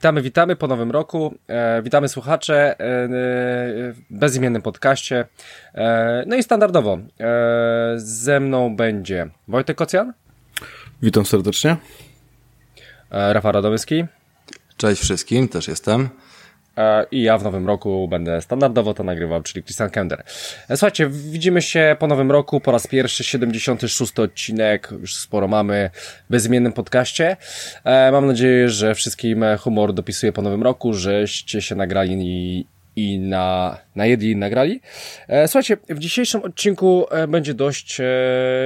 Witamy, witamy po nowym roku. E, witamy słuchacze e, e, w bezimiennym podcaście. E, no i standardowo e, ze mną będzie Wojtek Kocjan. Witam serdecznie. E, Rafał Radomyski. Cześć wszystkim, też jestem. E, I ja w nowym roku będę standardowo to nagrywał, czyli Christian Kender. E, Słuchajcie, widzimy się po nowym roku, po raz pierwszy, 76 odcinek, już sporo mamy w bezimiennym podcaście. E, Mam nadzieję, że wszystkim humor dopisuje po nowym roku, żeście się nagrali i, i na, najedli i nagrali. E, Słuchajcie, w dzisiejszym odcinku e, będzie dość e,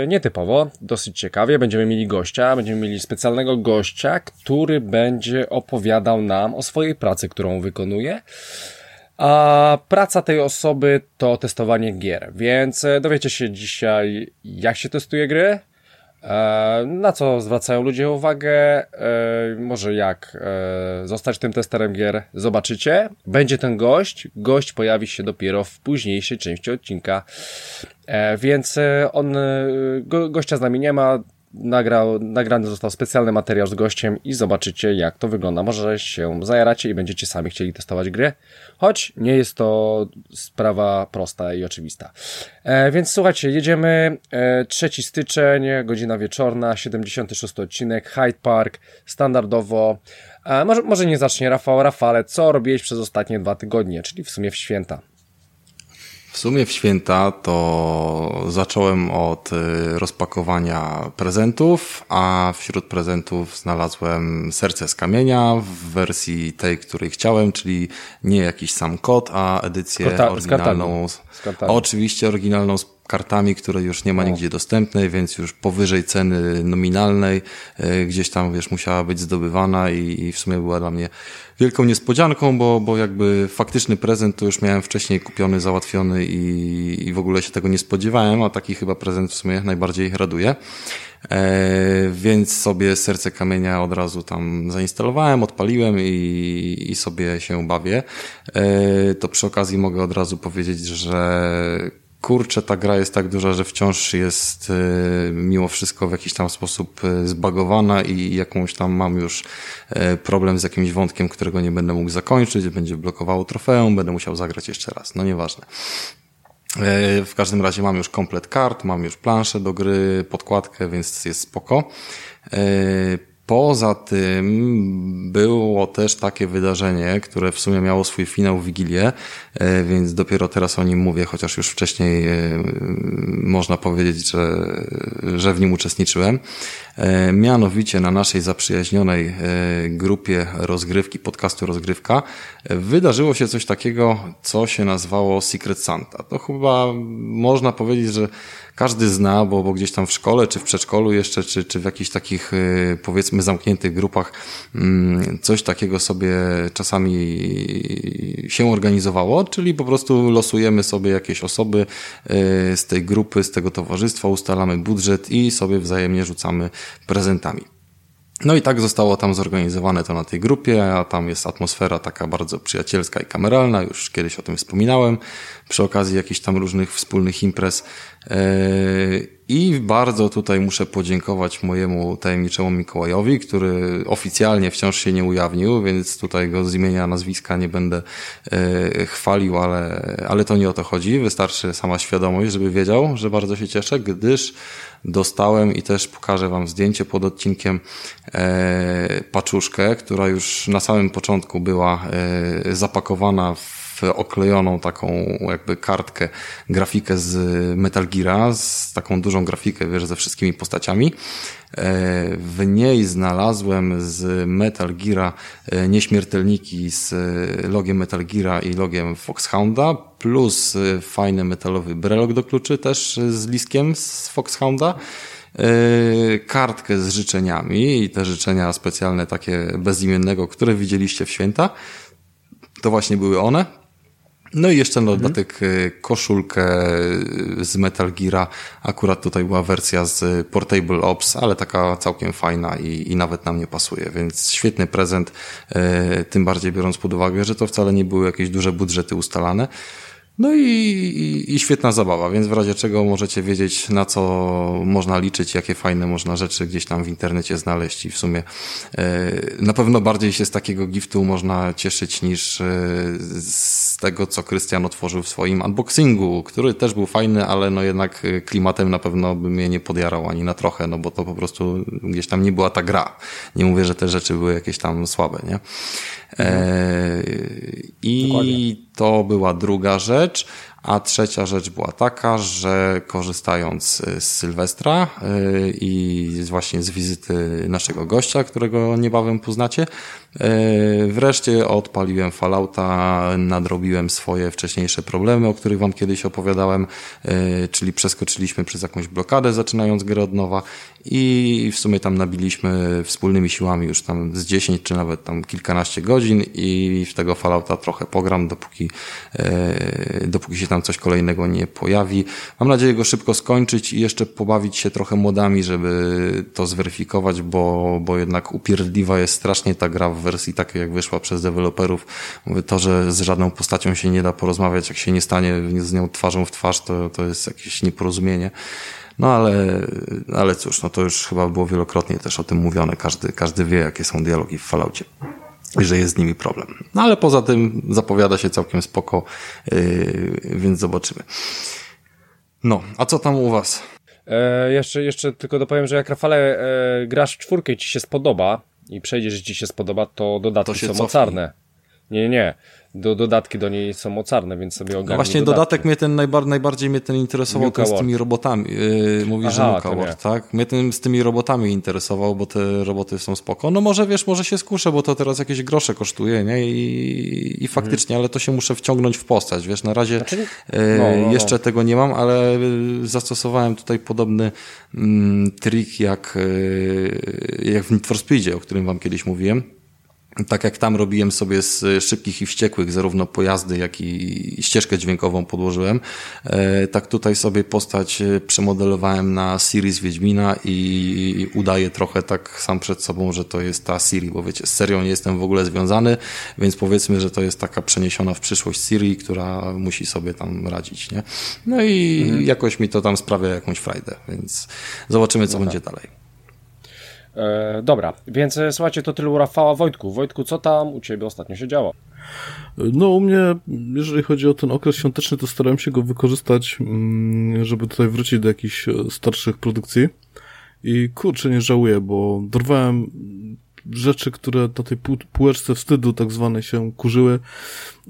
nietypowo, dosyć ciekawie. Będziemy mieli gościa, będziemy mieli specjalnego gościa, który będzie opowiadał nam o swojej pracy, którą wykonuje. A praca tej osoby to testowanie gier, więc dowiecie się dzisiaj, jak się testuje gry, na co zwracają ludzie uwagę, e, może jak e, zostać tym testerem gier, zobaczycie. Będzie ten gość, gość pojawi się dopiero w późniejszej części odcinka, e, więc e, on, e, go, gościa z nami nie ma, nagrał, nagrany został specjalny materiał z gościem i zobaczycie jak to wygląda. Może się zajaracie i będziecie sami chcieli testować gry, choć nie jest to sprawa prosta i oczywista. E, więc słuchajcie, jedziemy e, 3 styczeń, godzina wieczorna, 76 odcinek, Hyde Park, standardowo. E, może, może nie zacznie Rafał, Rafale, co robiłeś przez ostatnie dwa tygodnie, czyli w sumie w święta? W sumie w święta to zacząłem od y, rozpakowania prezentów, a wśród prezentów znalazłem serce z kamienia w wersji tej, której chciałem, czyli nie jakiś sam kod, a edycję Karta- z oryginalną. kartami. Z kartami. Oczywiście oryginalną z kartami, które już nie ma nigdzie dostępnej, więc już powyżej ceny nominalnej, y, gdzieś tam, wiesz, musiała być zdobywana i, i w sumie była dla mnie wielką niespodzianką, bo, bo jakby faktyczny prezent to już miałem wcześniej kupiony, załatwiony i, i w ogóle się tego nie spodziewałem, a taki chyba prezent w sumie najbardziej raduje. E, więc sobie serce kamienia od razu tam zainstalowałem, odpaliłem i, i sobie się bawię. E, to przy okazji mogę od razu powiedzieć, że kurczę, ta gra jest tak duża, że wciąż jest e, mimo wszystko w jakiś tam sposób e, zbagowana i jakąś tam mam już e, problem z jakimś wątkiem, którego nie będę mógł zakończyć, będzie blokowało trofeum, będę musiał zagrać jeszcze raz. No nieważne. W każdym razie mam już komplet kart, mam już planszę do gry, podkładkę, więc jest spoko. Poza tym było też takie wydarzenie, które w sumie miało swój finał w Wigilię, e, więc dopiero teraz o nim mówię, chociaż już wcześniej e, można powiedzieć, że, że w nim uczestniczyłem. E, Mianowicie na naszej zaprzyjaźnionej grupie rozgrywki, podcastu Rozgrywka, wydarzyło się coś takiego, co się nazywało Secret Santa. To chyba można powiedzieć, że każdy zna, bo, bo gdzieś tam w szkole, czy w przedszkolu jeszcze, czy, czy w jakichś takich e, powiedzmy zamkniętych grupach mm, coś takiego sobie czasami się organizowało, czyli po prostu losujemy sobie jakieś osoby e, z tej grupy, z tego towarzystwa, ustalamy budżet i sobie wzajemnie rzucamy prezentami. No i tak zostało tam zorganizowane to na tej grupie, a tam jest atmosfera taka bardzo przyjacielska i kameralna, już kiedyś o tym wspominałem, przy okazji jakichś tam różnych wspólnych imprez. Eee, I bardzo tutaj muszę podziękować mojemu tajemniczemu Mikołajowi, który oficjalnie wciąż się nie ujawnił, więc tutaj go z imienia, nazwiska nie będę e, chwalił, ale, ale to nie o to chodzi. Wystarczy sama świadomość, żeby wiedział, że bardzo się cieszę, gdyż dostałem i też pokażę Wam zdjęcie pod odcinkiem e, paczuszkę, która już na samym początku była e, zapakowana w oklejoną taką jakby kartkę, grafikę z Metal Geara, z taką dużą grafikę, wiesz, ze wszystkimi postaciami. E, W niej znalazłem z Metal Geara e, nieśmiertelniki z logiem Metal Geara i logiem Foxhounda, plus e, fajny metalowy brelok do kluczy też z listkiem z Foxhounda e, kartkę z życzeniami i te życzenia specjalne takie bezimiennego, które widzieliście w święta. To właśnie były one. No i jeszcze na dodatek e, koszulkę z Metal Geara. Akurat tutaj była wersja z Portable Ops, ale taka całkiem fajna i, i nawet na mnie pasuje, więc świetny prezent, e, tym bardziej biorąc pod uwagę, że to wcale nie były jakieś duże budżety ustalane. No i, i, i, świetna zabawa, więc w razie czego możecie wiedzieć, na co można liczyć, jakie fajne można rzeczy gdzieś tam w internecie znaleźć i w sumie e, na pewno bardziej się z takiego giftu można cieszyć niż e, z tego, co Krystian otworzył w swoim unboxingu, który też był fajny, ale no jednak klimatem na pewno by mnie nie podjarał ani na trochę, no bo to po prostu gdzieś tam nie była ta gra. Nie mówię, że te rzeczy były jakieś tam słabe, nie? E, I Dokładnie. To była druga rzecz. A trzecia rzecz była taka, że korzystając z Sylwestra e, i właśnie z wizyty naszego gościa, którego niebawem poznacie, wreszcie odpaliłem Fallouta, nadrobiłem swoje wcześniejsze problemy, o których wam kiedyś opowiadałem, e, czyli przeskoczyliśmy przez jakąś blokadę, zaczynając grę od nowa i w sumie tam nabiliśmy wspólnymi siłami już tam z 10 czy nawet tam kilkanaście godzin i w tego Fallouta trochę pogram, dopóki, e, dopóki się tam coś kolejnego nie pojawi. Mam nadzieję go szybko skończyć i jeszcze pobawić się trochę modami, żeby to zweryfikować, bo, bo jednak upierdliwa jest strasznie ta gra w wersji takiej, jak wyszła przez deweloperów, to, że z żadną postacią się nie da porozmawiać, jak się nie stanie z nią twarzą w twarz, to, to jest jakieś nieporozumienie. No ale, ale cóż, no to już chyba było wielokrotnie też o tym mówione. Każdy, każdy wie, jakie są dialogi w Falloutie i że jest z nimi problem. No ale poza tym zapowiada się całkiem spoko, yy, więc zobaczymy. No, a co tam u was? E, jeszcze, jeszcze tylko dopowiem, że jak Rafale e, grasz w czwórkę i ci się spodoba, i przejdziesz, że ci się spodoba, to dodatki to są cofnij. mocarne. Nie, nie do, dodatki do niej są mocarne, więc sobie ogarnij no Właśnie dodatki. dodatek mnie ten najbar najbardziej mnie ten interesował ten z tymi robotami. Yy, mówisz, Aha, że Nuka tak? Mnie ten z tymi robotami interesował, bo te roboty są spoko. No może wiesz, może się skuszę, bo to teraz jakieś grosze kosztuje, nie? I, i faktycznie, mhm. ale to się muszę wciągnąć w postać, wiesz, na razie znaczy, no, no, no. jeszcze tego nie mam, ale zastosowałem tutaj podobny mm, trik jak, yy, jak w Need for Speedzie, o którym wam kiedyś mówiłem tak jak tam robiłem sobie z szybkich i wściekłych, zarówno pojazdy, jak i ścieżkę dźwiękową podłożyłem, e, tak tutaj sobie postać e, przemodelowałem na Siri z Wiedźmina i udaję trochę tak sam przed sobą, że to jest ta Siri, bo wiecie, z serią nie jestem w ogóle związany, więc powiedzmy, że to jest taka przeniesiona w przyszłość Siri, która musi sobie tam radzić, nie? No i mhm. jakoś mi to tam sprawia jakąś frajdę, więc zobaczymy, co no będzie tak. dalej. E, dobra, więc e, słuchajcie, to tylu Rafała Wojtku. Wojtku, co tam u Ciebie ostatnio się działo? No u mnie, jeżeli chodzi o ten okres świąteczny, to starałem się go wykorzystać, mm, żeby tutaj wrócić do jakichś e, starszych produkcji. I kurczę, nie żałuję, bo dorwałem rzeczy, które na tej półeczce wstydu tak zwanej się kurzyły,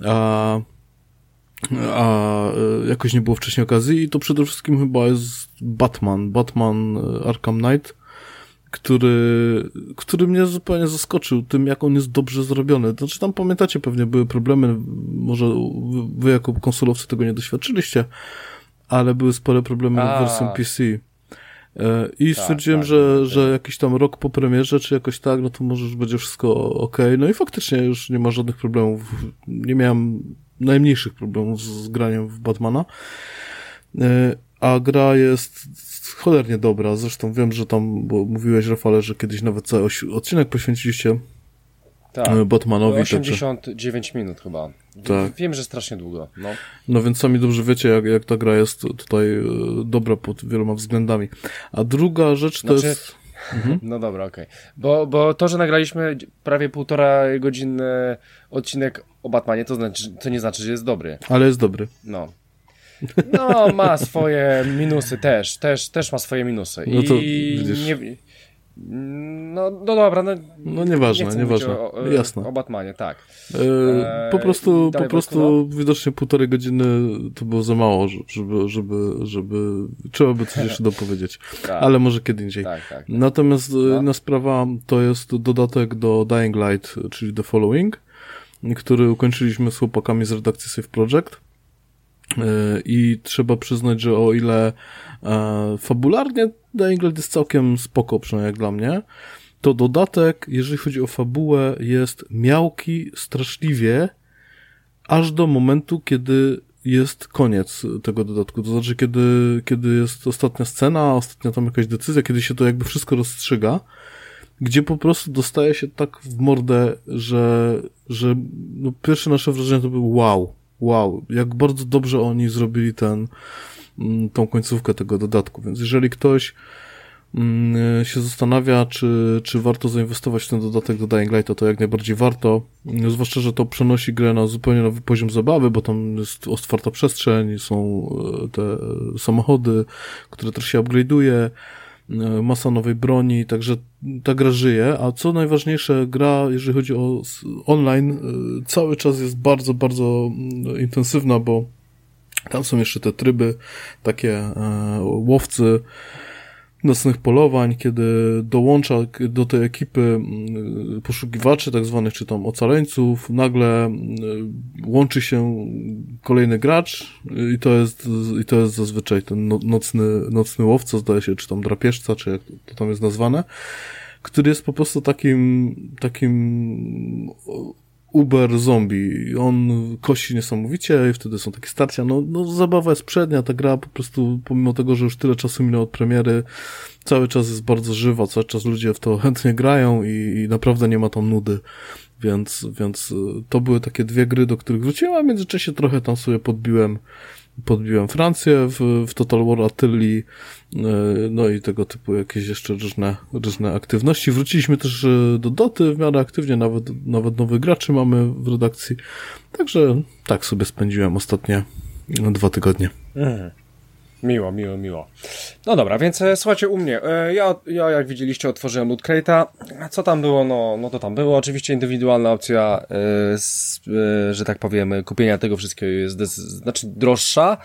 a, a e, jakoś nie było wcześniej okazji i to przede wszystkim chyba jest Batman, Batman Arkham Knight, który, który mnie zupełnie zaskoczył tym, jak on jest dobrze zrobiony. Znaczy tam pamiętacie, pewnie były problemy, może wy jako konsolowcy tego nie doświadczyliście, ale były spore problemy z wersją PC. E, I tak, stwierdziłem, tak, że, tak. że jakiś tam rok po premierze, czy jakoś tak, no to może już będzie wszystko ok. No i faktycznie już nie ma żadnych problemów. Nie miałem najmniejszych problemów z, z graniem w Batmana. E, a gra jest cholernie dobra. Zresztą wiem, że tam, bo mówiłeś, Rafale, że kiedyś nawet cały odcinek poświęciliście tak. E, Batmanowi. 89 tak, minut chyba. Tak. Wiem, że strasznie długo. No. no więc sami dobrze wiecie, jak, jak ta gra jest tutaj e, dobra pod wieloma względami. A druga rzecz to znaczy... jest... Mhm. No dobra, okej. Okay. Bo, bo to, że nagraliśmy prawie półtora godzinny odcinek o Batmanie, to, znaczy, to nie znaczy, że jest dobry. Ale jest dobry. No. No, ma swoje minusy też, też, też ma swoje minusy. No to I widzisz. Nie, no, no dobra, no, no nieważne, nie nieważne. O, o, Jasne. o Batmanie, tak. E, po prostu, po prostu widocznie półtorej godziny to było za mało, żeby, żeby, żeby, trzeba by coś jeszcze dopowiedzieć. tak. Ale może kiedy indziej. Tak, tak, tak. Natomiast e, no. inna sprawa to jest dodatek do Dying Light, czyli The Following, który ukończyliśmy z chłopakami z redakcji Safe Project. E, I trzeba przyznać, że o ile e, fabularnie Dying Light jest całkiem spoko, przynajmniej jak dla mnie, to dodatek, jeżeli chodzi o fabułę, jest miałki straszliwie, aż do momentu, kiedy jest koniec tego dodatku. To znaczy, kiedy, kiedy jest ostatnia scena, ostatnia tam jakaś decyzja, kiedy się to jakby wszystko rozstrzyga, gdzie po prostu dostaje się tak w mordę, że, że no pierwsze nasze wrażenie to był wow wow, jak bardzo dobrze oni zrobili ten, mm, tą końcówkę tego dodatku. Więc jeżeli ktoś mm, się zastanawia, czy, czy warto zainwestować w ten dodatek do Dying Light, to jak najbardziej warto. Zwłaszcza, że to przenosi grę na zupełnie nowy poziom zabawy, bo tam jest otwarta przestrzeń, są e, te samochody, które też się upgrade'uje, e, masa nowej broni, także ta gra żyje, a co najważniejsze, gra, jeżeli chodzi o online, e, cały czas jest bardzo, bardzo mm, intensywna, bo tam są jeszcze te tryby, takie łowcy, nocnych polowań, kiedy dołącza do tej ekipy mm, poszukiwaczy, tak zwanych, czy tam ocaleńców, nagle mm, łączy się kolejny gracz i to jest, i to jest zazwyczaj ten no, nocny, nocny łowca, zdaje się, czy tam drapieżca, czy jak to tam jest nazwane, który jest po prostu takim, takim Uber zombie. On kości niesamowicie i wtedy są takie starcia. No, no zabawa jest przednia, ta gra po prostu, pomimo tego, że już tyle czasu minęło od premiery, cały czas jest bardzo żywa, cały czas ludzie w to chętnie grają i, i naprawdę nie ma tam nudy. Więc, więc y, to były takie dwie gry, do których wróciłem, a w międzyczasie trochę tam sobie podbiłem podbiłem Francję w, w Total War Attili, e, no i tego typu jakieś jeszcze różne, różne aktywności. Wróciliśmy też e, do Doty w miarę aktywnie, nawet, nawet nowych graczy mamy w redakcji. Także tak sobie spędziłem ostatnie dwa tygodnie. Mhm. Miło, miło, miło. No dobra, więc e, słuchajcie, u mnie, e, ja, ja jak widzieliście otworzyłem Loot Crate'a, co tam było, no, no to tam było, oczywiście indywidualna opcja, e, że tak powiem, kupienia tego wszystkiego jest, znaczy droższa,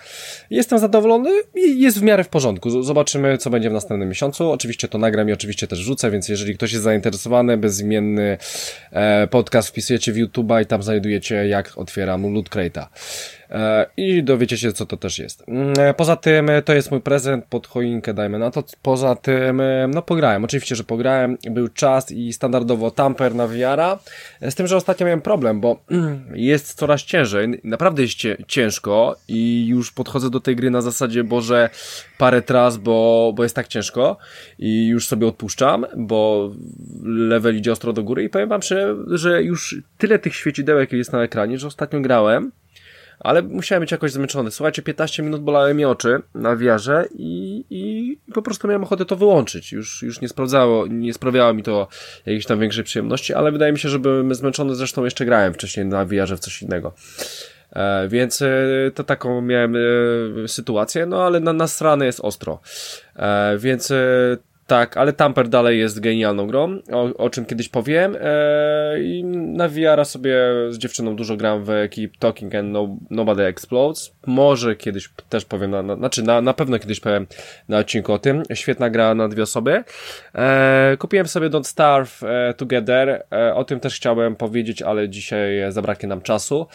jestem zadowolony i jest w miarę w porządku, zobaczymy co będzie w następnym miesiącu, oczywiście to nagram i oczywiście też rzucę, więc jeżeli ktoś jest zainteresowany, bezimienny podcast wpisujecie w YouTube'a i tam znajdujecie jak otwieram Loot Crate'a. E, i dowiecie się, co to też jest. Mm, e, poza tym, e, to jest mój prezent pod choinkę, dajmy na to. Poza tym, no pograłem, oczywiście, że pograłem, był czas i standardowo tamper na wiara, z tym, że ostatnio miałem problem, bo jest coraz ciężej, naprawdę jest ciężko i już podchodzę do tej gry na zasadzie, boże, parę tras, bo, bo jest tak ciężko i już sobie odpuszczam, bo level idzie ostro do góry i powiem wam, że, że już tyle tych świecidełek jest na ekranie, że ostatnio grałem, ale musiałem być jakoś zmęczony. Słuchajcie, 15 minut bolały mi oczy na wiarze i, i po prostu miałem ochotę to wyłączyć. Już, już nie sprawdzało, nie sprawiało mi to jakiejś tam większej przyjemności, ale wydaje mi się, że byłem zmęczony, zresztą jeszcze grałem wcześniej na wiarze w coś innego. E, więc e, to taką miałem e, sytuację, no ale na, na jest ostro. E, więc e, tak, ale Tamper dalej jest genialną grą, o, o czym kiedyś powiem. Eee, I na VR sobie z dziewczyną dużo gram w Keep Talking and no, Nobody Explodes. Może kiedyś też powiem, na, na, znaczy na, na pewno kiedyś powiem na odcinku o tym. Świetna gra na dwie osoby. Eee, kupiłem sobie Don't Starve e, Together. E, o tym też chciałem powiedzieć, ale dzisiaj zabraknie nam czasu.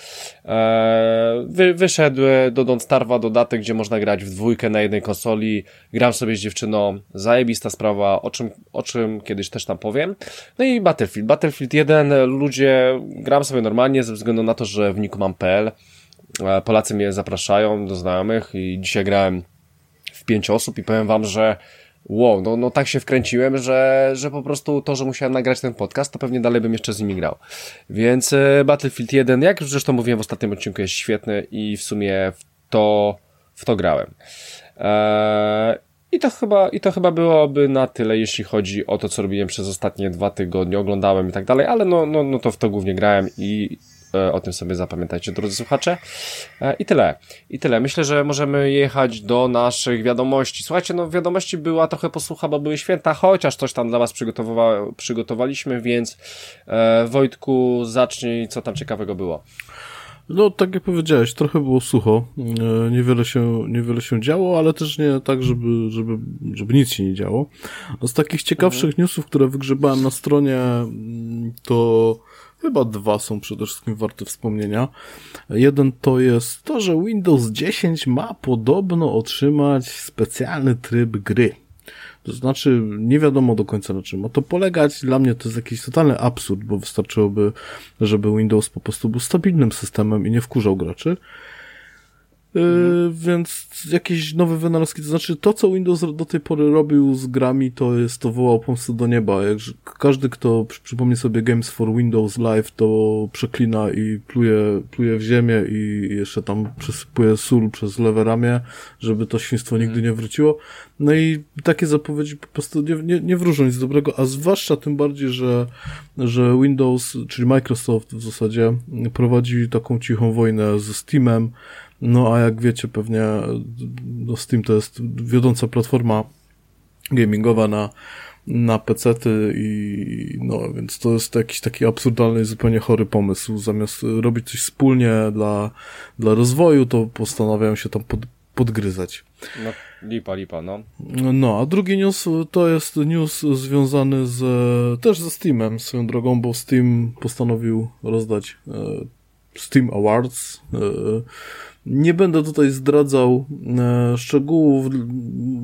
E, wy, wyszedł do Don't Starve'a dodatek, gdzie można grać w dwójkę na jednej konsoli. Gram sobie z dziewczyną. Zajebista sprawa sprawa, o czym, o czym kiedyś też tam powiem. No i Battlefield. Battlefield 1, ludzie, gram sobie normalnie ze względu na to, że w niku mam PL. E, Polacy mnie zapraszają do znajomych i dzisiaj grałem w pięć osób i powiem wam, że wow, no, no tak się wkręciłem, że, że po prostu to, że musiałem nagrać ten podcast, to pewnie dalej bym jeszcze z nimi grał. Więc e, Battlefield 1, jak już zresztą mówiłem w ostatnim odcinku, jest świetny i w sumie w to, w to grałem. Eee, i to chyba, i to chyba byłoby na tyle, jeśli chodzi o to, co robiłem przez ostatnie dwa tygodnie, oglądałem i tak dalej, ale no, no, no to w to głównie grałem i e, o tym sobie zapamiętajcie, drodzy słuchacze. E, I tyle. I tyle. Myślę, że możemy jechać do naszych wiadomości. Słuchajcie, no wiadomości była trochę posłucha, bo były święta, chociaż coś tam dla was przygotowa przygotowaliśmy, więc e, Wojtku, zacznij, co tam ciekawego było. No, tak jak powiedziałeś, trochę było sucho, e, niewiele się, niewiele się działo, ale też nie tak, żeby, żeby, żeby nic się nie działo. Z takich ciekawszych mhm. newsów, które wygrzebałem na stronie, mm, to chyba dwa są przede wszystkim warte wspomnienia. Jeden to jest to, że Windows 10 ma podobno otrzymać specjalny tryb gry. To znaczy, nie wiadomo do końca na czym ma to polegać. Dla mnie to jest jakiś totalny absurd, bo wystarczyłoby, żeby Windows po prostu był stabilnym systemem i nie wkurzał graczy. Mhm. więc jakieś nowe wynalazki, to znaczy to, co Windows do tej pory robił z grami, to jest to wołał pomstę do nieba. Jak każdy, kto przypomni sobie Games for Windows Live, to przeklina i pluje, pluje w ziemię i jeszcze tam przesypuje sól przez lewe ramię, żeby to świństwo nigdy mhm. nie wróciło. No i takie zapowiedzi po prostu nie, nie, nie wróżą nic dobrego, a zwłaszcza tym bardziej, że, że Windows, czyli Microsoft w zasadzie prowadzi taką cichą wojnę ze Steamem, no a jak wiecie pewnie no Steam to jest wiodąca platforma gamingowa na, na PC-ty i no, więc to jest jakiś taki absurdalny, zupełnie chory pomysł. Zamiast robić coś wspólnie dla, dla rozwoju, to postanawiają się tam pod, podgryzać. No, lipa, lipa, no. No, a drugi news to jest news związany z, też ze Steamem swoją drogą, bo Steam postanowił rozdać e, Steam Awards. E, nie będę tutaj zdradzał e, szczegółów.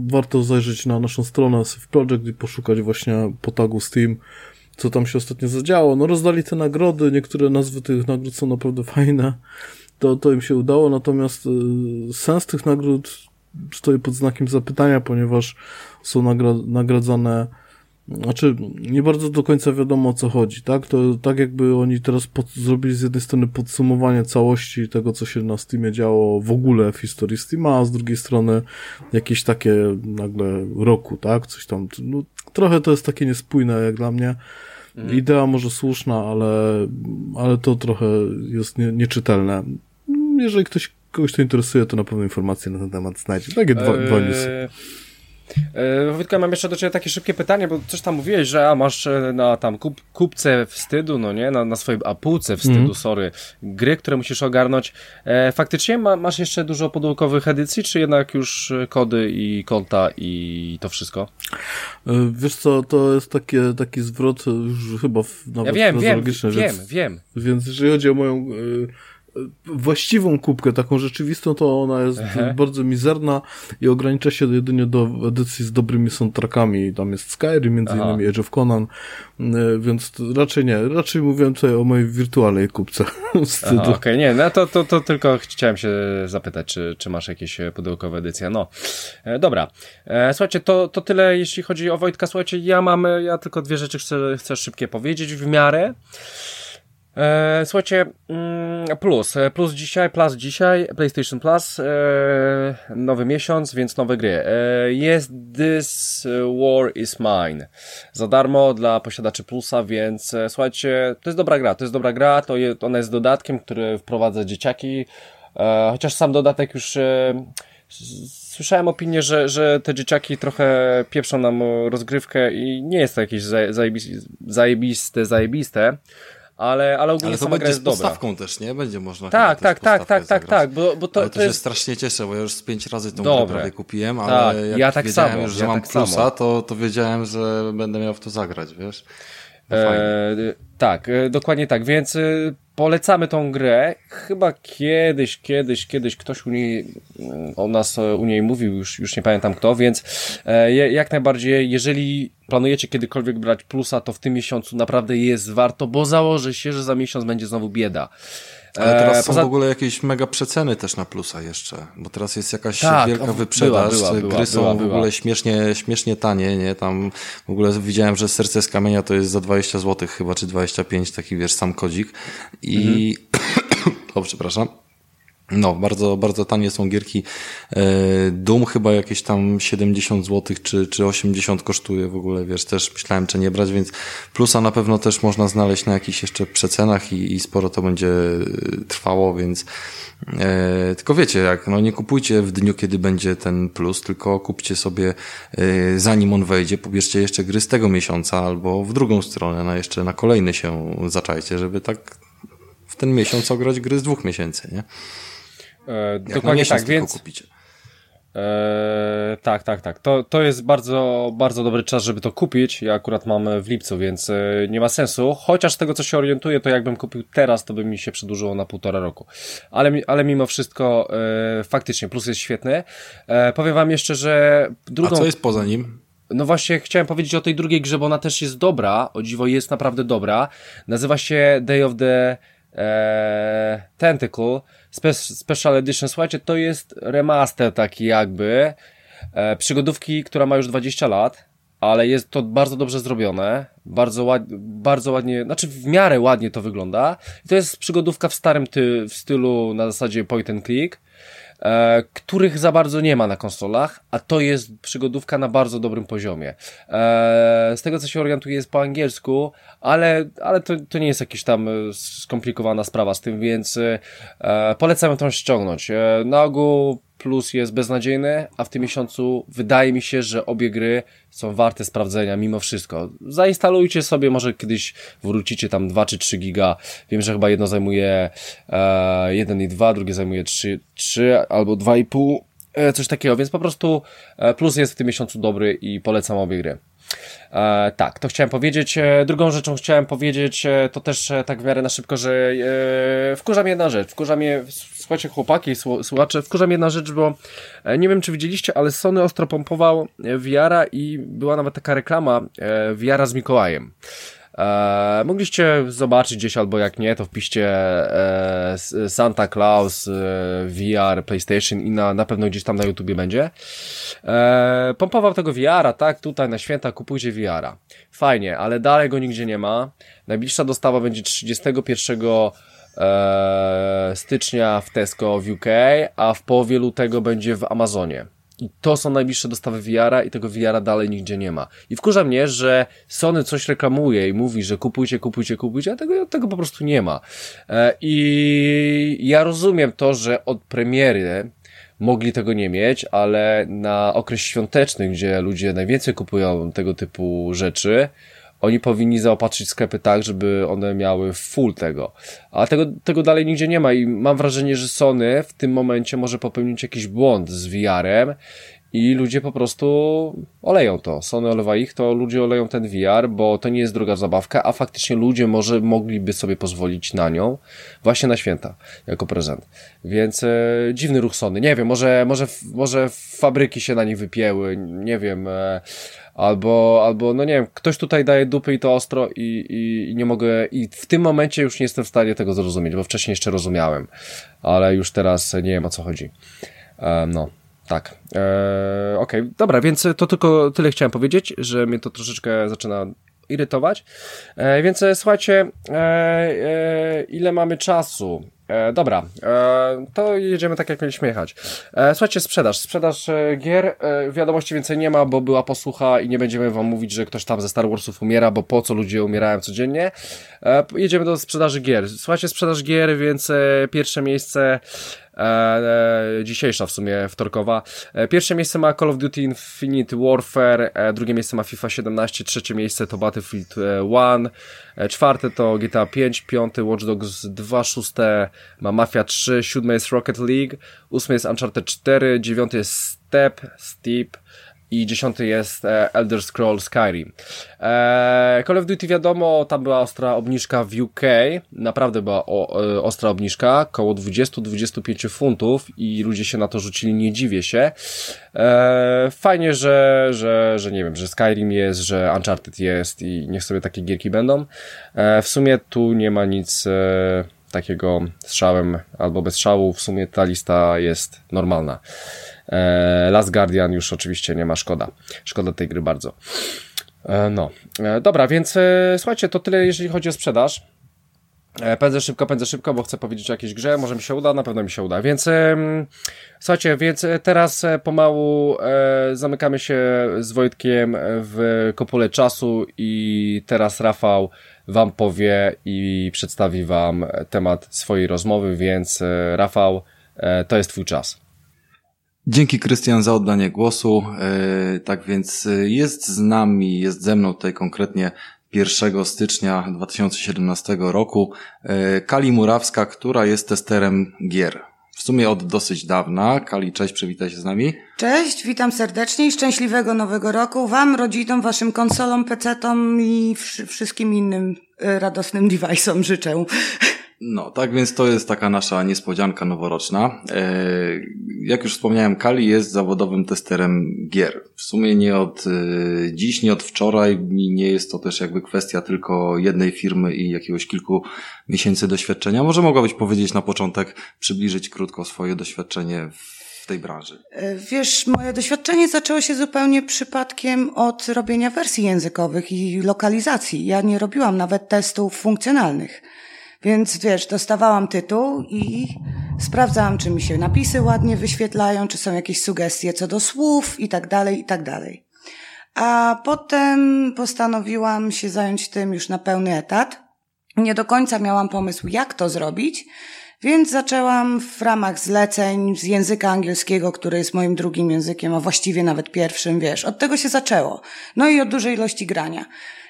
Warto zajrzeć na naszą stronę Save Project i poszukać właśnie po tagu Steam, co tam się ostatnio zadziało. No, rozdali te nagrody, niektóre nazwy tych nagród są naprawdę fajne. To, to im się udało, natomiast e, sens tych nagród stoi pod znakiem zapytania, ponieważ są nagra nagradzane znaczy, nie bardzo do końca wiadomo o co chodzi, tak? To tak jakby oni teraz pod, zrobili z jednej strony podsumowanie całości tego, co się na Steamie działo w ogóle w historii Steama, a z drugiej strony jakieś takie nagle roku, tak? Coś tam, no, trochę to jest takie niespójne jak dla mnie. Mhm. Idea może słuszna, ale, ale to trochę jest nie, nieczytelne. Jeżeli ktoś kogoś to interesuje, to na pewno informacje na ten temat znajdzie. Takie dwa, eee... dwa newsy. E, Wojtka, mam jeszcze do Ciebie takie szybkie pytanie, bo coś tam mówiłeś, że a, masz e, na tam kup, kupce wstydu, no nie, na, na swojej, a półce wstydu, mm. sorry, gry, które musisz ogarnąć. E, faktycznie ma, masz jeszcze dużo podłukowych edycji, czy jednak już kody i konta i to wszystko? E, wiesz co, to jest takie, taki zwrot już chyba w, nawet ja wiem, wiem, wiem, wiem. Więc jeżeli chodzi o moją właściwą kubkę, taką rzeczywistą, to ona jest Aha. bardzo mizerna i ogranicza się jedynie do edycji z dobrymi soundtrackami. Tam jest Skyrim, między Aha. innymi Age of Conan, e, więc raczej nie. Raczej mówiłem tutaj o mojej wirtualnej kubce. Okej, okay, nie, no to, to, to tylko chciałem się zapytać, czy, czy masz jakieś pudełkowe edycje. No, e, dobra. E, słuchajcie, to, to tyle, jeśli chodzi o Wojtka. Słuchajcie, ja mam, ja tylko dwie rzeczy chcę, chcę szybkie powiedzieć w miarę. E, słuchajcie, mm, plus, e, plus dzisiaj, plus dzisiaj, PlayStation Plus, e, nowy miesiąc, więc nowe gry. E, jest This War Is Mine. Za darmo dla posiadaczy plusa, więc e, słuchajcie, to jest dobra gra, to jest dobra gra, to je, ona jest dodatkiem, który wprowadza dzieciaki, e, chociaż sam dodatek już słyszałem opinię, że, że te dzieciaki trochę pieprzą nam rozgrywkę i nie jest to jakieś zajebiste, zajebiste, ale, ale ogólnie ale to będzie z podstawką też, nie? Będzie można Tak, tak, tak, tak, tak, tak, bo, bo to, ale to, to jest... się strasznie cieszę, bo ja już z pięć razy tą grę prawie kupiłem, ale tak, jak ja tak wiedziałem samo, już, że ja mam tak plusa, to, to wiedziałem, że będę miał w to zagrać, wiesz? No e, tak, e, dokładnie tak, więc e, polecamy tą grę. Chyba kiedyś, kiedyś, kiedyś ktoś u niej, mm, o nas e, u niej mówił, już, już nie pamiętam kto, więc e, jak najbardziej, jeżeli planujecie kiedykolwiek brać plusa, to w tym miesiącu naprawdę jest warto, bo założy się, że za miesiąc będzie znowu bieda. Ale teraz e, są poza... w ogóle jakieś mega przeceny też na plusa jeszcze, bo teraz jest jakaś tak, wielka wyprzedaż, była, była, była, gry są w ogóle śmiesznie, śmiesznie tanie, nie, tam w ogóle widziałem, że Serce z Kamienia to jest za 20 zł chyba, czy 25, taki wiesz, sam kodzik i... Mhm. o, przepraszam. No, bardzo, bardzo tanie są gierki. E, Doom chyba jakieś tam 70 zł czy, czy 80 kosztuje w ogóle, wiesz, też myślałem, czy nie brać, więc plusa na pewno też można znaleźć na jakichś jeszcze przecenach i, i sporo to będzie e, trwało, więc e, tylko wiecie, jak, no nie kupujcie w dniu, kiedy będzie ten plus, tylko kupcie sobie e, zanim on wejdzie, pobierzcie jeszcze gry z tego miesiąca albo w drugą stronę, na jeszcze na kolejny się zaczajcie, żeby tak w ten miesiąc ograć gry z dwóch miesięcy, nie? E, dokładnie tak, więc. Kupicie. E, tak, tak, tak. To, to jest bardzo, bardzo dobry czas, żeby to kupić. Ja akurat mam w lipcu, więc e, nie ma sensu. Chociaż z tego, co się orientuję, to jakbym kupił teraz, to by mi się przedłużyło na półtora roku. Ale, ale mimo wszystko, e, faktycznie, plus jest świetny. E, powiem wam jeszcze, że drugą... A co jest poza nim? No właśnie, chciałem powiedzieć o tej drugiej grze, bo ona też jest dobra. O dziwo, jest naprawdę dobra. Nazywa się Day of the e, Tentacle Spe Special Edition. Słuchajcie, to jest remaster taki jakby e, przygodówki, która ma już 20 lat, ale jest to bardzo dobrze zrobione, bardzo, ład, bardzo ładnie, znaczy w miarę ładnie to wygląda. I to jest przygodówka w starym ty, w stylu na zasadzie point and click, e, których za bardzo nie ma na konsolach, a to jest przygodówka na bardzo dobrym poziomie. E, z tego co się orientuję jest po angielsku, ale, ale to, to nie jest jakaś tam e, skomplikowana sprawa z tym, więc e, polecam to ściągnąć. E, na ogół plus jest beznadziejny, a w tym miesiącu wydaje mi się, że obie gry są warte sprawdzenia mimo wszystko. Zainstalujcie sobie, może kiedyś wrócicie tam 2 czy 3 giga. Wiem, że chyba jedno zajmuje e, 1 i 2, drugie zajmuje 3, 3 albo 2,5, e, coś takiego, więc po prostu e, plus jest w tym miesiącu dobry i polecam obie gry. E, tak, to chciałem powiedzieć. E, drugą rzeczą chciałem powiedzieć, e, to też e, tak w miarę na szybko, że e, wkurza mnie jedna rzecz. Wkurza mnie, słuchajcie chłopaki, słuchacze, wkurza mnie jedna rzecz, bo e, nie wiem czy widzieliście, ale Sony ostro pompował wiara i była nawet taka reklama e, wiara z Mikołajem. E, mogliście zobaczyć gdzieś, albo jak nie, to wpiście e, Santa Claus e, VR, PlayStation i na, na pewno gdzieś tam na YouTubie będzie. E, pompował tego VR-a, tak? Tutaj na święta kupujcie VR-a. Fajnie, ale dalej go nigdzie nie ma. Najbliższa dostawa będzie 31 e, stycznia w Tesco w UK, a w połowie lutego będzie w Amazonie. I to są najbliższe dostawy VR-a i tego VR-a dalej nigdzie nie ma. I wkurza mnie, że Sony coś reklamuje i mówi, że kupujcie, kupujcie, kupujcie, a tego, tego po prostu nie ma. E, I ja rozumiem to, że od premiery mogli tego nie mieć, ale na okres świąteczny, gdzie ludzie najwięcej kupują tego typu rzeczy, oni powinni zaopatrzyć sklepy tak, żeby one miały full tego. A tego, tego dalej nigdzie nie ma i mam wrażenie, że Sony w tym momencie może popełnić jakiś błąd z VR-em i ludzie po prostu oleją to. Sony olewa ich, to ludzie oleją ten VR, bo to nie jest droga zabawka, a faktycznie ludzie może mogliby sobie pozwolić na nią właśnie na święta, jako prezent. Więc e, dziwny ruch Sony. Nie wiem, może, może, może fabryki się na nich wypięły, nie wiem, e, albo, albo, no nie wiem, ktoś tutaj daje dupy i to ostro i, i, i nie mogę, i w tym momencie już nie jestem w stanie tego zrozumieć, bo wcześniej jeszcze rozumiałem, ale już teraz nie wiem o co chodzi. E, no. Tak. Eee, Okej, okay. dobra, więc to tylko tyle chciałem powiedzieć, że mnie to troszeczkę zaczyna irytować. E, więc e, słuchajcie, e, e, ile mamy czasu? E, dobra, e, to jedziemy tak jak mieliśmy jechać. E, słuchajcie, sprzedaż. Sprzedaż e, gier. E, wiadomości więcej nie ma, bo była posłucha i nie będziemy wam mówić, że ktoś tam ze Star Warsów umiera, bo po co ludzie umierają codziennie. Jedziemy do sprzedaży gier. Słuchajcie, sprzedaż gier, więc pierwsze miejsce dzisiejsza w sumie wtorkowa. E, pierwsze miejsce ma Call of Duty Infinite Warfare, e, drugie miejsce ma FIFA 17, trzecie miejsce to Battlefield 1, e, czwarte to GTA 5, piąty Watch Dogs 2, szóste ma Mafia 3, siódme jest Rocket League, ósme jest Uncharted 4, dziewiąty jest Step, Steep, i dziesiąty jest e, Elder Scrolls Skyrim. E, Call of Duty wiadomo, tam była ostra obniżka w UK, naprawdę była e, ostra obniżka, około 20-25 funtów i ludzie się na to rzucili, nie dziwię się. Fajnie, że, że, że nie wiem, że Skyrim jest, że Uncharted jest i niech sobie takie gierki będą. W sumie tu nie ma nic takiego strzałem albo bez strzału, w sumie ta lista jest normalna. E, Last Guardian już oczywiście nie ma szkoda. Szkoda tej gry bardzo. E, no, e, dobra, więc słuchajcie, to tyle jeżeli chodzi o sprzedaż. Pędzę szybko, pędzę szybko, bo chcę powiedzieć o jakiejś grze, może mi się uda, na pewno mi się uda. Więc słuchajcie, więc teraz pomału zamykamy się z Wojtkiem w kopule czasu i teraz Rafał wam powie i przedstawi wam temat swojej rozmowy, więc Rafał, to jest twój czas. Dzięki Krystian za oddanie głosu. E, tak więc e, jest z nami, jest ze mną tutaj konkretnie 1 stycznia 2017 roku e, Kali Murawska, która jest testerem gier. W sumie od dosyć dawna. Kali, cześć, przywitaj się z nami. Cześć, witam serdecznie i szczęśliwego nowego roku Wam, rodzinom, Waszym konsolom, PC-tom i wszystkim innym radosnym device'om życzę. No, tak więc to jest taka nasza niespodzianka noworoczna. E, jak już wspomniałem, Kali jest zawodowym testerem gier. W sumie nie od e, dziś, nie od wczoraj nie jest to też jakby kwestia tylko jednej firmy i jakiegoś kilku miesięcy doświadczenia. Może mogłabyś powiedzieć na początek, przybliżyć krótko swoje doświadczenie w tej branży? E, wiesz, moje doświadczenie zaczęło się zupełnie przypadkiem od robienia wersji językowych i lokalizacji. Ja nie robiłam nawet testów funkcjonalnych. Więc wiesz, dostawałam tytuł i sprawdzałam, czy mi się napisy ładnie wyświetlają, czy są jakieś sugestie co do słów i tak dalej, i tak dalej. A potem postanowiłam się zająć tym już na pełny etat. Nie do końca miałam pomysł, jak to zrobić, więc zaczęłam w ramach zleceń z języka angielskiego, który jest moim drugim językiem, a właściwie nawet pierwszym, wiesz, od tego się zaczęło. No i od dużej ilości grania.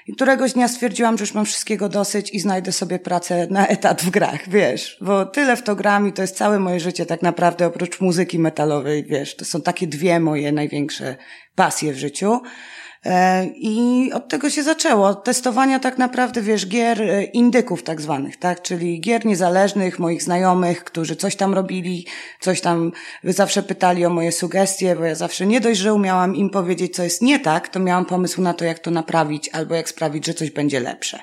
I któregoś dnia stwierdziłam, że już mam wszystkiego dosyć i znajdę sobie pracę na etat w grach, wiesz, bo tyle w to gram i to jest całe moje życie tak naprawdę, oprócz muzyki metalowej, wiesz, to są takie dwie moje największe pasje w życiu. E, I od tego się zaczęło. Od testowania tak naprawdę, wiesz, gier e, indyków tak zwanych, tak? Czyli gier niezależnych, moich znajomych, którzy coś tam robili, coś tam zawsze pytali o moje sugestie, bo ja zawsze nie dość, że umiałam im powiedzieć, co jest nie tak, to miałam pomysł na to, jak to naprawić albo jak sprawić, że coś będzie lepsze.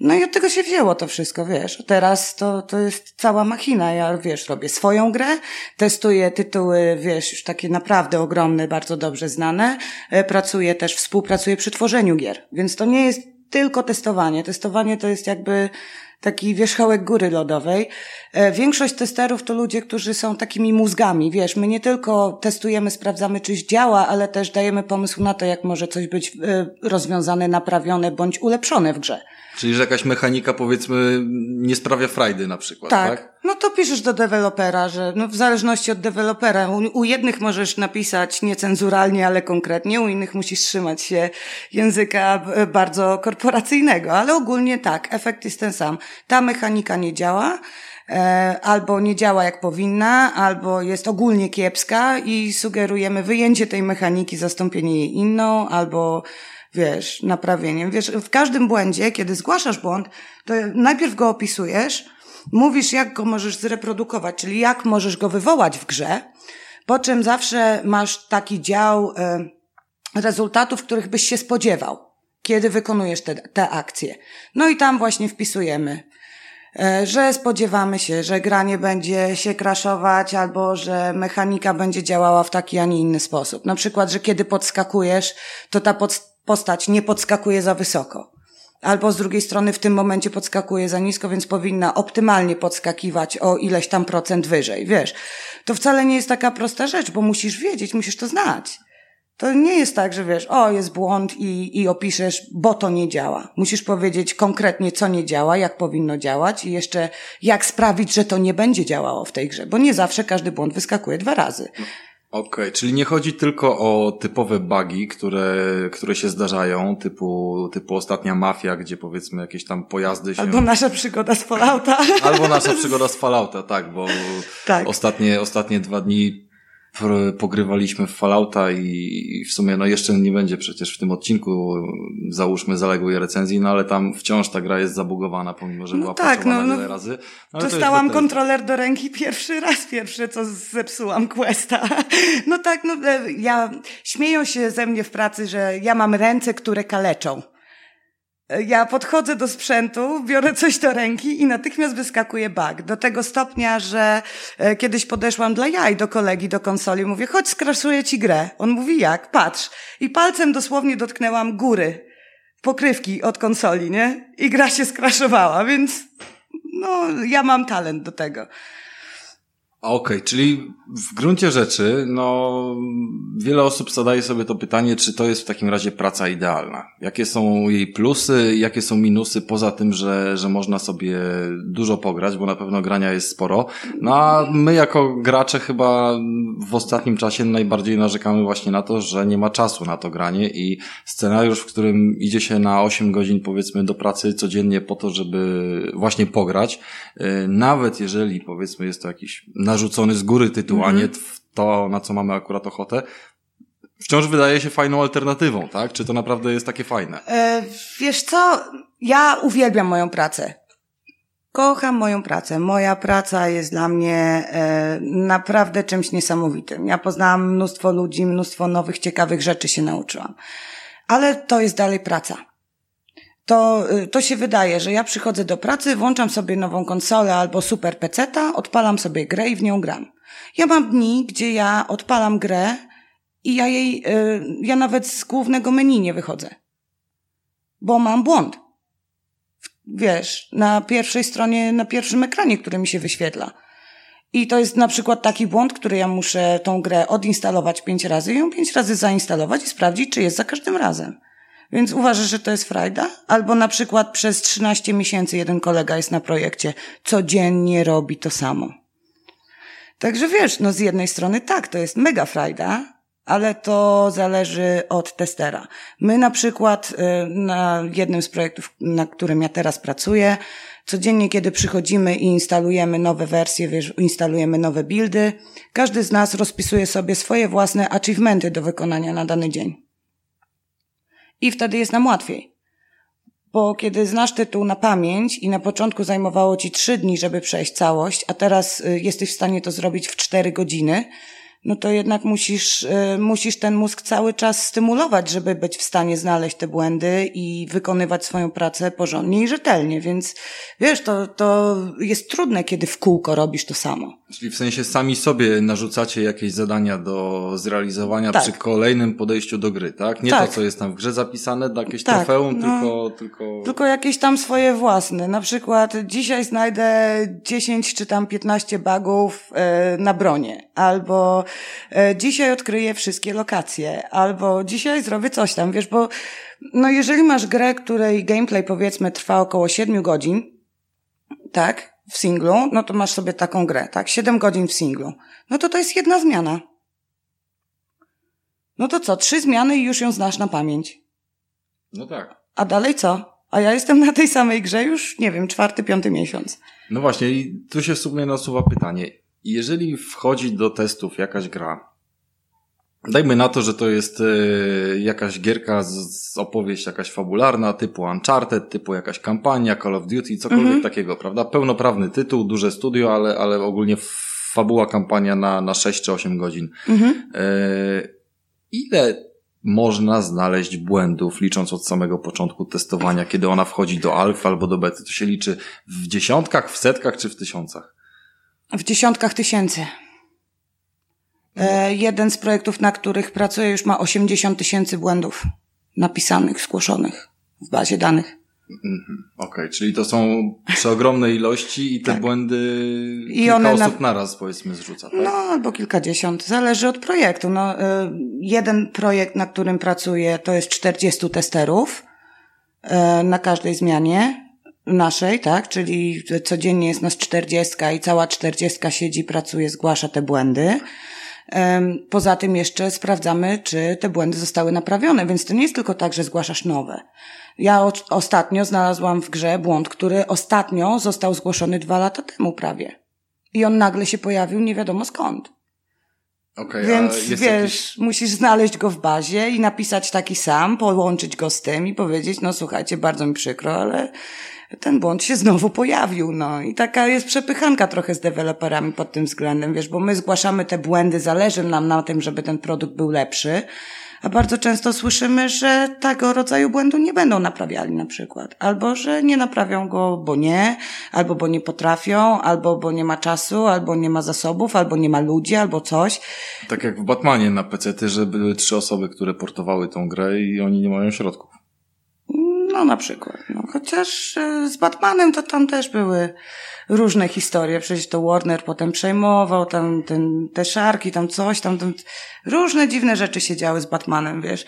No i od tego się wzięło to wszystko, wiesz. Teraz to, to jest cała machina. Ja, wiesz, robię swoją grę, testuję tytuły, wiesz, już takie naprawdę ogromne, bardzo dobrze znane. E, pracuję też, współpracuję przy tworzeniu gier. Więc to nie jest tylko testowanie. Testowanie to jest jakby taki wierzchołek góry lodowej. E, większość testerów to ludzie, którzy są takimi mózgami, wiesz, my nie tylko testujemy, sprawdzamy, czyś działa, ale też dajemy pomysł na to, jak może coś być e, rozwiązane, naprawione bądź ulepszone w grze. Czyli, że jakaś mechanika, powiedzmy, nie sprawia frajdy na przykład, tak? tak? No to piszesz do dewelopera, że no w zależności od dewelopera. U, u, jednych możesz napisać niecenzuralnie, ale konkretnie, u innych musisz trzymać się języka bardzo korporacyjnego, ale ogólnie tak, efekt jest ten sam. Ta mechanika nie działa, e, albo nie działa jak powinna, albo jest ogólnie kiepska i sugerujemy wyjęcie tej mechaniki, zastąpienie jej inną, albo wiesz, naprawieniem. Wiesz, w każdym błędzie, kiedy zgłaszasz błąd, to najpierw go opisujesz, mówisz, jak go możesz zreprodukować, czyli jak możesz go wywołać w grze, po czym zawsze masz taki dział y, rezultatów, których byś się spodziewał, kiedy wykonujesz te, te akcje. No i tam właśnie wpisujemy e, że spodziewamy się, że granie będzie się kraszować albo że mechanika będzie działała w taki, a nie inny sposób. Na przykład, że kiedy podskakujesz, to ta postać nie podskakuje za wysoko. Albo z drugiej strony w tym momencie podskakuje za nisko, więc powinna optymalnie podskakiwać o ileś tam procent wyżej. Wiesz, to wcale nie jest taka prosta rzecz, bo musisz wiedzieć, musisz to znać. To nie jest tak, że wiesz, o, jest błąd i, i opiszesz, bo to nie działa. Musisz powiedzieć konkretnie, co nie działa, jak powinno działać i jeszcze jak sprawić, że to nie będzie działało w tej grze, bo nie zawsze każdy błąd wyskakuje dwa razy. Okej, okay, czyli nie chodzi tylko o typowe bugi, które, które się zdarzają, typu, typu ostatnia mafia, gdzie powiedzmy jakieś tam pojazdy się... Albo nasza przygoda z Fallouta. Albo nasza przygoda z Fallouta, tak, bo tak. Ostatnie, ostatnie dwa dni pogrywaliśmy w Fallouta i w sumie no jeszcze nie będzie przecież w tym odcinku załóżmy zaległej recenzji, no ale tam wciąż ta gra jest zabugowana, pomimo że no była tak, no, no, wiele razy. No, dostałam kontroler do ręki pierwszy raz, pierwszy co zepsułam Questa. No tak, no e, ja, śmieją się ze mnie w pracy, że ja mam ręce, które kaleczą. Ja podchodzę do sprzętu, biorę coś do ręki i natychmiast wyskakuje bug. Do tego stopnia, że e, kiedyś podeszłam dla jaj do kolegi do konsoli, mówię, chodź skraszuję ci grę. On mówi, jak? Patrz. I palcem dosłownie dotknęłam góry, pokrywki od konsoli, nie? I gra się skraszowała, więc no, ja mam talent do tego. Okej, okay, czyli w gruncie rzeczy, no, wiele osób zadaje sobie to pytanie, czy to jest w takim razie praca idealna. Jakie są jej plusy, jakie są minusy, poza tym, że, że można sobie dużo pograć, bo na pewno grania jest sporo. No a my jako gracze chyba w ostatnim czasie najbardziej narzekamy właśnie na to, że nie ma czasu na to granie i scenariusz, w którym idzie się na 8 godzin powiedzmy do pracy codziennie po to, żeby właśnie pograć, y, nawet jeżeli powiedzmy jest to jakiś narzucony z góry tytuł, mm -hmm. a nie mhm. to, na co mamy akurat ochotę, wciąż wydaje się fajną alternatywą, tak? Czy to naprawdę jest takie fajne? E, wiesz co, ja uwielbiam moją pracę. Kocham moją pracę. Moja praca jest dla mnie e, naprawdę czymś niesamowitym. Ja poznałam mnóstwo ludzi, mnóstwo nowych, ciekawych rzeczy się nauczyłam. Ale to jest dalej praca. To, y, to się wydaje, że ja przychodzę do pracy, włączam sobie nową konsolę albo super peceta, odpalam sobie grę i w nią gram. Ja mam dni, gdzie ja odpalam grę i ja jej, y, ja nawet z głównego menu nie wychodzę. Bo mam błąd wiesz, na pierwszej stronie, na pierwszym ekranie, który mi się wyświetla. I to jest na przykład taki błąd, który ja muszę tą grę odinstalować pięć razy ją pięć razy zainstalować i sprawdzić, czy jest za każdym razem. Więc uważasz, że to jest frajda? Albo na przykład przez 13 miesięcy jeden kolega jest na projekcie, codziennie robi to samo. Także wiesz, no z jednej strony tak, to jest mega frajda, ale to zależy od testera. My na przykład y, na jednym z projektów, na którym ja teraz pracuję, codziennie, kiedy przychodzimy i instalujemy nowe wersje, wiesz, instalujemy nowe buildy, każdy z nas rozpisuje sobie swoje własne achievementy do wykonania na dany dzień. I wtedy jest nam łatwiej. Bo kiedy znasz tytuł na pamięć i na początku zajmowało ci trzy dni, żeby przejść całość, a teraz y, jesteś w stanie to zrobić w cztery godziny, no to jednak musisz, y, musisz ten mózg cały czas stymulować, żeby być w stanie znaleźć te błędy i wykonywać swoją pracę porządnie i rzetelnie. Więc wiesz, to, to jest trudne, kiedy w kółko robisz to samo. Czyli w sensie sami sobie narzucacie jakieś zadania do zrealizowania tak. przy kolejnym podejściu do gry, tak? Nie tak. to, co jest tam w grze zapisane, jakieś tak. trofeum, no, tylko, tylko... Tylko jakieś tam swoje własne. Na przykład dzisiaj znajdę 10 czy tam 15 bugów yy, na bronie. Albo yy, dzisiaj odkryję wszystkie lokacje. Albo dzisiaj zrobię coś tam, wiesz, bo no jeżeli masz grę, której gameplay powiedzmy trwa około 7 godzin, tak? w singlu, no to masz sobie taką grę, tak? 7 godzin w singlu. No to to jest jedna zmiana. No to co? Trzy zmiany i już ją znasz na pamięć. No tak. A dalej co? A ja jestem na tej samej grze już, nie wiem, czwarty, piąty miesiąc. No właśnie, i tu się w sumie nasuwa pytanie. Jeżeli wchodzi do testów jakaś gra, Dajmy na to, że to jest y, jakaś gierka z, opowieść jakaś fabularna, typu Uncharted, typu jakaś kampania, Call of Duty, cokolwiek -hmm. takiego, prawda? Pełnoprawny tytuł, duże studio, ale, ale ogólnie fabuła kampania na, na 6 czy 8 godzin. Mm -hmm. ile można znaleźć błędów, licząc od samego początku testowania, kiedy ona wchodzi do alfa albo do bety? To się liczy w dziesiątkach, w setkach czy w tysiącach? W dziesiątkach tysięcy. E, jeden z projektów, na których pracuję, już ma 80 tysięcy błędów napisanych, zgłoszonych w bazie danych. Mhm. Okej, okay, czyli to są przeogromne ilości i te tak. błędy I kilka one osób na... naraz powiedzmy zrzuca, tak? No, albo kilkadziesiąt. Zależy od projektu. No, e, jeden projekt, na którym pracuję, to jest 40 testerów e, na każdej zmianie naszej, tak? Czyli codziennie jest nas 40 i cała 40 siedzi, pracuje, zgłasza te błędy. Poza tym jeszcze sprawdzamy, czy te błędy zostały naprawione, więc to nie jest tylko tak, że zgłaszasz nowe. Ja o, ostatnio znalazłam w grze błąd, który ostatnio został zgłoszony dwa lata temu prawie. I on nagle się pojawił nie wiadomo skąd. Okay, Więc wiesz, jakiś... musisz znaleźć go w bazie i napisać taki sam, połączyć go z tym i powiedzieć, no słuchajcie, bardzo mi przykro, ale ten błąd się znowu pojawił, no. I taka jest przepychanka trochę z deweloperami pod tym względem, wiesz, bo my zgłaszamy te błędy, zależy nam na tym, żeby ten produkt był lepszy, a bardzo często słyszymy, że tego rodzaju błędu nie będą naprawiali na przykład. Albo, że nie naprawią go, bo nie, albo bo nie potrafią, albo bo nie ma czasu, albo nie ma zasobów, albo nie ma ludzi, albo coś. Tak jak w Batmanie na PC, że były trzy osoby, które portowały tą grę i oni nie mają środków. No na przykład. No, chociaż e, z Batmanem to tam też były różne historie. Przecież to Warner potem przejmował, tam ten, te szarki, tam coś, tam, tam różne dziwne rzeczy się działy z Batmanem, wiesz.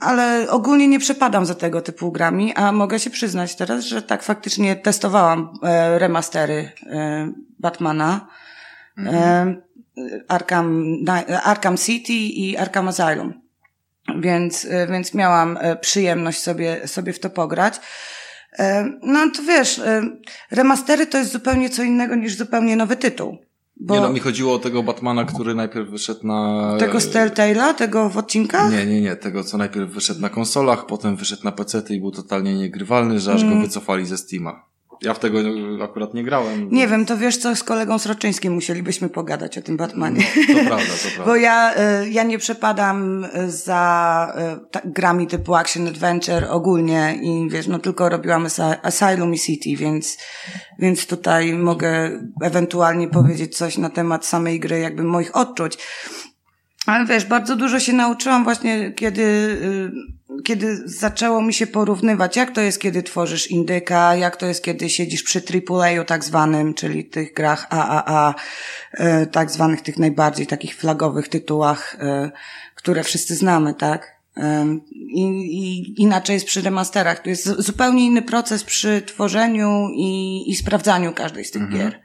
Ale ogólnie nie przepadam za tego typu grami, a mogę się przyznać teraz, że tak faktycznie testowałam e, remastery e, Batmana. Mhm. Arkham, Arkham City i Arkham Asylum więc, e, więc miałam e, przyjemność sobie, sobie w to pograć. E, no to wiesz, remastery to jest zupełnie co innego niż zupełnie nowy tytuł. Bo... Nie no, mi chodziło o tego Batmana, który najpierw wyszedł na... Tego z Telltale'a? Tego w odcinkach? Nie, nie, nie. Tego, co najpierw wyszedł na konsolach, potem wyszedł na PC i był totalnie niegrywalny, że aż mm. go wycofali ze Steama. Ja w tego akurat nie grałem. Nie wiem, to wiesz co, z kolegą Sroczyńskim musielibyśmy pogadać o tym Batmanie. No, to prawda, to prawda. Bo ja, y, ja nie przepadam za y, ta, grami typu Action Adventure ogólnie i wiesz, no tylko robiłam Asylum i City, więc, więc tutaj mogę ewentualnie powiedzieć coś na temat samej gry, jakby moich odczuć. Ale wiesz, bardzo dużo się nauczyłam właśnie, kiedy, y, kiedy zaczęło mi się porównywać, jak to jest, kiedy tworzysz indyka, jak to jest, kiedy siedzisz przy AAA tak zwanym, czyli tych grach AAA, y, tak zwanych tych najbardziej takich flagowych tytułach, y, które wszyscy znamy, tak? I, I, inaczej jest przy remasterach. To jest zupełnie inny proces przy tworzeniu i, i sprawdzaniu każdej z tych mhm. gier.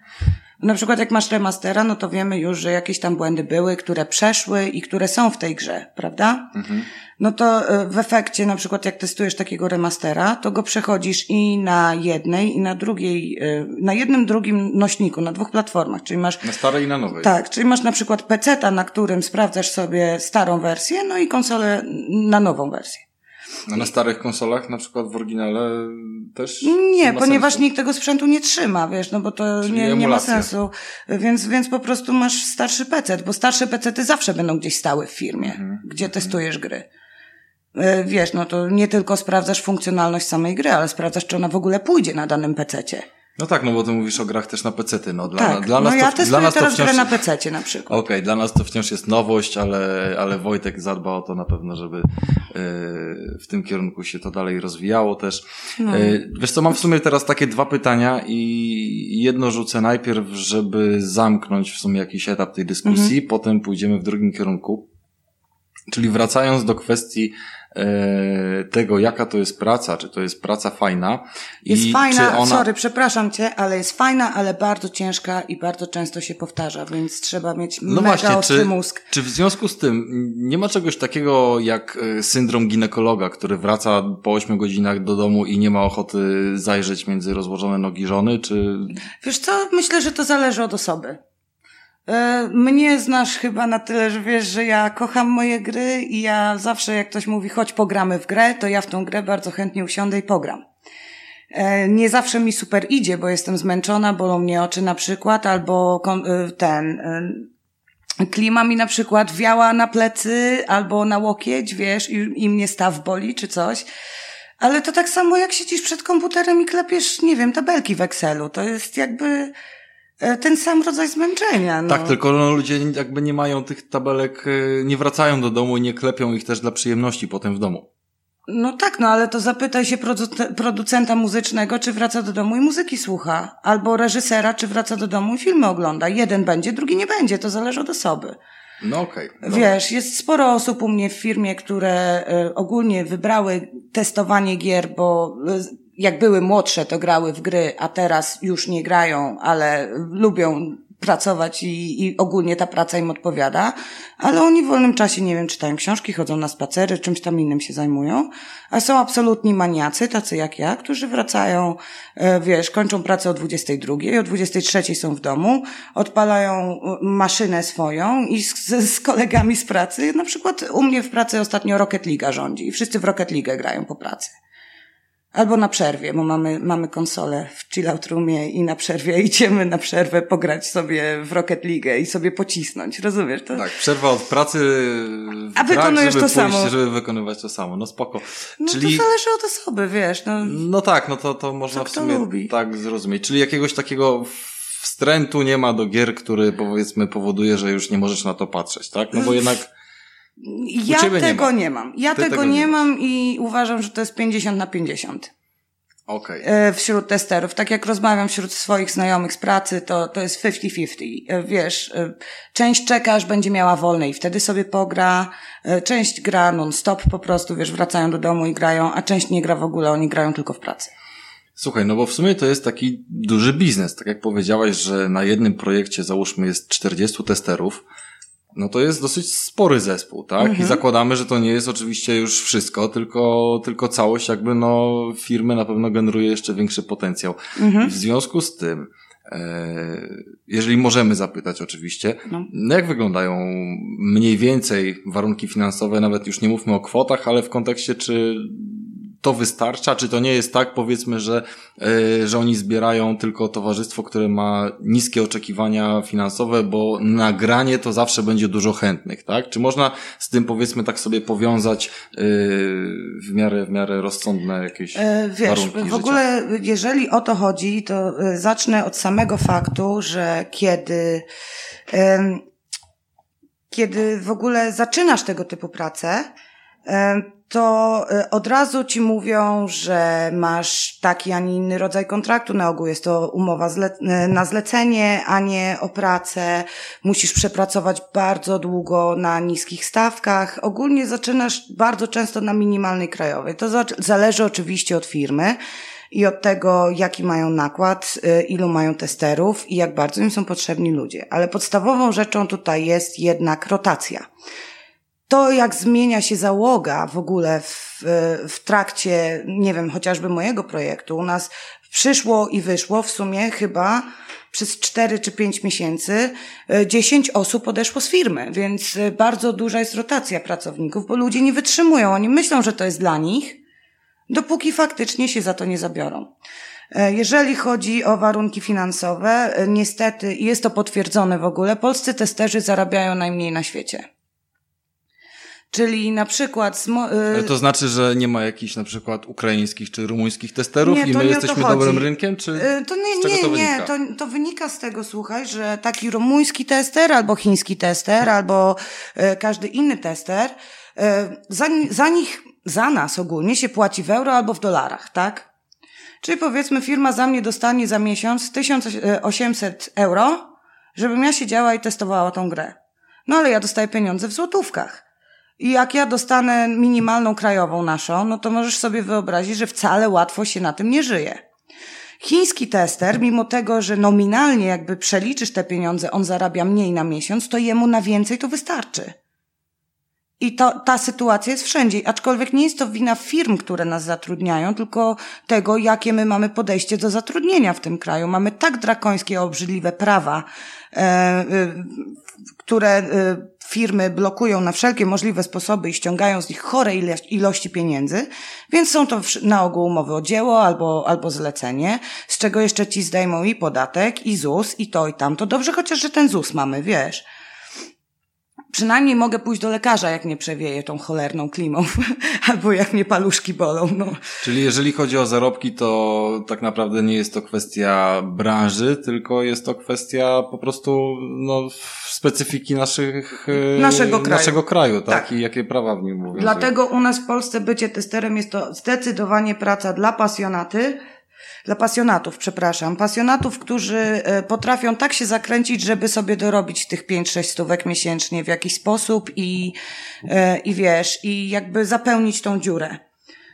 Na przykład jak masz remastera, no to wiemy już, że jakieś tam błędy były, które przeszły i które są w tej grze, prawda? Mhm. No to e, w efekcie, na przykład jak testujesz takiego remastera, to go przechodzisz i na jednej, i na drugiej, e, na jednym, drugim nośniku, na dwóch platformach, czyli masz... Na starej i na nowej. Tak, czyli masz na przykład PC-ta, na którym sprawdzasz sobie starą wersję, no i konsolę na nową wersję. A na starych konsolach, na przykład w oryginale też? Nie, ponieważ sensu? nikt tego sprzętu nie trzyma, wiesz, no bo to nie, nie ma sensu. Więc, więc po prostu masz starszy PC, bo starsze PC-ty zawsze będą gdzieś stały w firmie, mhm. gdzie mhm. testujesz gry. E, wiesz, no to nie tylko sprawdzasz funkcjonalność samej gry, ale sprawdzasz, czy ona w ogóle pójdzie na danym PC-cie. No tak, no bo ty mówisz o grach też na PC-ty. No, dla, tak, dla nas no ja to, dla nas teraz to wciąż... na PC na przykład. Okej, okay, dla nas to wciąż jest nowość, ale, ale Wojtek zadba o to na pewno, żeby yy, w tym kierunku się to dalej rozwijało też. No. Yy, wiesz co, mam w sumie teraz takie dwa pytania i jedno rzucę najpierw, żeby zamknąć w sumie jakiś etap tej dyskusji, mhm. potem pójdziemy w drugim kierunku. Czyli wracając do kwestii tego, jaka to jest praca, czy to jest praca fajna. Jest fajna, ona... sorry, przepraszam cię, ale jest fajna, ale bardzo ciężka i bardzo często się powtarza, więc trzeba mieć no mega właśnie, ostry czy, mózg. Czy w związku z tym nie ma czegoś takiego jak e, syndrom ginekologa, który wraca po 8 godzinach do domu i nie ma ochoty zajrzeć między rozłożone nogi żony, czy... Wiesz co, myślę, że to zależy od osoby. E, mnie znasz chyba na tyle, że wiesz, że ja kocham moje gry i ja zawsze jak ktoś mówi chodź pogramy w grę, to ja w tą grę bardzo chętnie usiądę i pogram. E, nie zawsze mi super idzie, bo jestem zmęczona, bolą mnie oczy na przykład, albo e, ten klima mi na przykład wiała na plecy albo na łokieć, wiesz, i, i mnie staw boli czy coś. Ale to tak samo jak siedzisz przed komputerem i klepiesz, nie wiem, tabelki w Excelu. To jest jakby ten sam rodzaj zmęczenia. No. Tak, tylko no, ludzie jakby nie mają tych tabelek, e, nie wracają do domu i nie klepią ich też dla przyjemności potem w domu. No tak, no ale to zapytaj się producenta muzycznego, czy wraca do domu i muzyki słucha, albo reżysera, czy wraca do domu i filmy ogląda. Jeden będzie, drugi nie będzie, to zależy od osoby. No okej. Okay, Wiesz, jest sporo osób u mnie w firmie, które y, ogólnie wybrały testowanie gier, bo jak były młodsze, to grały w gry, a teraz już nie grają, ale lubią pracować i, i ogólnie ta praca im odpowiada, ale oni w wolnym czasie, nie wiem, czytają książki, chodzą na spacery, czymś tam innym się zajmują, a są absolutni maniacy, tacy jak ja, którzy wracają, e, wiesz, kończą pracę o 22, o 23 są w domu, odpalają e, maszynę swoją i z, z kolegami z pracy, na przykład u mnie w pracy ostatnio Rocket League rządzi i wszyscy w Rocket League grają po pracy. Albo na przerwie, bo mamy, mamy konsolę w chillout roomie i na przerwie idziemy na przerwę pograć sobie w Rocket League i sobie pocisnąć, rozumiesz? To... Tak, przerwa od pracy A wykonujesz to samo. żeby wykonywać to samo, no spoko. No Czyli... to zależy od osoby, wiesz. No, no tak, no to, to można w sumie lubi. tak zrozumieć. Czyli jakiegoś takiego wstrętu nie ma do gier, który powiedzmy powoduje, że już nie możesz na to patrzeć, tak? No bo jednak ja tego nie, nie, mam. Ja tego, tego, nie, mam i uważam, że to jest 50 na 50. Okay. E, wśród testerów. Tak jak rozmawiam wśród swoich znajomych z pracy, to, to jest 50-50. E, wiesz, e, część czeka, aż będzie miała wolne i wtedy sobie pogra, część gra non-stop po prostu, wiesz, wracają do domu i grają, a część nie gra w ogóle, oni grają tylko w pracy. Słuchaj, no bo w sumie to jest taki duży biznes. Tak jak powiedziałaś, że na jednym projekcie załóżmy jest 40 testerów, no to jest dosyć spory zespół, tak? Mhm. I zakładamy, że to nie jest oczywiście już wszystko, tylko, tylko całość jakby no firmy na pewno generuje jeszcze większy potencjał. Mhm. W związku z tym, e, jeżeli możemy zapytać oczywiście, no. no. jak wyglądają mniej więcej warunki finansowe, nawet już nie mówmy o kwotach, ale w kontekście czy to wystarcza? Czy to nie jest tak, powiedzmy, że, yy, że oni zbierają tylko towarzystwo, które ma niskie oczekiwania finansowe, bo nagranie to zawsze będzie dużo chętnych, tak? Czy można z tym, powiedzmy, tak sobie powiązać yy, w miarę, w miarę rozsądne jakieś e, Wiesz, w życia? ogóle, jeżeli o to chodzi, to zacznę od samego faktu, że kiedy, kiedy w ogóle zaczynasz tego typu pracę, to e, od razu ci mówią, że masz taki, a nie inny rodzaj kontraktu. Na ogół jest to umowa zle e, na zlecenie, a nie o pracę. Musisz przepracować bardzo długo na niskich stawkach. Ogólnie zaczynasz bardzo często na minimalnej krajowej. To za zależy oczywiście od firmy i od tego, jaki mają nakład, e, ilu mają testerów i jak bardzo im są potrzebni ludzie. Ale podstawową rzeczą tutaj jest jednak rotacja to, jak zmienia się załoga w ogóle w, w trakcie, nie wiem, chociażby mojego projektu, u nas przyszło i wyszło w sumie chyba przez 4 czy 5 miesięcy 10 osób odeszło z firmy, więc bardzo duża jest rotacja pracowników, bo ludzie nie wytrzymują. Oni myślą, że to jest dla nich, dopóki faktycznie się za to nie zabiorą. Jeżeli chodzi o warunki finansowe, niestety, jest to potwierdzone w ogóle, polscy testerzy zarabiają najmniej na świecie. Czyli na przykład... Ale to znaczy, że nie ma jakichś na przykład ukraińskich czy rumuńskich testerów nie, i my jesteśmy dobrym rynkiem? Czy to nie, nie, to nie. To, to wynika z tego, słuchaj, że taki rumuński tester albo chiński tester albo e, każdy inny tester e, za, za nich, za nas ogólnie się płaci w euro albo w dolarach, tak? Czyli powiedzmy firma za mnie dostanie za miesiąc 1800 euro, żebym ja siedziała i testowała tą grę. No ale ja dostaję pieniądze w złotówkach. I jak ja dostanę minimalną krajową naszą, no to możesz sobie wyobrazić, że wcale łatwo się na tym nie żyje. Chiński tester, mimo tego, że nominalnie jakby przeliczysz te pieniądze, on zarabia mniej na miesiąc, to jemu na więcej to wystarczy. I to, ta sytuacja jest wszędzie, aczkolwiek nie jest to wina firm, które nas zatrudniają, tylko tego, jakie my mamy podejście do zatrudnienia w tym kraju. Mamy tak drakońskie, obrzydliwe prawa, które e, firmy blokują na wszelkie możliwe sposoby i ściągają z nich chore ilości pieniędzy, więc są to na ogół umowy o dzieło albo, albo zlecenie, z czego jeszcze ci zdejmą i podatek, i ZUS, i to, i tamto. Dobrze chociaż, że ten ZUS mamy, wiesz. Przynajmniej mogę pójść do lekarza, jak nie przewieje tą cholerną klimą, albo jak mnie paluszki bolą. No. Czyli jeżeli chodzi o zarobki, to tak naprawdę nie jest to kwestia branży, tylko jest to kwestia po prostu no, specyfiki naszych, e, naszego kraju, naszego kraju tak? tak? I jakie prawa w nim mówią. Dlatego u nas w Polsce bycie testerem jest to zdecydowanie praca dla pasjonaty, dla pasjonatów, przepraszam, pasjonatów, którzy e, potrafią tak się zakręcić, żeby sobie dorobić tych 5-6 stówek miesięcznie w jakiś sposób i, e, i wiesz, i jakby zapełnić tą dziurę.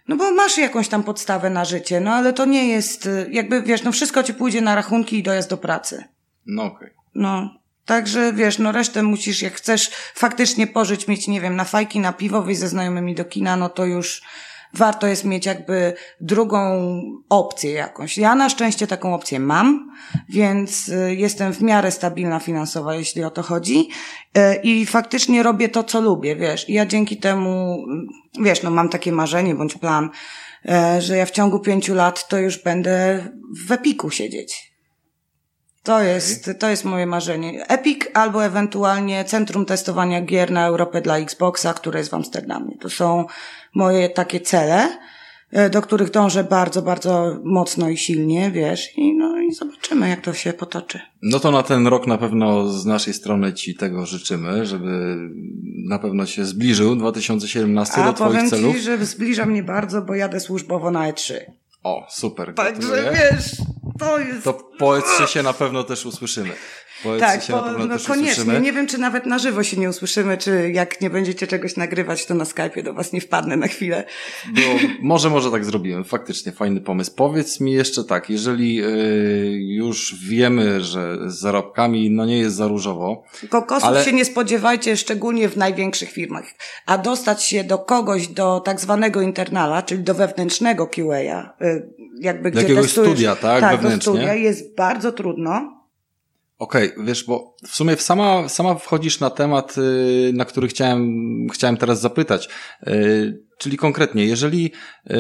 No bo masz jakąś tam podstawę na życie, no ale to nie jest, e, jakby wiesz, no wszystko ci pójdzie na rachunki i dojazd do pracy. No okej. Okay. No, Także wiesz, no resztę musisz, jak chcesz faktycznie pożyć, mieć, nie wiem, na fajki, na piwo, wyjść ze znajomymi do kina, no to już warto jest mieć jakby drugą opcję jakąś. Ja na szczęście taką opcję mam, więc y, jestem w miarę stabilna finansowo, jeśli o to chodzi. Y, I faktycznie robię to, co lubię, wiesz. I ja dzięki temu, y, wiesz, no mam takie marzenie bądź plan, że ja w ciągu pięciu lat to już będę w Epiku siedzieć. To jest, to jest moje marzenie. Epic albo ewentualnie Centrum Testowania Gier na Europę dla Xboxa, które jest w Amsterdamie. To są moje takie cele, e, do których dążę bardzo, bardzo mocno i silnie, wiesz, i no i zobaczymy, jak to się potoczy. No to na ten rok na pewno z naszej strony Ci tego życzymy, żeby na pewno się zbliżył 2017 A, do Twoich celów. A Ci, że zbliża mnie bardzo, bo jadę służbowo na E3. O, super. Także wiesz, to jest... To poetrze się na pewno też usłyszymy. Tak, się po, no koniecznie. Nie wiem, czy nawet na żywo się nie usłyszymy, czy jak nie będziecie czegoś nagrywać, to na Skype'ie do was nie wpadnę na chwilę. Bo może, może tak zrobiłem. Faktycznie fajny pomysł. Powiedz mi jeszcze tak, jeżeli y, już wiemy, że z zarobkami no nie jest za różowo. Kokosów ale... się nie spodziewajcie, szczególnie w największych firmach. A dostać się do kogoś, do tak zwanego internala, czyli do wewnętrznego QA, y, jakby do gdzie jakiegoś testujesz, studia, tak? Tak, do studia jest bardzo trudno Okej, okay, wiesz, bo w sumie sama, sama wchodzisz na temat, y, na który chciałem, chciałem teraz zapytać. Czyli konkretnie, jeżeli y,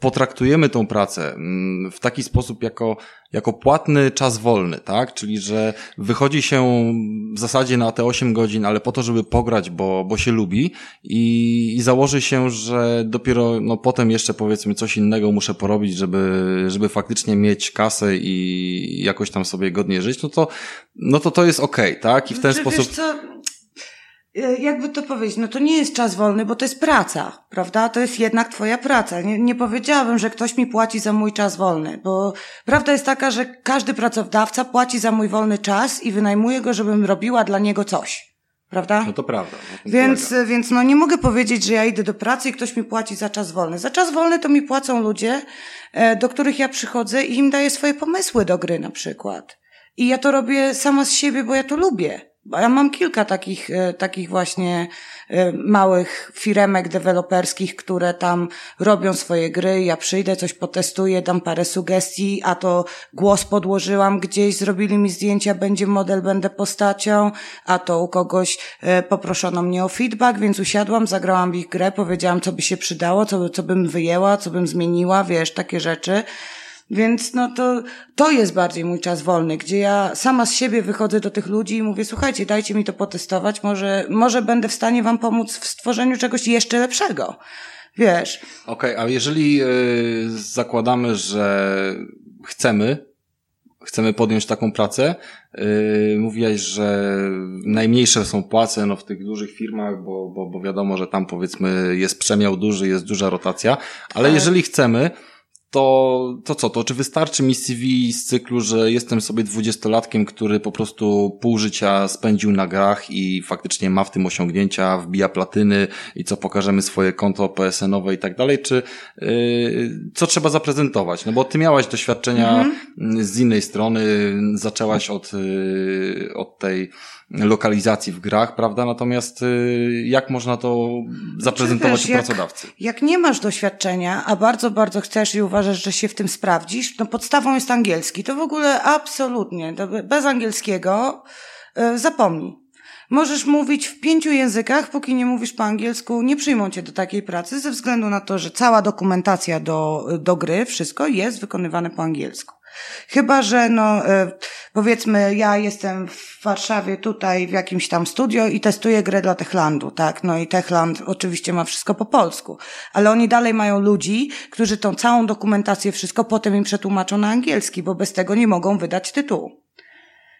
potraktujemy tą pracę mm, w taki sposób jako, jako płatny czas wolny, tak? Czyli, że wychodzi się w zasadzie na te 8 godzin, ale po to, żeby pograć, bo, bo się lubi i, i założy się, że dopiero no, potem jeszcze powiedzmy coś innego muszę porobić, żeby, żeby faktycznie mieć kasę i jakoś tam sobie godnie żyć, no to, no to to jest okej, okay, tak? I w ten Czy sposób... E, jakby to powiedzieć, no to nie jest czas wolny, bo to jest praca, prawda? To jest jednak twoja praca. Nie, nie powiedziałabym, że ktoś mi płaci za mój czas wolny, bo prawda jest taka, że każdy pracodawca płaci za mój wolny czas i wynajmuje go, żebym robiła dla niego coś. Prawda? No to prawda. Więc, więc no nie mogę powiedzieć, że ja idę do pracy i ktoś mi płaci za czas wolny. Za czas wolny to mi płacą ludzie, e, do których ja przychodzę i im daję swoje pomysły do gry na przykład. I ja to robię sama z siebie, bo ja to lubię. Ja mam kilka takich, e, takich właśnie e, małych firemek deweloperskich, które tam robią swoje gry. Ja przyjdę, coś potestuję, dam parę sugestii, a to głos podłożyłam gdzieś, zrobili mi zdjęcia, będzie model, będę postacią, a to u kogoś e, poproszono mnie o feedback, więc usiadłam, zagrałam w ich grę, powiedziałam, co by się przydało, co, co bym wyjęła, co bym zmieniła, wiesz, takie rzeczy. Więc no to, to jest bardziej mój czas wolny, gdzie ja sama z siebie wychodzę do tych ludzi i mówię, słuchajcie, dajcie mi to potestować, może, może będę w stanie wam pomóc w stworzeniu czegoś jeszcze lepszego. Wiesz. Okej, okay, a jeżeli y, zakładamy, że chcemy, chcemy podjąć taką pracę, yy, mówiłaś, że najmniejsze są płace no, w tych dużych firmach, bo, bo, bo wiadomo, że tam powiedzmy jest przemiał duży, jest duża rotacja, ale tak. jeżeli chcemy, to, to co, to czy wystarczy mi CV z cyklu, że jestem sobie dwudziestolatkiem, który po prostu pół życia spędził na grach i faktycznie ma w tym osiągnięcia, wbija platyny i co pokażemy swoje konto PSN-owe i tak dalej, czy yy, co trzeba zaprezentować? No bo ty miałaś doświadczenia -hmm. z innej strony, zaczęłaś od, yy, od tej lokalizacji w grach, prawda? Natomiast y, jak można to zaprezentować wiesz, u pracodawcy? Jak, jak nie masz doświadczenia, a bardzo, bardzo chcesz i uważasz, że się w tym sprawdzisz, no podstawą jest angielski. To w ogóle absolutnie, bez angielskiego y, zapomnij. Możesz mówić w pięciu językach, póki nie mówisz po angielsku, nie przyjmą cię do takiej pracy, ze względu na to, że cała dokumentacja do, do gry, wszystko jest wykonywane po angielsku. Chyba, że no, e, powiedzmy, ja jestem w Warszawie tutaj w jakimś tam studio i testuję grę dla Techlandu, tak? No i Techland oczywiście ma wszystko po polsku, ale oni dalej mają ludzi, którzy tą całą dokumentację, wszystko potem im przetłumaczą na angielski, bo bez tego nie mogą wydać tytułu.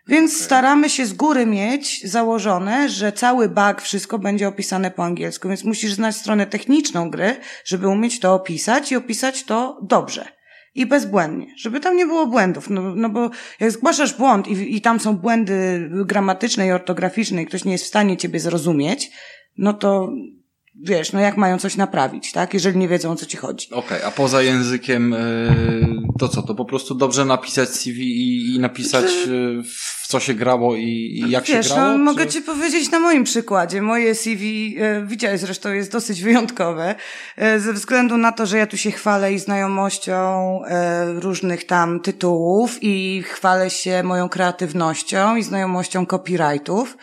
Więc okay. staramy się z góry mieć założone, że cały bug, wszystko będzie opisane po angielsku, więc musisz znać stronę techniczną gry, żeby umieć to opisać i opisać to dobrze i bezbłędnie, żeby tam nie było błędów, no, no bo jak zgłaszasz błąd i, i tam są błędy gramatyczne i ortograficzne i ktoś nie jest w stanie ciebie zrozumieć, no to wiesz, no jak mają coś naprawić, tak? Jeżeli nie wiedzą, o co ci chodzi. Okej, okay, a poza językiem, yy, to co? To po prostu dobrze napisać CV i, i napisać, yy, w co się grało i, i jak wiesz, się grało? No, mogę ci powiedzieć na moim przykładzie. Moje CV, yy, widziałeś zresztą, jest dosyć wyjątkowe, ze względu na to, że ja tu się chwalę i znajomością różnych tam tytułów i chwalę się moją kreatywnością i znajomością copyrightów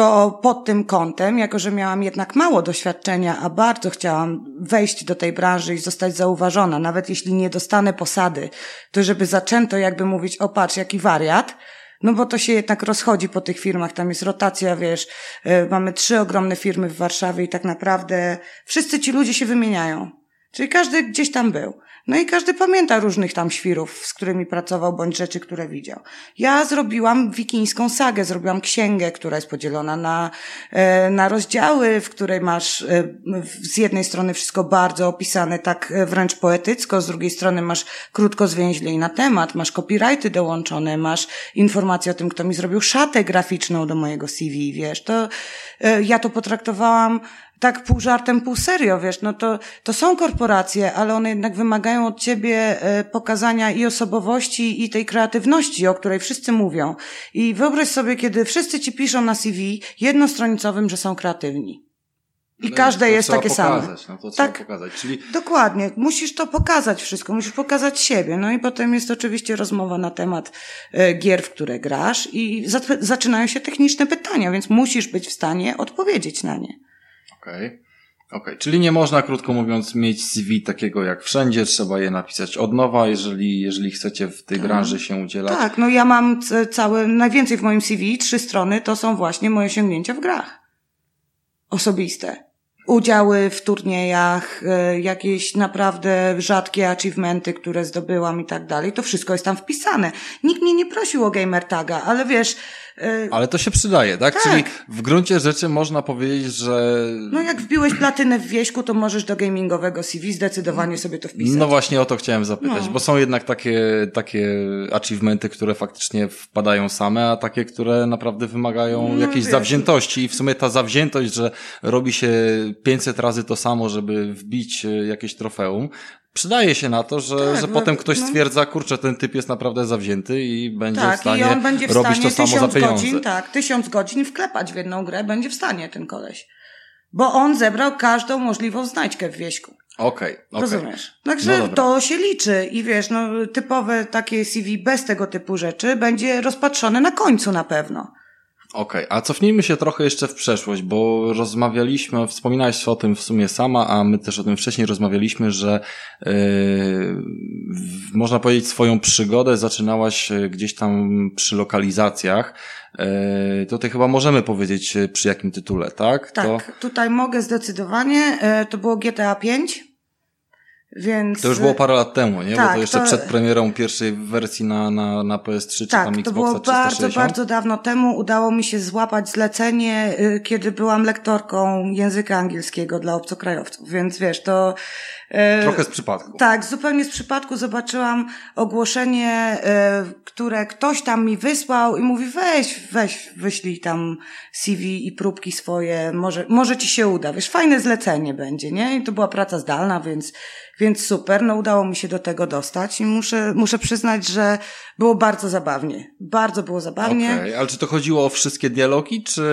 to pod tym kątem, jako że miałam jednak mało doświadczenia, a bardzo chciałam wejść do tej branży i zostać zauważona, nawet jeśli nie dostanę posady, to żeby zaczęto jakby mówić, o patrz, jaki wariat, no bo to się jednak rozchodzi po tych firmach, tam jest rotacja, wiesz, yy, mamy trzy ogromne firmy w Warszawie i tak naprawdę wszyscy ci ludzie się wymieniają. Czyli każdy gdzieś tam był. No i każdy pamięta różnych tam świrów, z którymi pracował, bądź rzeczy, które widział. Ja zrobiłam wikińską sagę, zrobiłam księgę, która jest podzielona na, e, na rozdziały, w której masz e, z jednej strony wszystko bardzo opisane tak e, wręcz poetycko, z drugiej strony masz krótko zwięźlej na temat, masz copyrighty dołączone, masz informacje o tym, kto mi zrobił szatę graficzną do mojego CV, wiesz, to ja to potraktowałam tak pół żartem, pół serio, wiesz, no to, to są korporacje, ale one jednak wymagają od ciebie e, pokazania i osobowości, i tej kreatywności, o której wszyscy mówią. I wyobraź sobie, kiedy wszyscy ci piszą na CV jednostronicowym, że są kreatywni. I no, każde jest takie pokazać, same. No to trzeba tak, pokazać. Czyli... Dokładnie. Musisz to pokazać wszystko. Musisz pokazać siebie. No i potem jest oczywiście rozmowa na temat e, gier, w które grasz i zaczynają się techniczne pytania, więc musisz być w stanie odpowiedzieć na nie. Okej. Okay. okay. czyli nie można, krótko mówiąc, mieć CV takiego jak wszędzie, trzeba je napisać od nowa, jeżeli, jeżeli chcecie w tej tak. branży się udzielać. Tak, no ja mam całe, najwięcej w moim CV, trzy strony, to są właśnie moje osiągnięcia w grach. Osobiste udziały w turniejach, e, jakieś naprawdę rzadkie achievementy, które zdobyłam i tak dalej. To wszystko jest tam wpisane. Nikt mnie nie prosił o gamer taga, ale wiesz, Ale to się przydaje, tak? tak? Czyli w gruncie rzeczy można powiedzieć, że... No jak wbiłeś platynę w wieśku, to możesz do gamingowego CV zdecydowanie sobie to wpisać. No właśnie o to chciałem zapytać, no. bo są jednak takie, takie achievementy, które faktycznie wpadają same, a takie, które naprawdę wymagają no, jakiejś wiesz. zawziętości i w sumie ta zawziętość, że robi się 500 razy to samo, żeby wbić e, jakieś trofeum, przydaje się na to, że, tak, że no, potem ktoś no. stwierdza, kurczę, ten typ jest naprawdę zawzięty i będzie tak, w stanie i on będzie w robić stanie to samo za pieniądze. Godzin, tak, tysiąc godzin wklepać w jedną grę, będzie w stanie ten koleś. Bo on zebrał każdą możliwą znajdźkę w wieśku. Okej, okay, okay, Rozumiesz? Także no to się liczy i wiesz, no typowe takie CV bez tego typu rzeczy będzie rozpatrzone na końcu na pewno. Okej, okay, a cofnijmy się trochę jeszcze w przeszłość, bo rozmawialiśmy, wspominałeś o tym w sumie sama, a my też o tym wcześniej rozmawialiśmy, że yy, można powiedzieć swoją przygodę zaczynałaś e, gdzieś tam przy lokalizacjach. Yy, tutaj chyba możemy powiedzieć przy jakim tytule, tak? Tak, to... tutaj mogę zdecydowanie. To było GTA 5. Więc... To już było parę lat temu, nie? Tak, Bo to jeszcze to... przed premierą pierwszej wersji na, na, na PS3 czy tak, tam Xboxa to było 360. bardzo, bardzo dawno temu. Udało mi się złapać zlecenie, y, kiedy byłam lektorką języka angielskiego dla obcokrajowców. Więc wiesz, to... Y, Trochę z przypadku. Tak, zupełnie z przypadku zobaczyłam ogłoszenie, y, które ktoś tam mi wysłał i mówi weź, weź, wyślij tam CV i próbki swoje, może, może ci się uda. Wiesz, fajne zlecenie będzie, nie? I to była praca zdalna, więc więc super, no udało mi się do tego dostać i muszę, muszę przyznać, że było bardzo zabawnie. Bardzo było zabawnie. Okay. Ale czy to chodziło o wszystkie dialogi, czy,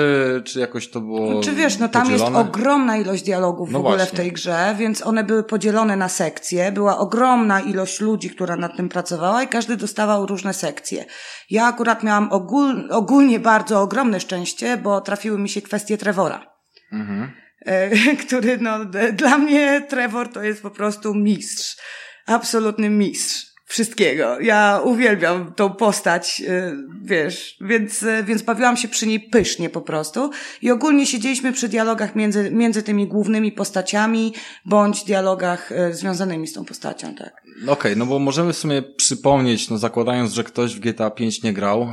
czy jakoś to było Czy wiesz, no tam podzielone? jest ogromna ilość dialogów no w ogóle właśnie. w tej grze, więc one były podzielone na sekcje. Była ogromna ilość ludzi, która nad tym pracowała i każdy dostawał różne sekcje. Ja akurat miałam ogól, ogólnie bardzo ogromne szczęście, bo trafiły mi się kwestie Trevora. Mhm. E, który no, dla mnie Trevor to jest po prostu mistrz. Absolutny mistrz wszystkiego. Ja uwielbiam tą postać, e, wiesz, więc, e, więc bawiłam się przy niej pysznie po prostu. I ogólnie siedzieliśmy przy dialogach między, między tymi głównymi postaciami, bądź dialogach związanymi z tą postacią, tak. Okej, okay, no bo możemy w sumie przypomnieć, no zakładając, że ktoś w GTA 5 nie grał.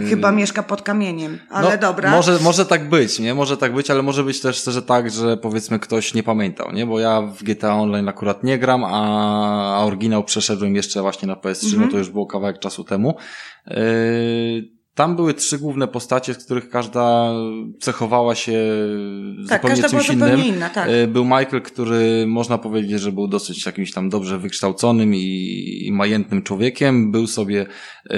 Yy... Chyba mieszka pod kamieniem, ale no, dobra. Może, może tak być, nie? Może tak być, ale może być też, że tak, że powiedzmy ktoś nie pamiętał, nie? Bo ja w GTA Online akurat nie gram, a, a oryginał przeszedłem jeszcze właśnie na PS3, mm -hmm. no mhm. to już było kawałek czasu temu. Yy tam były trzy główne postacie, z których każda cechowała się tak, zupełnie czymś innym. Inna, tak. E, był Michael, który można powiedzieć, że był dosyć jakimś tam dobrze wykształconym i, i majętnym człowiekiem. Był sobie yy,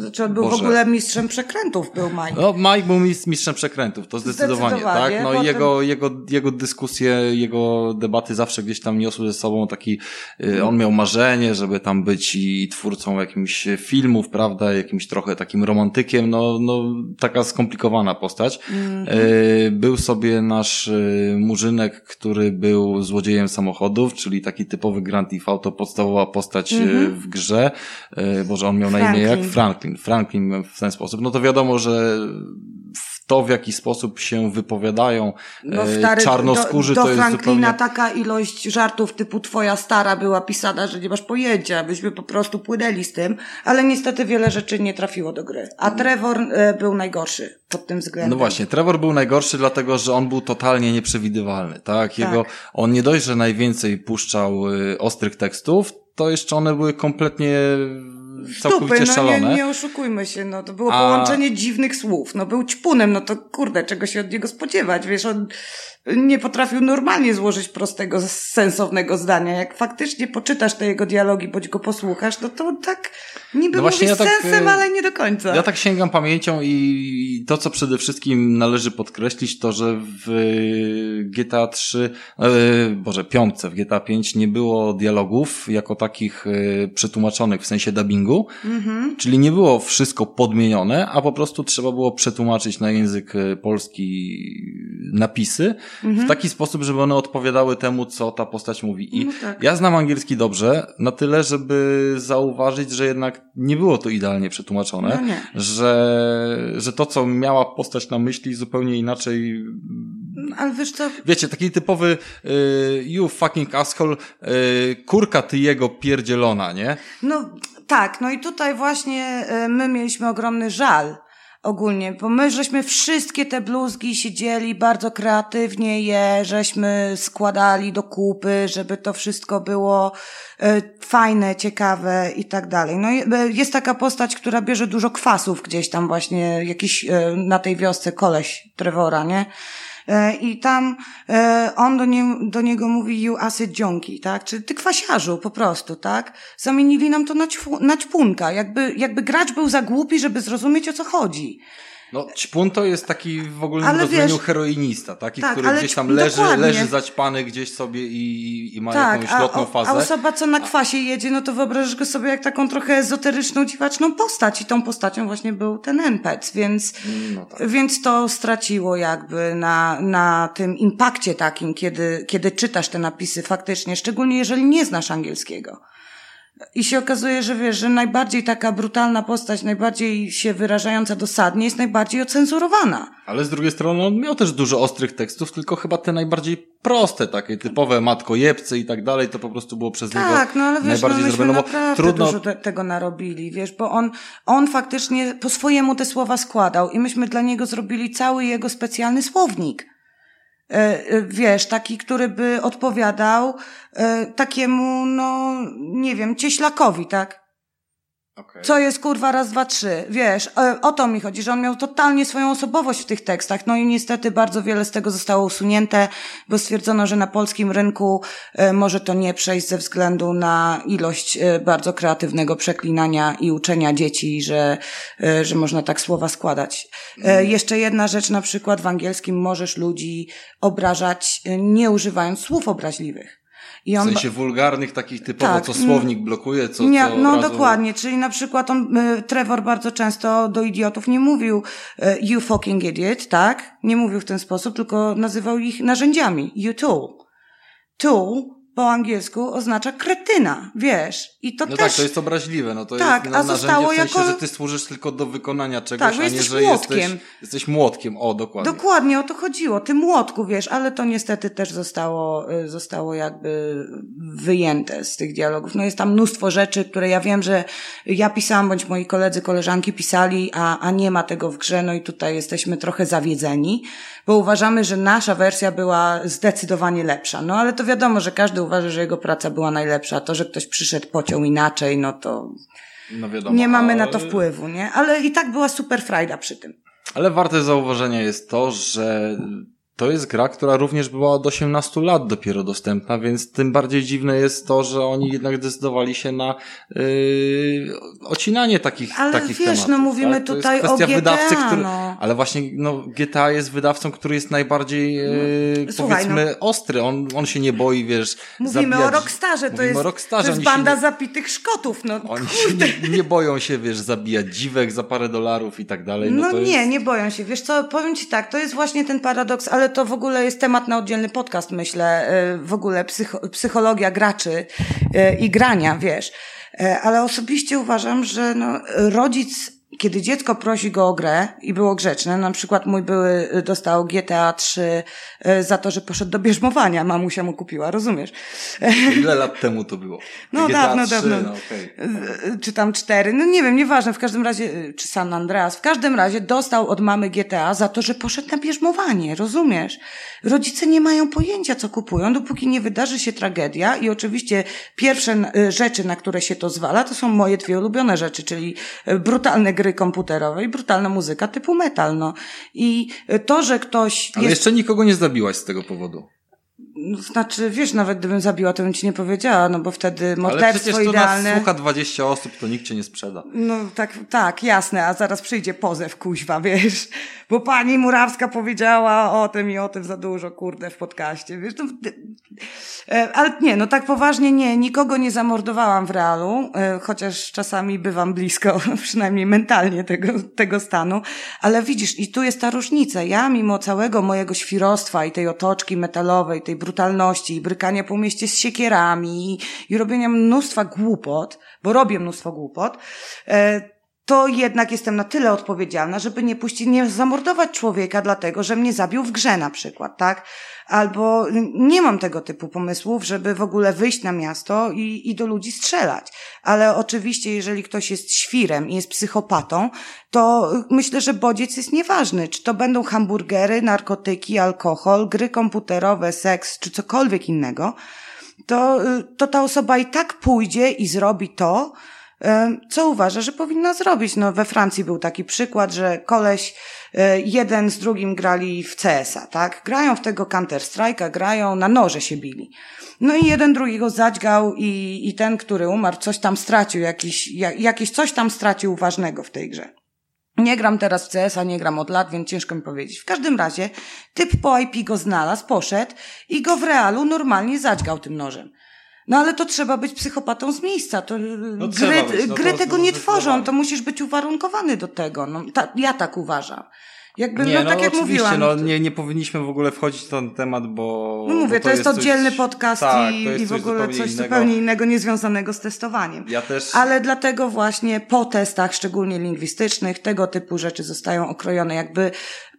znaczy on był Boże. w ogóle mistrzem przekrętów, był Mike. No, Mike był mistrzem przekrętów, to zdecydowanie, zdecydowanie tak? No potem... i jego, jego, jego dyskusje, jego debaty zawsze gdzieś tam niosły ze sobą taki, mm. on miał marzenie, żeby tam być i twórcą jakimś filmów, prawda, jakimś trochę takim romantykiem, no, no taka skomplikowana postać. Mm -hmm. Był sobie nasz e, murzynek, który był złodziejem samochodów, czyli taki typowy Grand Theft Auto, podstawowa postać -hmm. w grze. Boże, on miał Franklin. na imię jak Franklin. Franklin w ten sposób. No to wiadomo, że to, w jaki sposób się wypowiadają no, stary, czarnoskórzy, do, do to jest Franklina zupełnie... taka ilość żartów typu twoja stara była pisana, że nie masz pojęcia, byśmy po prostu płynęli z tym, ale niestety wiele rzeczy nie trafiło do gry. A Trevor e, był najgorszy pod tym względem. No właśnie, Trevor był najgorszy dlatego, że on był totalnie nieprzewidywalny, tak? Jego, tak. on nie dość, że najwięcej puszczał y, ostrych tekstów, to jeszcze one były kompletnie całkowicie Stupy, no szalone. Nie, nie oszukujmy się, no to było A... połączenie dziwnych słów. No był ćpunem, no to kurde, czego się od niego spodziewać, wiesz, on nie potrafił normalnie złożyć prostego, sensownego zdania. Jak faktycznie poczytasz te jego dialogi, bądź go posłuchasz, no to tak niby no właśnie ja tak, sensem, ale nie do końca. Ja tak sięgam pamięcią i to, co przede wszystkim należy podkreślić, to, że w GTA 3, e, Boże, piątce, w GTA 5 nie było dialogów jako takich e, przetłumaczonych w sensie dubbingu, mhm. czyli nie było wszystko podmienione, a po prostu trzeba było przetłumaczyć na język e, polski napisy w taki sposób, żeby one odpowiadały temu, co ta postać mówi. I No tak. ja znam angielski dobrze, na tyle, żeby zauważyć, że jednak nie było to idealnie przetłumaczone, No że, że to, co miała postać na myśli, zupełnie inaczej Ale wiesz co, Wiecie, taki typowy y, you fucking asshole, y, kurka ty jego pierdzielona, nie? No tak, no i tutaj właśnie e, my mieliśmy ogromny żal ogólnie, bo my żeśmy wszystkie te bluzgi siedzieli bardzo kreatywnie je, żeśmy składali do kupy, żeby to wszystko było e, fajne, ciekawe i tak dalej. No e, jest taka postać, która bierze dużo kwasów gdzieś tam właśnie, jakiś e, na tej wiosce koleś Trevora, nie? E, I tam e, on do, nie, do niego mówi you acid junkie, tak? Czy ty kwasiarzu po prostu, tak? Zamienili nam to na, ćpunka. Jakby, jakby gracz był za głupi, żeby zrozumieć o co chodzi. No, ćpun to jest taki w ogóle Ale rozumieniu wiesz- heroinista, taki, Tak, który gdzieś tam leży, dokładnie. leży zaćpany gdzieś sobie i, i ma tak, jakąś lotną fazę. a osoba, co na kwasie jedzie, no to wyobrażasz go sobie jak taką trochę ezoteryczną, dziwaczną postać. I tą postacią właśnie był ten NPC, więc, No tak. więc to straciło jakby na, na tym impakcie takim, kiedy, kiedy czytasz te napisy faktycznie, szczególnie jeżeli nie znasz angielskiego. I się okazuje, że wiesz, że najbardziej taka brutalna postać, najbardziej się wyrażająca dosadnie jest najbardziej ocenzurowana. Ale z drugiej strony on miał też dużo ostrych tekstów, tylko chyba te najbardziej proste, takie typowe matkojebce i tak dalej, to po prostu było przez niego Tak, no ale wiesz, no myśmy zrobione. Naprawdę trudno, dużo te, tego narobili, wiesz, bo on, on faktycznie po swojemu te słowa składał i myśmy dla niego zrobili cały jego specjalny słownik. E, e, wiesz, taki, który by odpowiadał e, takiemu, no, nie wiem, cieślakowi, tak? Okej. Co jest kurwa raz, dwa, trzy? Wiesz, e, o to mi chodzi, że on miał totalnie swoją osobowość w tych tekstach. No i niestety bardzo wiele z tego zostało usunięte, bo stwierdzono, że na polskim rynku e, może to nie przejść ze względu na ilość e, bardzo kreatywnego przeklinania i uczenia dzieci, że, że można tak słowa składać. E, Jeszcze jedna rzecz, na przykład w angielskim możesz ludzi obrażać, nie używając słów obraźliwych. I W on sensie wulgarnych, takich typowo, Tak, co słownik blokuje, co, nie, co no razu... dokładnie, czyli na przykład on, y, Trevor bardzo często do idiotów nie mówił y, you fucking idiot, tak? Nie mówił w ten sposób, tylko nazywał ich narzędziami. You tool. Tool po angielsku oznacza kretyna, wiesz? I to No też... tak, to jest obraźliwe, no to Tak, jest na, a zostało w sensie, jako- że ty służysz tylko do wykonania czegoś, Tak, a nie, jesteś że jesteś, młotkiem. jesteś młotkiem, o, dokładnie. Dokładnie o to chodziło, tym młotku, wiesz, ale to niestety też zostało, y, zostało jakby wyjęte z tych dialogów. No jest tam mnóstwo rzeczy, które ja wiem, że ja pisałam, bądź moi koledzy, koleżanki pisali, a, a nie ma tego w grze, no i tutaj jesteśmy trochę zawiedzeni, bo uważamy, że nasza wersja była zdecydowanie lepsza. No ale to wiadomo, że każdy uważa, że jego praca była najlepsza, to, że ktoś przyszedł, pociął inaczej, no to No wiadomo. nie mamy na to ale- wpływu, nie? Ale i tak była super frajda przy tym. Ale warte zauważenia jest to, że to jest gra, która również była od 18 lat dopiero dostępna, więc tym bardziej dziwne jest to, że oni jednak decydowali się na yy, ocinanie takich, Ale takich wiesz, tematów. no mówimy tak? Tutaj o GTA, wydawcy, który, no. ale właśnie no, GTA jest wydawcą, który jest najbardziej yy, Słuchaj, powiedzmy ostry. On, on się nie boi, wiesz, Mówimy zabijać. o Rockstarze, to Mówimy jest, o Rockstarze, to jest banda nie- zapitych Szkotów, no. Oni się nie, nie boją się, wiesz, zabijać dziwek za parę dolarów i tak dalej. No, No, nie, jest... nie boją się. Wiesz co, powiem ci tak, to jest właśnie ten paradoks, ale to w ogóle jest temat na oddzielny podcast, myślę, y, w ogóle psycho, psychologia graczy y, i grania, wiesz. Y, Ale osobiście uważam, że no, rodzic kiedy dziecko prosi go o grę i było grzeczne, na przykład mój były y, dostał GTA 3 y, za to, że poszedł do bierzmowania, mamusia mu kupiła, rozumiesz? Ile lat temu to było? No, GTA dawno, 3, dawno. No, okej. Y, czy tam cztery, no nie wiem, nieważne, w każdym razie, czy San Andreas, w każdym razie dostał od mamy GTA za to, że poszedł na bierzmowanie, rozumiesz? Rodzice nie mają pojęcia, co kupują, dopóki nie wydarzy się tragedia i oczywiście pierwsze rzeczy, na które się to zwala, to są moje dwie ulubione rzeczy, czyli brutalne gry komputerowe i brutalna muzyka typu metal, no. I to, że ktoś Ale jest jeszcze nikogo nie zabiłaś z tego powodu. No, Znaczy, wiesz, nawet gdybym zabiła, to bym ci nie powiedziała, no bo wtedy Ale morderstwo tu idealne. nas słucha 20 osób, to nikt cię nie sprzeda. No tak, tak, jasne, a zaraz przyjdzie pozew, kuźwa, wiesz, bo pani Murawska powiedziała o tym i o tym za dużo, kurde, w podcaście, wiesz, E, ale nie, no tak poważnie nie, nikogo nie zamordowałam w realu, e, chociaż czasami bywam blisko, przynajmniej mentalnie tego, tego stanu. Ale widzisz, i tu jest ta różnica. Ja mimo całego mojego świrostwa i tej otoczki metalowej, tej brutalności i brykania po mieście z siekierami i, i robienia mnóstwa głupot, bo robię mnóstwo głupot, e, to jednak jestem na tyle odpowiedzialna, żeby nie puścić, nie zamordować człowieka dlatego, że mnie zabił w grze na przykład, tak? Albo nie mam tego typu pomysłów, żeby w ogóle wyjść na miasto i, i do ludzi strzelać. Ale oczywiście, jeżeli ktoś jest świrem i jest psychopatą, to myślę, że bodziec jest nieważny. Czy to będą hamburgery, narkotyki, alkohol, gry komputerowe, seks, czy cokolwiek innego, to, to ta osoba i tak pójdzie i zrobi to, co uważa, że powinna zrobić. No, we Francji był taki przykład, że koleś e, jeden z drugim grali w CS-a, tak? Grają w tego Counter-Strike'a, grają, na noże się bili. No i jeden drugiego zadźgał i, i ten, który umarł, coś tam stracił, jakiś, jakieś coś tam stracił ważnego w tej grze. Nie gram teraz w CS-a, nie gram od lat, więc ciężko mi powiedzieć. W każdym razie typ po IP go znalazł, poszedł i go w realu normalnie zadźgał tym nożem. No ale to trzeba być psychopatą z miejsca. To no, gry, być, no gry to, tego to, nie tworzą, to musisz być uwarunkowany do tego. No, ta, ja tak uważam. Jakby, nie, no, no tak jak mówiłam. No, nie, nie powinniśmy w ogóle wchodzić w ten temat, bo. No mówię, bo to, jest, jest oddzielny coś, podcast tak, i, i w ogóle zupełnie coś innego. zupełnie innego, niezwiązanego z testowaniem. Ja też. Ale dlatego właśnie po testach, szczególnie lingwistycznych, tego typu rzeczy zostają okrojone. Jakby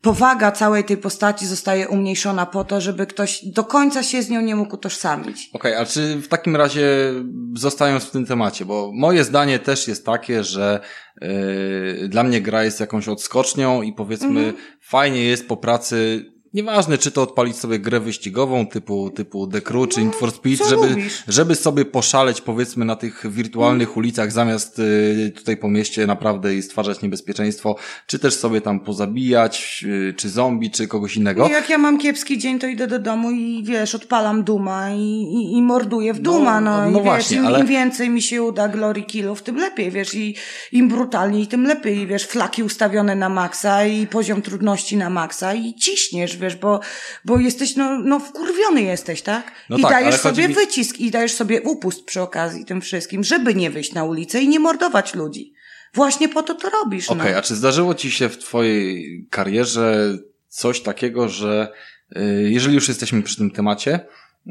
powaga całej tej postaci zostaje umniejszona po to, żeby ktoś do końca się z nią nie mógł utożsamić. Okej, okay, a czy w takim razie zostając w tym temacie, bo moje zdanie też jest takie, że yy, dla mnie gra jest jakąś odskocznią i powiedzmy mm -hmm. fajnie jest po pracy Nieważne, czy to odpalić sobie grę wyścigową typu, typu The Crew czy Need for Speed, żeby, żeby sobie poszaleć powiedzmy na tych wirtualnych ulicach zamiast y, tutaj po mieście naprawdę i stwarzać niebezpieczeństwo, czy też sobie tam pozabijać, y, czy zombie, czy kogoś innego. No jak ja mam kiepski dzień, to idę do domu i wiesz, odpalam Duma i, i, i morduję w Duma, no, no, no i właśnie, wiesz, im, ale... im więcej mi się uda glory killów, tym lepiej, wiesz, i im brutalniej, tym lepiej, wiesz, flaki ustawione na maksa i poziom trudności na maksa i ciśniesz, wiesz, bo, bo jesteś, no, no wkurwiony jesteś, tak? No I tak, dajesz sobie mi... wycisk i dajesz sobie upust przy okazji tym wszystkim, żeby nie wyjść na ulicę i nie mordować ludzi. Właśnie po to to robisz. Okej, okay, no. a czy zdarzyło ci się w twojej karierze coś takiego, że y, jeżeli już jesteśmy przy tym temacie,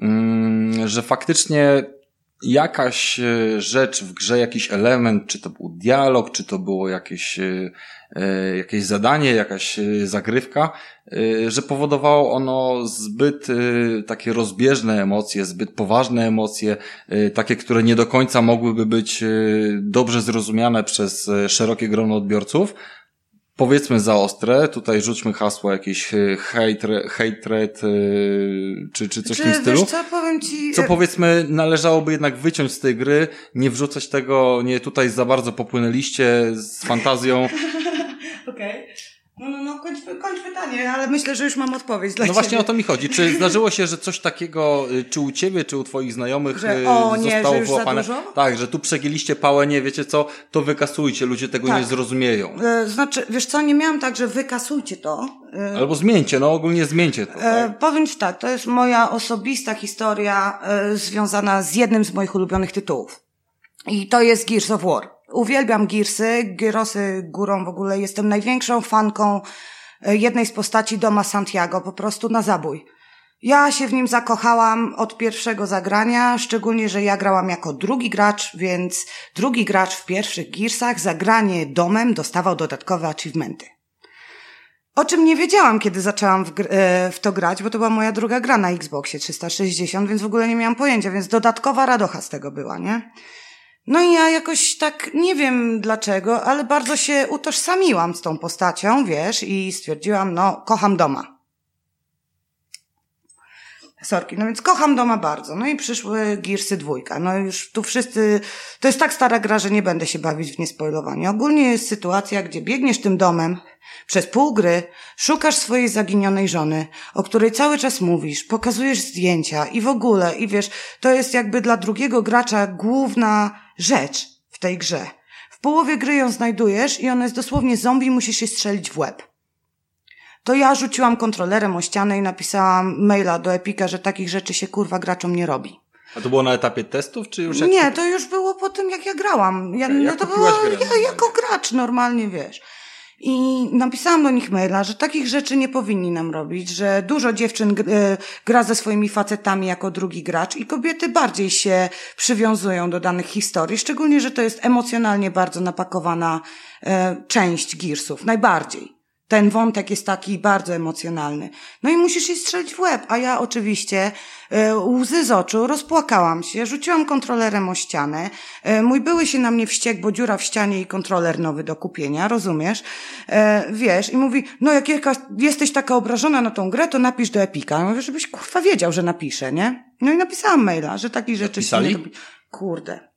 mm, że faktycznie jakaś e, rzecz w grze, jakiś element, czy to był dialog, czy to było jakieś, e, jakieś zadanie, jakaś zagrywka, że powodowało ono zbyt takie rozbieżne emocje, zbyt poważne emocje, takie, które nie do końca mogłyby być dobrze zrozumiane przez szerokie grono odbiorców, powiedzmy za ostre, tutaj rzućmy hasło jakieś e, hate, hatred e, czy, czy coś czy, w tym stylu. co, powiem ci... Co powiedzmy należałoby jednak wyciąć z tej gry, nie wrzucać tego, nie tutaj za bardzo popłynęliście z fantazją. Okej. Okay. No, no, no, kończ, kończ pytanie, ale myślę, że już mam odpowiedź dla No ciebie. właśnie o to mi chodzi. Czy zdarzyło się, że coś takiego, y, czy u ciebie, czy u twoich znajomych że, y, o, nie, zostało już wyłapane? Tak, że tu przegięliście pałę, nie wiecie co, to wykasujcie, ludzie tego tak. nie zrozumieją. E, znaczy, wiesz co, nie miałam tak, że wykasujcie to. E, Albo zmieńcie, no ogólnie zmieńcie to. E, tak? powiem ci tak, to jest moja osobista historia związana z jednym z moich ulubionych tytułów. I to jest Gears of War. Uwielbiam Gearsy, Gyrosy górą w ogóle. Jestem największą fanką e, jednej z postaci Doma Santiago, po prostu na zabój. Ja się w nim zakochałam od pierwszego zagrania, szczególnie, że ja grałam jako drugi gracz, więc drugi gracz w pierwszych Gearsach zagranie domem dostawał dodatkowe achievementy. O czym nie wiedziałam, kiedy zaczęłam w, e, w, to grać, bo to była moja druga gra na Xboxie 360, więc w ogóle nie miałam pojęcia, więc dodatkowa radocha z tego była, nie? No i ja jakoś tak nie wiem dlaczego, ale bardzo się utożsamiłam z tą postacią, wiesz, i stwierdziłam, no, kocham doma. Sorki, no więc kocham doma bardzo. No i przyszły Gearsy dwójka. No już tu wszyscy, to jest tak stara gra, że nie będę się bawić w niespoilowanie. Ogólnie jest sytuacja, gdzie biegniesz tym domem, przez pół gry szukasz swojej zaginionej żony, o której cały czas mówisz, pokazujesz zdjęcia i w ogóle, i wiesz, to jest jakby dla drugiego gracza główna rzecz w tej grze. W połowie gry ją znajdujesz i ona jest dosłownie zombie, musisz się strzelić w łeb. to ja rzuciłam kontrolerem o ścianę i napisałam maila do Epika, że takich rzeczy się kurwa graczom nie robi. A to było na etapie testów, czy już jak Nie, to już było po tym, jak ja grałam. Ja, Okej, no jak to było ja, jako gracz normalnie, wiesz. I napisałam do nich maila, że takich rzeczy nie powinni nam robić, że dużo dziewczyn e, gra ze swoimi facetami jako drugi gracz i kobiety bardziej się przywiązują do danych historii, szczególnie, że to jest emocjonalnie bardzo napakowana e, część Gearsów, najbardziej. Ten wątek jest taki bardzo emocjonalny. No i musisz jej strzelić w łeb. A ja oczywiście e, łzy z oczu, rozpłakałam się, rzuciłam kontrolerem o ścianę. E, mój były się na mnie wściekł, bo dziura w ścianie i kontroler nowy do kupienia, rozumiesz? E, wiesz, i mówi, no jak jaka, jesteś taka obrażona na tą grę, to napisz do Epika. Ja mówię, żebyś kurwa wiedział, że napiszę, nie? No i napisałam maila, że takich rzeczy się Napisali? nie robi. Kurde.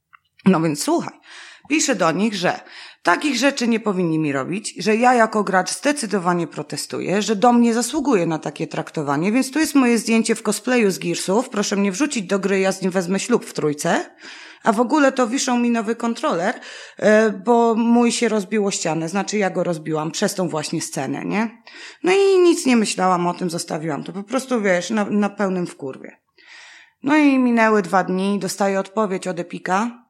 No więc słuchaj. Piszę do nich, że takich rzeczy nie powinni mi robić, że ja jako gracz zdecydowanie protestuję, że dom nie zasługuje na takie traktowanie, więc tu jest moje zdjęcie w cosplayu z Gearsów. Proszę mnie wrzucić do gry, ja z nim wezmę ślub w trójce. A w ogóle to wiszą mi nowy kontroler, e, bo mój się rozbiło ścianę, znaczy ja go rozbiłam przez tą właśnie scenę, nie? No i nic nie myślałam o tym, zostawiłam to. Po prostu, wiesz, na, na pełnym wkurwie. No i minęły dwa dni, dostaję odpowiedź od Epika,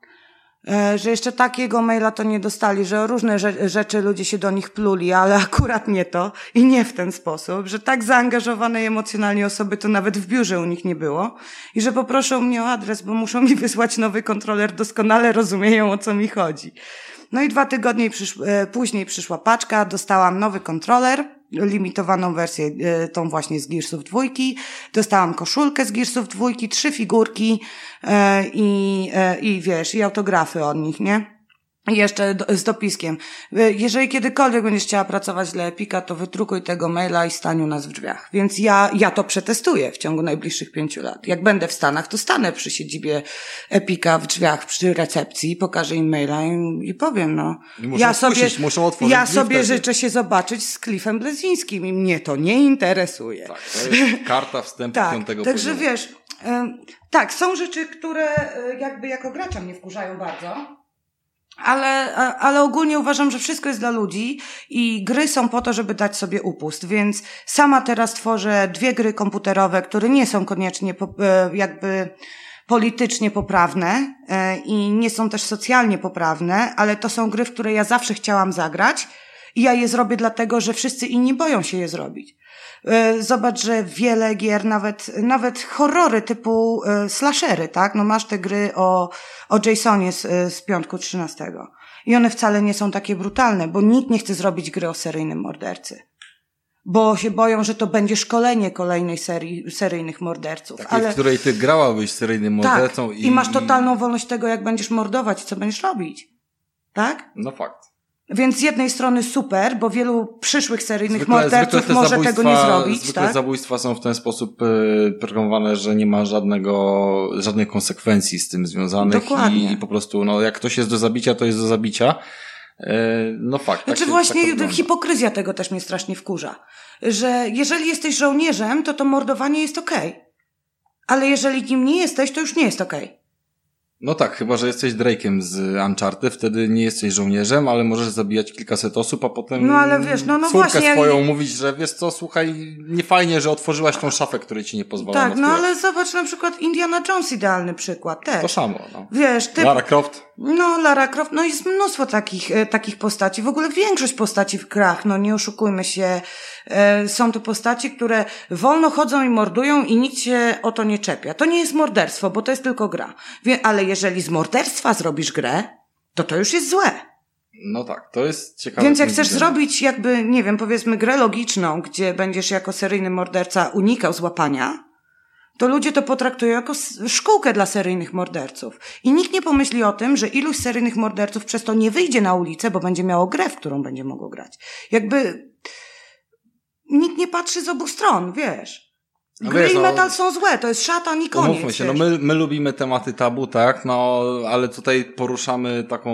że jeszcze takiego maila to nie dostali, że o różne rze- rzeczy ludzie się do nich pluli, ale akurat nie to i nie w ten sposób, że tak zaangażowanej emocjonalnie osoby to nawet w biurze u nich nie było i że poproszą mnie o adres, bo muszą mi wysłać nowy kontroler, doskonale rozumieją o co mi chodzi. No i dwa tygodnie przysz- e, później przyszła paczka, dostałam nowy kontroler, limitowaną wersję, e, tą właśnie z Gearsów dwójki. Dostałam koszulkę z Gearsów dwójki, trzy figurki e, i, i wiesz, i autografy od nich, nie? I jeszcze do, z dopiskiem. E, Jeżeli kiedykolwiek będziesz chciała pracować dla Epika, to wydrukuj tego maila i stań u nas w drzwiach. Więc ja, ja to przetestuję w ciągu najbliższych pięciu lat. Jak będę w Stanach, to stanę przy siedzibie Epika w drzwiach przy recepcji, pokażę im maila i, i powiem, no. I muszą spuścić, muszą otworzyć ja sobie życzę się zobaczyć z Cliffem Blezińskim i mnie to nie interesuje. Tak, to jest karta wstępu Tak, piątego także poziomu. wiesz, tak, są rzeczy, które e, jakby jako gracza mnie wkurzają bardzo. Ale, a- ale ogólnie uważam, że wszystko jest dla ludzi i gry są po to, żeby dać sobie upust, więc sama teraz tworzę dwie gry komputerowe, które nie są koniecznie e, jakby politycznie poprawne e, i nie są też socjalnie poprawne, ale to są gry, w które ja zawsze chciałam zagrać i ja je zrobię dlatego, że wszyscy inni boją się je zrobić. E, Zobacz, że wiele gier, nawet, nawet horrory typu e, slashery, tak? No masz te gry o, o Jasonie z, e, z piątku 13. I one wcale nie są takie brutalne, bo nikt nie chce zrobić gry o seryjnym mordercy. Bo się boją, że to będzie szkolenie kolejnej serii, seryjnych morderców. Takiej, w której ty grałabyś seryjnym tak, mordercą i masz totalną wolność tego, jak będziesz mordować i co będziesz robić. Tak? No fakt. Więc z jednej strony super, bo wielu przyszłych seryjnych morderców te może tego nie zrobić, zwykle tak? zabójstwa są w ten sposób y, programowane, że nie ma żadnego, żadnych konsekwencji z tym związanych Dokładnie. i po prostu, no jak ktoś jest do zabicia, to jest do zabicia. Y, no fakt. tak Znaczy się- właśnie tak hipokryzja tego też mnie strasznie wkurza. Że jeżeli jesteś żołnierzem, to to mordowanie jest okej. Ale jeżeli nim nie jesteś, to już nie jest okej. No tak, chyba, że jesteś Drake'em z Uncharted, wtedy nie jesteś żołnierzem, ale możesz zabijać kilkaset osób, a potem No ale wiesz, no- no właśnie, jak- swoją mówić, że wiesz co, słuchaj, nie fajnie, że otworzyłaś tą szafę, której ci nie pozwala Tak, no ale zobacz na przykład Indiana Jones, idealny przykład To też. samo, no. Wiesz, ty... Lara Croft. No, Lara Croft, no jest mnóstwo takich, e, takich postaci. W ogóle większość postaci w grach, no nie oszukujmy się. E, są to postaci, które wolno chodzą i mordują i nikt się o to nie czepia. To nie jest morderstwo, bo to jest tylko gra. Wie, ale jeżeli z morderstwa zrobisz grę, to to już jest złe. No tak, to jest ciekawe. Więc jak chcesz widzenia. zrobić jakby, nie wiem, powiedzmy grę logiczną, gdzie będziesz jako seryjny morderca unikał złapania, to ludzie to potraktują jako szkółkę dla seryjnych morderców. I nikt nie pomyśli o tym, że iluś seryjnych morderców przez to nie wyjdzie na ulicę, bo będzie miało grę, w którą będzie mogło grać. Jakby nikt nie patrzy z obu stron, wiesz. No no- metal są złe, to jest szatan i koniec. Umówmy się, no my, my lubimy tematy tabu, tak, no, ale tutaj poruszamy taką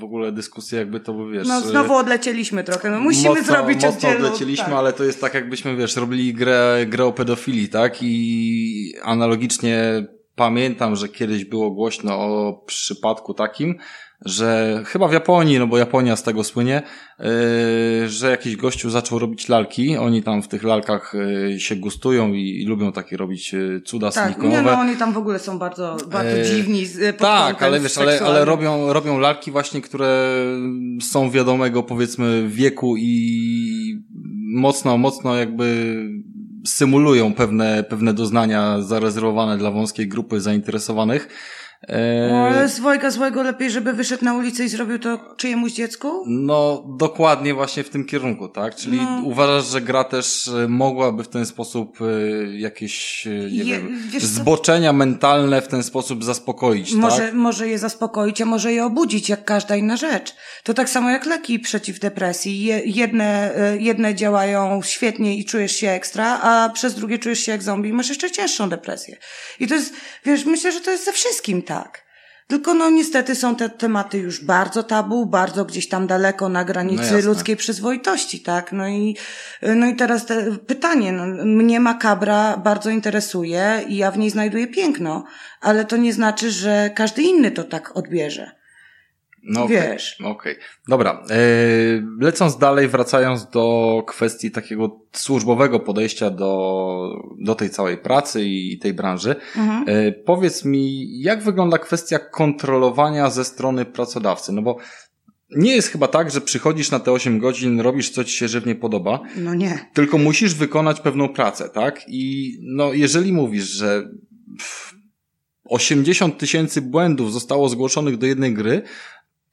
w ogóle dyskusję, jakby to był, wiesz... No znowu odlecieliśmy trochę, no musimy mocno, zrobić mocno oddzielną... odlecieliśmy, tak. ale to jest tak, jakbyśmy, wiesz, robili grę, grę o pedofilii, tak, i analogicznie pamiętam, że kiedyś było głośno o przypadku takim, że chyba w Japonii, no bo Japonia z tego słynie, yy, że jakiś gościu zaczął robić lalki. Oni tam w tych lalkach yy, się gustują i, i lubią takie robić yy, cuda Tak, silikonowe. nie no, oni tam w ogóle są bardzo, bardzo E, dziwni. Tak, ale wiesz, ale, ale robią, robią lalki właśnie, które są wiadomego powiedzmy wieku i mocno, mocno jakby symulują pewne, pewne doznania zarezerwowane dla wąskiej grupy zainteresowanych. E, No, ale z dwojga złego lepiej, żeby wyszedł na ulicę i zrobił to czyjemuś dziecku? No, dokładnie właśnie w tym kierunku, tak? Czyli No. uważasz, że gra też e, mogłaby w ten sposób e, jakieś, nie Je- wiem, zboczenia mentalne w ten sposób zaspokoić, Może, tak? może je zaspokoić, a może je obudzić, jak każda inna rzecz. To tak samo jak leki przeciw depresji. Je, jedne, jedne działają świetnie i czujesz się ekstra, a przez drugie czujesz się jak zombie i masz jeszcze cięższą depresję. I to jest, wiesz, myślę, że to jest ze wszystkim tak. Tylko no niestety są te tematy już bardzo tabu, bardzo gdzieś tam daleko na No granicy jasne. ludzkiej przyzwoitości, tak? No i, no i teraz te pytanie, no, mnie makabra bardzo interesuje i ja w niej znajduję piękno, ale to nie znaczy, że każdy inny to tak odbierze. No Wiesz. Okej. Dobra. E, lecąc dalej, wracając do kwestii takiego służbowego podejścia do, do tej całej pracy i tej branży, Mhm. e, powiedz mi, jak wygląda kwestia kontrolowania ze strony pracodawcy? No bo nie jest chyba tak, że przychodzisz na te 8 godzin, robisz co ci się żywnie podoba, No nie. tylko musisz wykonać pewną pracę, tak? I no, jeżeli mówisz, że pff, 80 tysięcy błędów zostało zgłoszonych do jednej gry,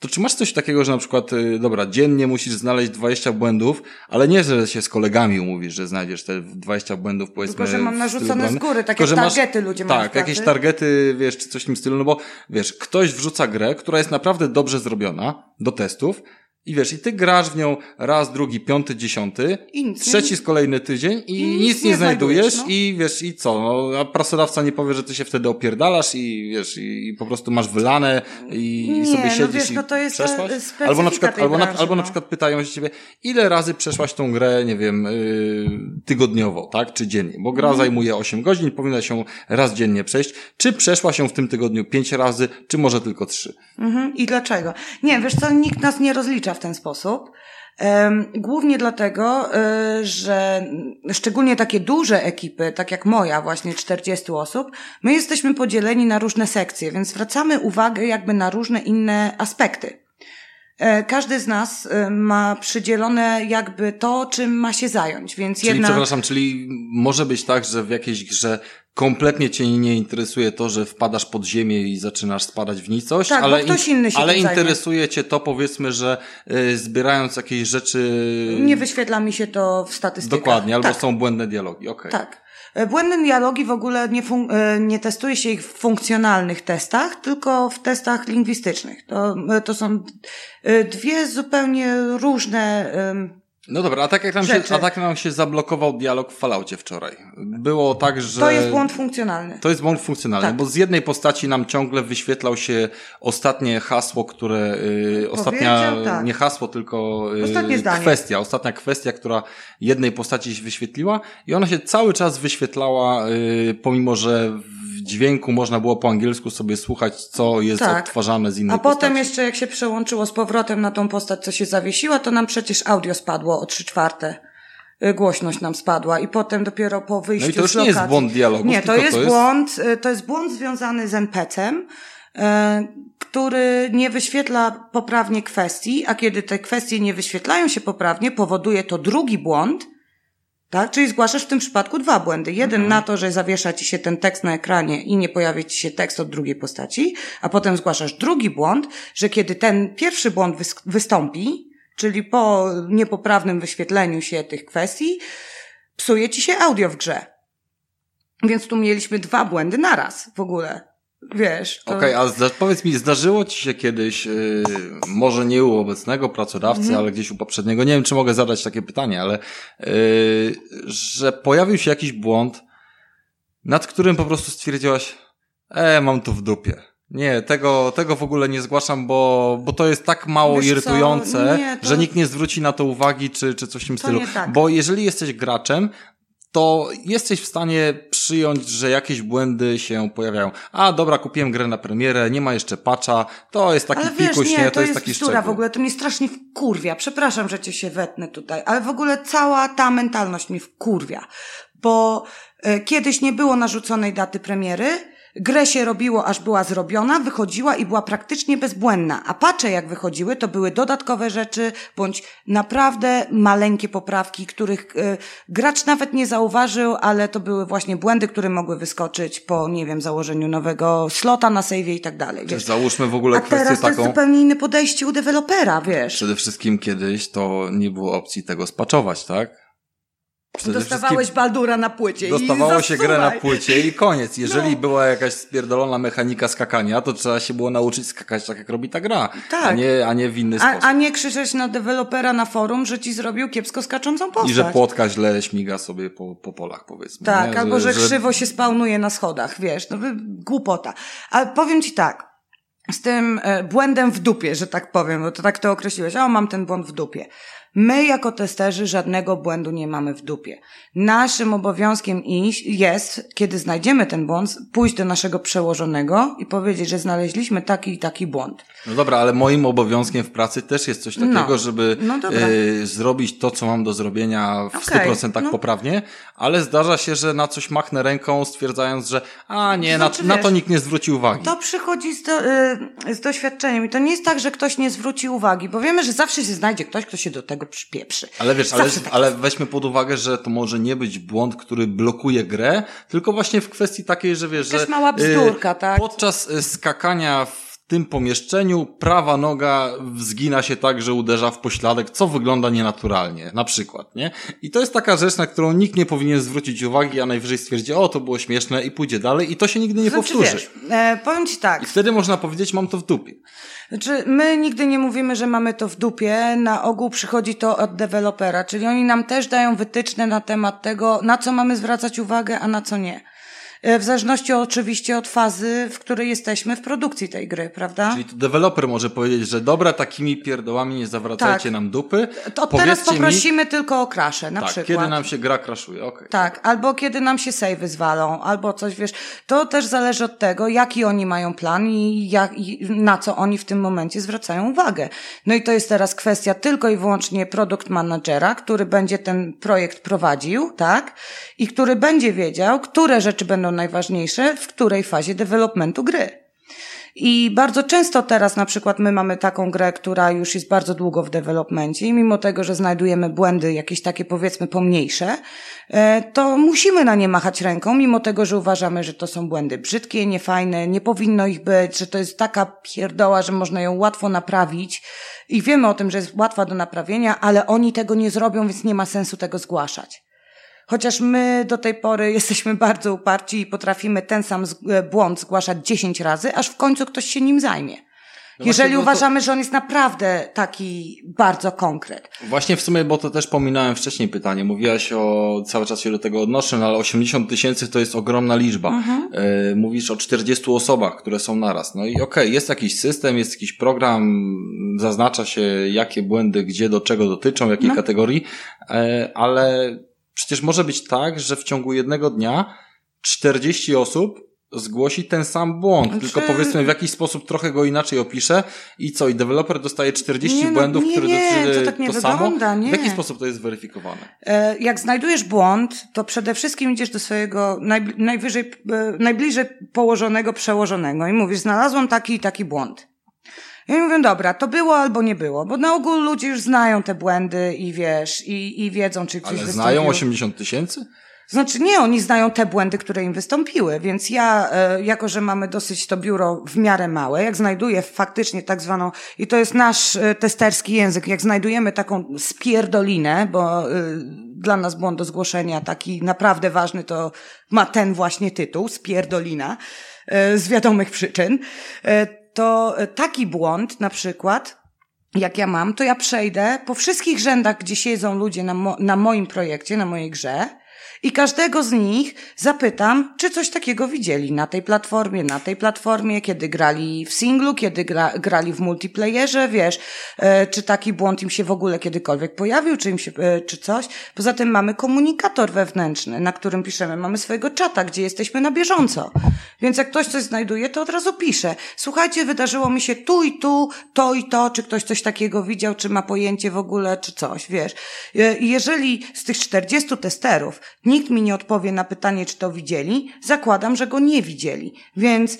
to czy masz coś takiego, że na przykład, y, dobra, dziennie musisz znaleźć 20 błędów, ale nie, że się z kolegami umówisz, że znajdziesz te 20 błędów, powiedzmy. Tylko, że mam narzucone z góry, takie tylko, że masz- targety ludzie mają Tak, jakieś targety, wiesz, czy coś w tym stylu, no bo wiesz, ktoś wrzuca grę, która jest naprawdę dobrze zrobiona do testów i wiesz, i ty grasz w nią raz, drugi, piąty, dziesiąty, I trzeci z kolejny tydzień i, I nic nic nie, nie znajdujesz no. i wiesz, i co, no, a pracodawca nie powie, że ty się wtedy opierdalasz i wiesz, i, i po prostu masz wylane i, i Nie, sobie no siedzisz wiesz, i no to jest ta przeszłaś. specyfika Albo na przykład, albo na, branży, albo na no. przykład pytają się ciebie, ile razy przeszłaś tą grę, nie wiem, yy, tygodniowo, tak, czy dziennie, bo gra zajmuje 8 godzin, powinna się raz dziennie przejść. Czy przeszła się w tym tygodniu 5 razy, czy może tylko 3? Mhm. I dlaczego? Nie, wiesz co, nikt nas nie rozlicza w ten sposób. Głównie dlatego, y, że szczególnie takie duże ekipy, tak jak moja, właśnie 40 osób, my jesteśmy podzieleni na różne sekcje, więc zwracamy uwagę jakby na różne inne aspekty. E, Każdy z nas y, ma przydzielone jakby to, czym ma się zająć, więc Czyli, jedna... przepraszam, czyli może być tak, że w jakiejś grze kompletnie cię nie interesuje to, że wpadasz pod ziemię i zaczynasz spadać w nicość, Tak, ale, ktoś inny się ale zajmie. interesuje cię to, powiedzmy, że y, zbierając jakieś rzeczy... Nie wyświetla mi się to w statystykach. Dokładnie, albo tak. są błędne dialogi, okej. Tak. E, Błędne dialogi w ogóle nie, e, nie testuje się ich w funkcjonalnych testach, tylko w testach lingwistycznych. To, e, to są dwie zupełnie różne. em, No dobra, a tak jak nam się, a tak nam się zablokował dialog w Falloutie wczoraj. Było tak, że... To jest błąd funkcjonalny. To jest błąd funkcjonalny, Tak. bo z jednej postaci nam ciągle wyświetlał się ostatnie hasło, które, y, ostatnia, tak. nie hasło, tylko y, Ostatnie zdanie. kwestia, ostatnia kwestia, która jednej postaci się wyświetliła i ona się cały czas wyświetlała, y, pomimo że w dźwięku można było po angielsku sobie słuchać, co jest Tak. odtwarzane z innej A potem postaci. jeszcze jak się przełączyło z powrotem na tą postać, co się zawiesiła, to nam przecież audio spadło o trzy czwarte. Y, Głośność nam spadła i potem dopiero po wyjściu No i to już z nie jest lokacji- błąd dialogów, Nie, to jest, to jest- błąd, y, to jest błąd związany z NPC-em, y, który nie wyświetla poprawnie kwestii, a kiedy te kwestie nie wyświetlają się poprawnie, powoduje to drugi błąd, tak? Czyli zgłaszasz w tym przypadku dwa błędy. Jeden Mhm. na to, że zawiesza ci się ten tekst na ekranie i nie pojawia ci się tekst od drugiej postaci, a potem zgłaszasz drugi błąd, że kiedy ten pierwszy błąd wys- wystąpi, czyli po niepoprawnym wyświetleniu się tych kwestii, psuje ci się audio w grze. Więc tu mieliśmy dwa błędy naraz w ogóle. Wiesz. to- Okej, a zda- powiedz mi, zdarzyło ci się kiedyś, yy, może nie u obecnego pracodawcy, Mhm. ale gdzieś u poprzedniego, nie wiem, czy mogę zadać takie pytanie, ale yy, że pojawił się jakiś błąd, nad którym po prostu stwierdziłaś, e, mam to w dupie. Nie, tego, tego w ogóle nie zgłaszam, bo, bo to jest tak mało Wiesz irytujące, nie, to- że nikt nie zwróci na to uwagi, czy, czy coś w tym To stylu. tak. Bo jeżeli jesteś graczem, to jesteś w stanie przyjąć, że jakieś błędy się pojawiają. A dobra, kupiłem grę na premierę, nie ma jeszcze patcha, to jest taki ale wiesz, pikuś, nie, nie, to, to jest jest taki szczegół. w ogóle, to mnie strasznie wkurwia. Przepraszam, że cię się wetnę tutaj, ale w ogóle cała ta mentalność mi wkurwia. Bo e, kiedyś nie było narzuconej daty premiery, grę się robiło, aż była zrobiona, wychodziła i była praktycznie bezbłędna. A pacze jak wychodziły, to były dodatkowe rzeczy, bądź naprawdę maleńkie poprawki, których e, gracz nawet nie zauważył, ale to były właśnie błędy, które mogły wyskoczyć po, nie wiem, założeniu nowego slota na save'ie i tak dalej. Wiesz. załóżmy w ogóle A kwestię teraz to jest taką. zupełnie inne podejście u dewelopera, wiesz. Przede wszystkim kiedyś to nie było opcji tego spaczować, tak? Przede Dostawałeś Baldura na płycie Dostawało i się grę na płycie i koniec. Jeżeli No. była jakaś spierdolona mechanika skakania, to trzeba się było nauczyć skakać tak, jak robi ta gra. Tak. A, nie, a nie w inny A, sposób. a nie krzyczeć na dewelopera na forum, że ci zrobił kiepsko skaczącą postać. I że płotka źle śmiga sobie po, po polach, powiedzmy. Tak, nie? albo że, krzywo się spawnuje na schodach, wiesz, no głupota. Ale powiem ci tak, z tym e, błędem w dupie, że tak powiem, bo to tak to określiłeś, o mam ten błąd w dupie. My jako testerzy żadnego błędu nie mamy w dupie. Naszym obowiązkiem jest, kiedy znajdziemy ten błąd, pójść do naszego przełożonego i powiedzieć, że znaleźliśmy taki i taki błąd. No dobra, ale moim obowiązkiem w pracy też jest coś takiego, No. żeby No e, zrobić to, co mam do zrobienia w Okej, 100% no. poprawnie, ale zdarza się, że na coś machnę ręką, stwierdzając, że a nie, Znaczy, na, na to nikt nie zwróci uwagi. To przychodzi z, do, y, z doświadczeniem i to nie jest tak, że ktoś nie zwróci uwagi, bo wiemy, że zawsze się znajdzie ktoś, kto się do tego przypieprzy. Ale wiesz, ale, tak ale weźmy pod uwagę, że to może nie być błąd, który blokuje grę, tylko właśnie w kwestii takiej, że wiesz, To jest że mała bzdurka, y, tak? podczas y, skakania w tym pomieszczeniu prawa noga zgina się tak, że uderza w pośladek, co wygląda nienaturalnie, na przykład, nie? I to jest taka rzecz, na którą nikt nie powinien zwrócić uwagi, a najwyżej stwierdzi, o, to było śmieszne i pójdzie dalej i to się nigdy nie Znaczy, powtórzy. wiesz, e, powiem ci tak, I wtedy można powiedzieć, mam to w dupie. Znaczy, my nigdy nie mówimy, że mamy to w dupie. Na ogół przychodzi to od dewelopera, czyli oni nam też dają wytyczne na temat tego, na co mamy zwracać uwagę, a na co nie. E, W zależności oczywiście od fazy, w której jesteśmy w produkcji tej gry, prawda? Czyli to deweloper może powiedzieć, że dobra, takimi pierdołami nie zawracajcie Tak. nam dupy. To teraz Powiedzcie mi- poprosimy tylko o kraszę, na tak, przykład. kiedy nam się gra crashuje, okej. Tak, albo kiedy nam się sejwy zwalą, albo coś, wiesz, to też zależy od tego, jaki oni mają plan i, jak, i na co oni w tym momencie zwracają uwagę. No i to jest teraz kwestia tylko i wyłącznie produkt managera, który będzie ten projekt prowadził, tak? I który będzie wiedział, które rzeczy będą najważniejsze w której fazie developmentu gry. I bardzo często teraz na przykład my mamy taką grę, która już jest bardzo długo w developmencie i mimo tego, że znajdujemy błędy jakieś takie powiedzmy pomniejsze, e, to musimy na nie machać ręką, mimo tego, że uważamy, że to są błędy brzydkie, niefajne, nie powinno ich być, że to jest taka pierdoła, że można ją łatwo naprawić i wiemy o tym, że jest łatwa do naprawienia, ale oni tego nie zrobią, więc nie ma sensu tego zgłaszać. Chociaż my do tej pory jesteśmy bardzo uparci i potrafimy ten sam e, błąd zgłaszać 10 razy, aż w końcu ktoś się nim zajmie. Jeżeli no to- uważamy, że on jest naprawdę taki bardzo konkret. Właśnie w sumie, bo to też pominąłem wcześniej pytanie. Mówiłaś o, cały czas się do tego odnoszę, no ale 80 tysięcy to jest ogromna liczba. Mhm. E, mówisz o 40 osobach, które są naraz. No i okej, jest jakiś system, jest jakiś program, zaznacza się jakie błędy, gdzie, do czego dotyczą, jakiej No. kategorii, e, ale przecież może być tak, że w ciągu jednego dnia 40 osób zgłosi ten sam błąd, Znaczy- tylko powiedzmy w jakiś sposób trochę go inaczej opisze i co, i deweloper dostaje 40 Nie, no, błędów, nie, które nie, dotyczy to tak nie samo? wygląda, nie. W jaki sposób to jest zweryfikowane? E, Jak znajdujesz błąd, to przede wszystkim idziesz do swojego najbli- najwyżej, e, najbliżej położonego przełożonego i mówisz, znalazłam taki i taki błąd. Oni mówią, dobra, to było albo nie było, bo na ogół ludzie już znają te błędy i wiesz, i, i wiedzą, czy ktoś Ale wystąpił. znają 80 tysięcy? Znaczy nie, oni znają te błędy, które im wystąpiły, więc ja, e, jako że mamy dosyć to biuro w miarę małe, jak znajduję faktycznie tak zwaną, i to jest nasz e, testerski język, jak znajdujemy taką spierdolinę, bo e, dla nas błąd do zgłoszenia taki naprawdę ważny to ma ten właśnie tytuł, spierdolina, z wiadomych przyczyn, to e, taki błąd na przykład jak ja mam, to ja przejdę po wszystkich rzędach, gdzie siedzą ludzie na, mo- na moim projekcie, na mojej grze I każdego z nich zapytam, czy coś takiego widzieli na tej platformie, na tej platformie, kiedy grali w singlu, kiedy gra, grali w multiplayerze, wiesz, e, czy taki błąd im się w ogóle kiedykolwiek pojawił, czy im się, e, czy coś. Poza tym mamy komunikator wewnętrzny, na którym piszemy, mamy swojego czata, gdzie jesteśmy na bieżąco. Więc jak ktoś coś znajduje, to od razu pisze. Słuchajcie, wydarzyło mi się tu i tu, to i to, czy ktoś coś takiego widział, czy ma pojęcie w ogóle, czy coś, wiesz. E, jeżeli z tych 40 testerów nikt mi nie odpowie na pytanie, czy to widzieli, zakładam, że go nie widzieli. Więc y,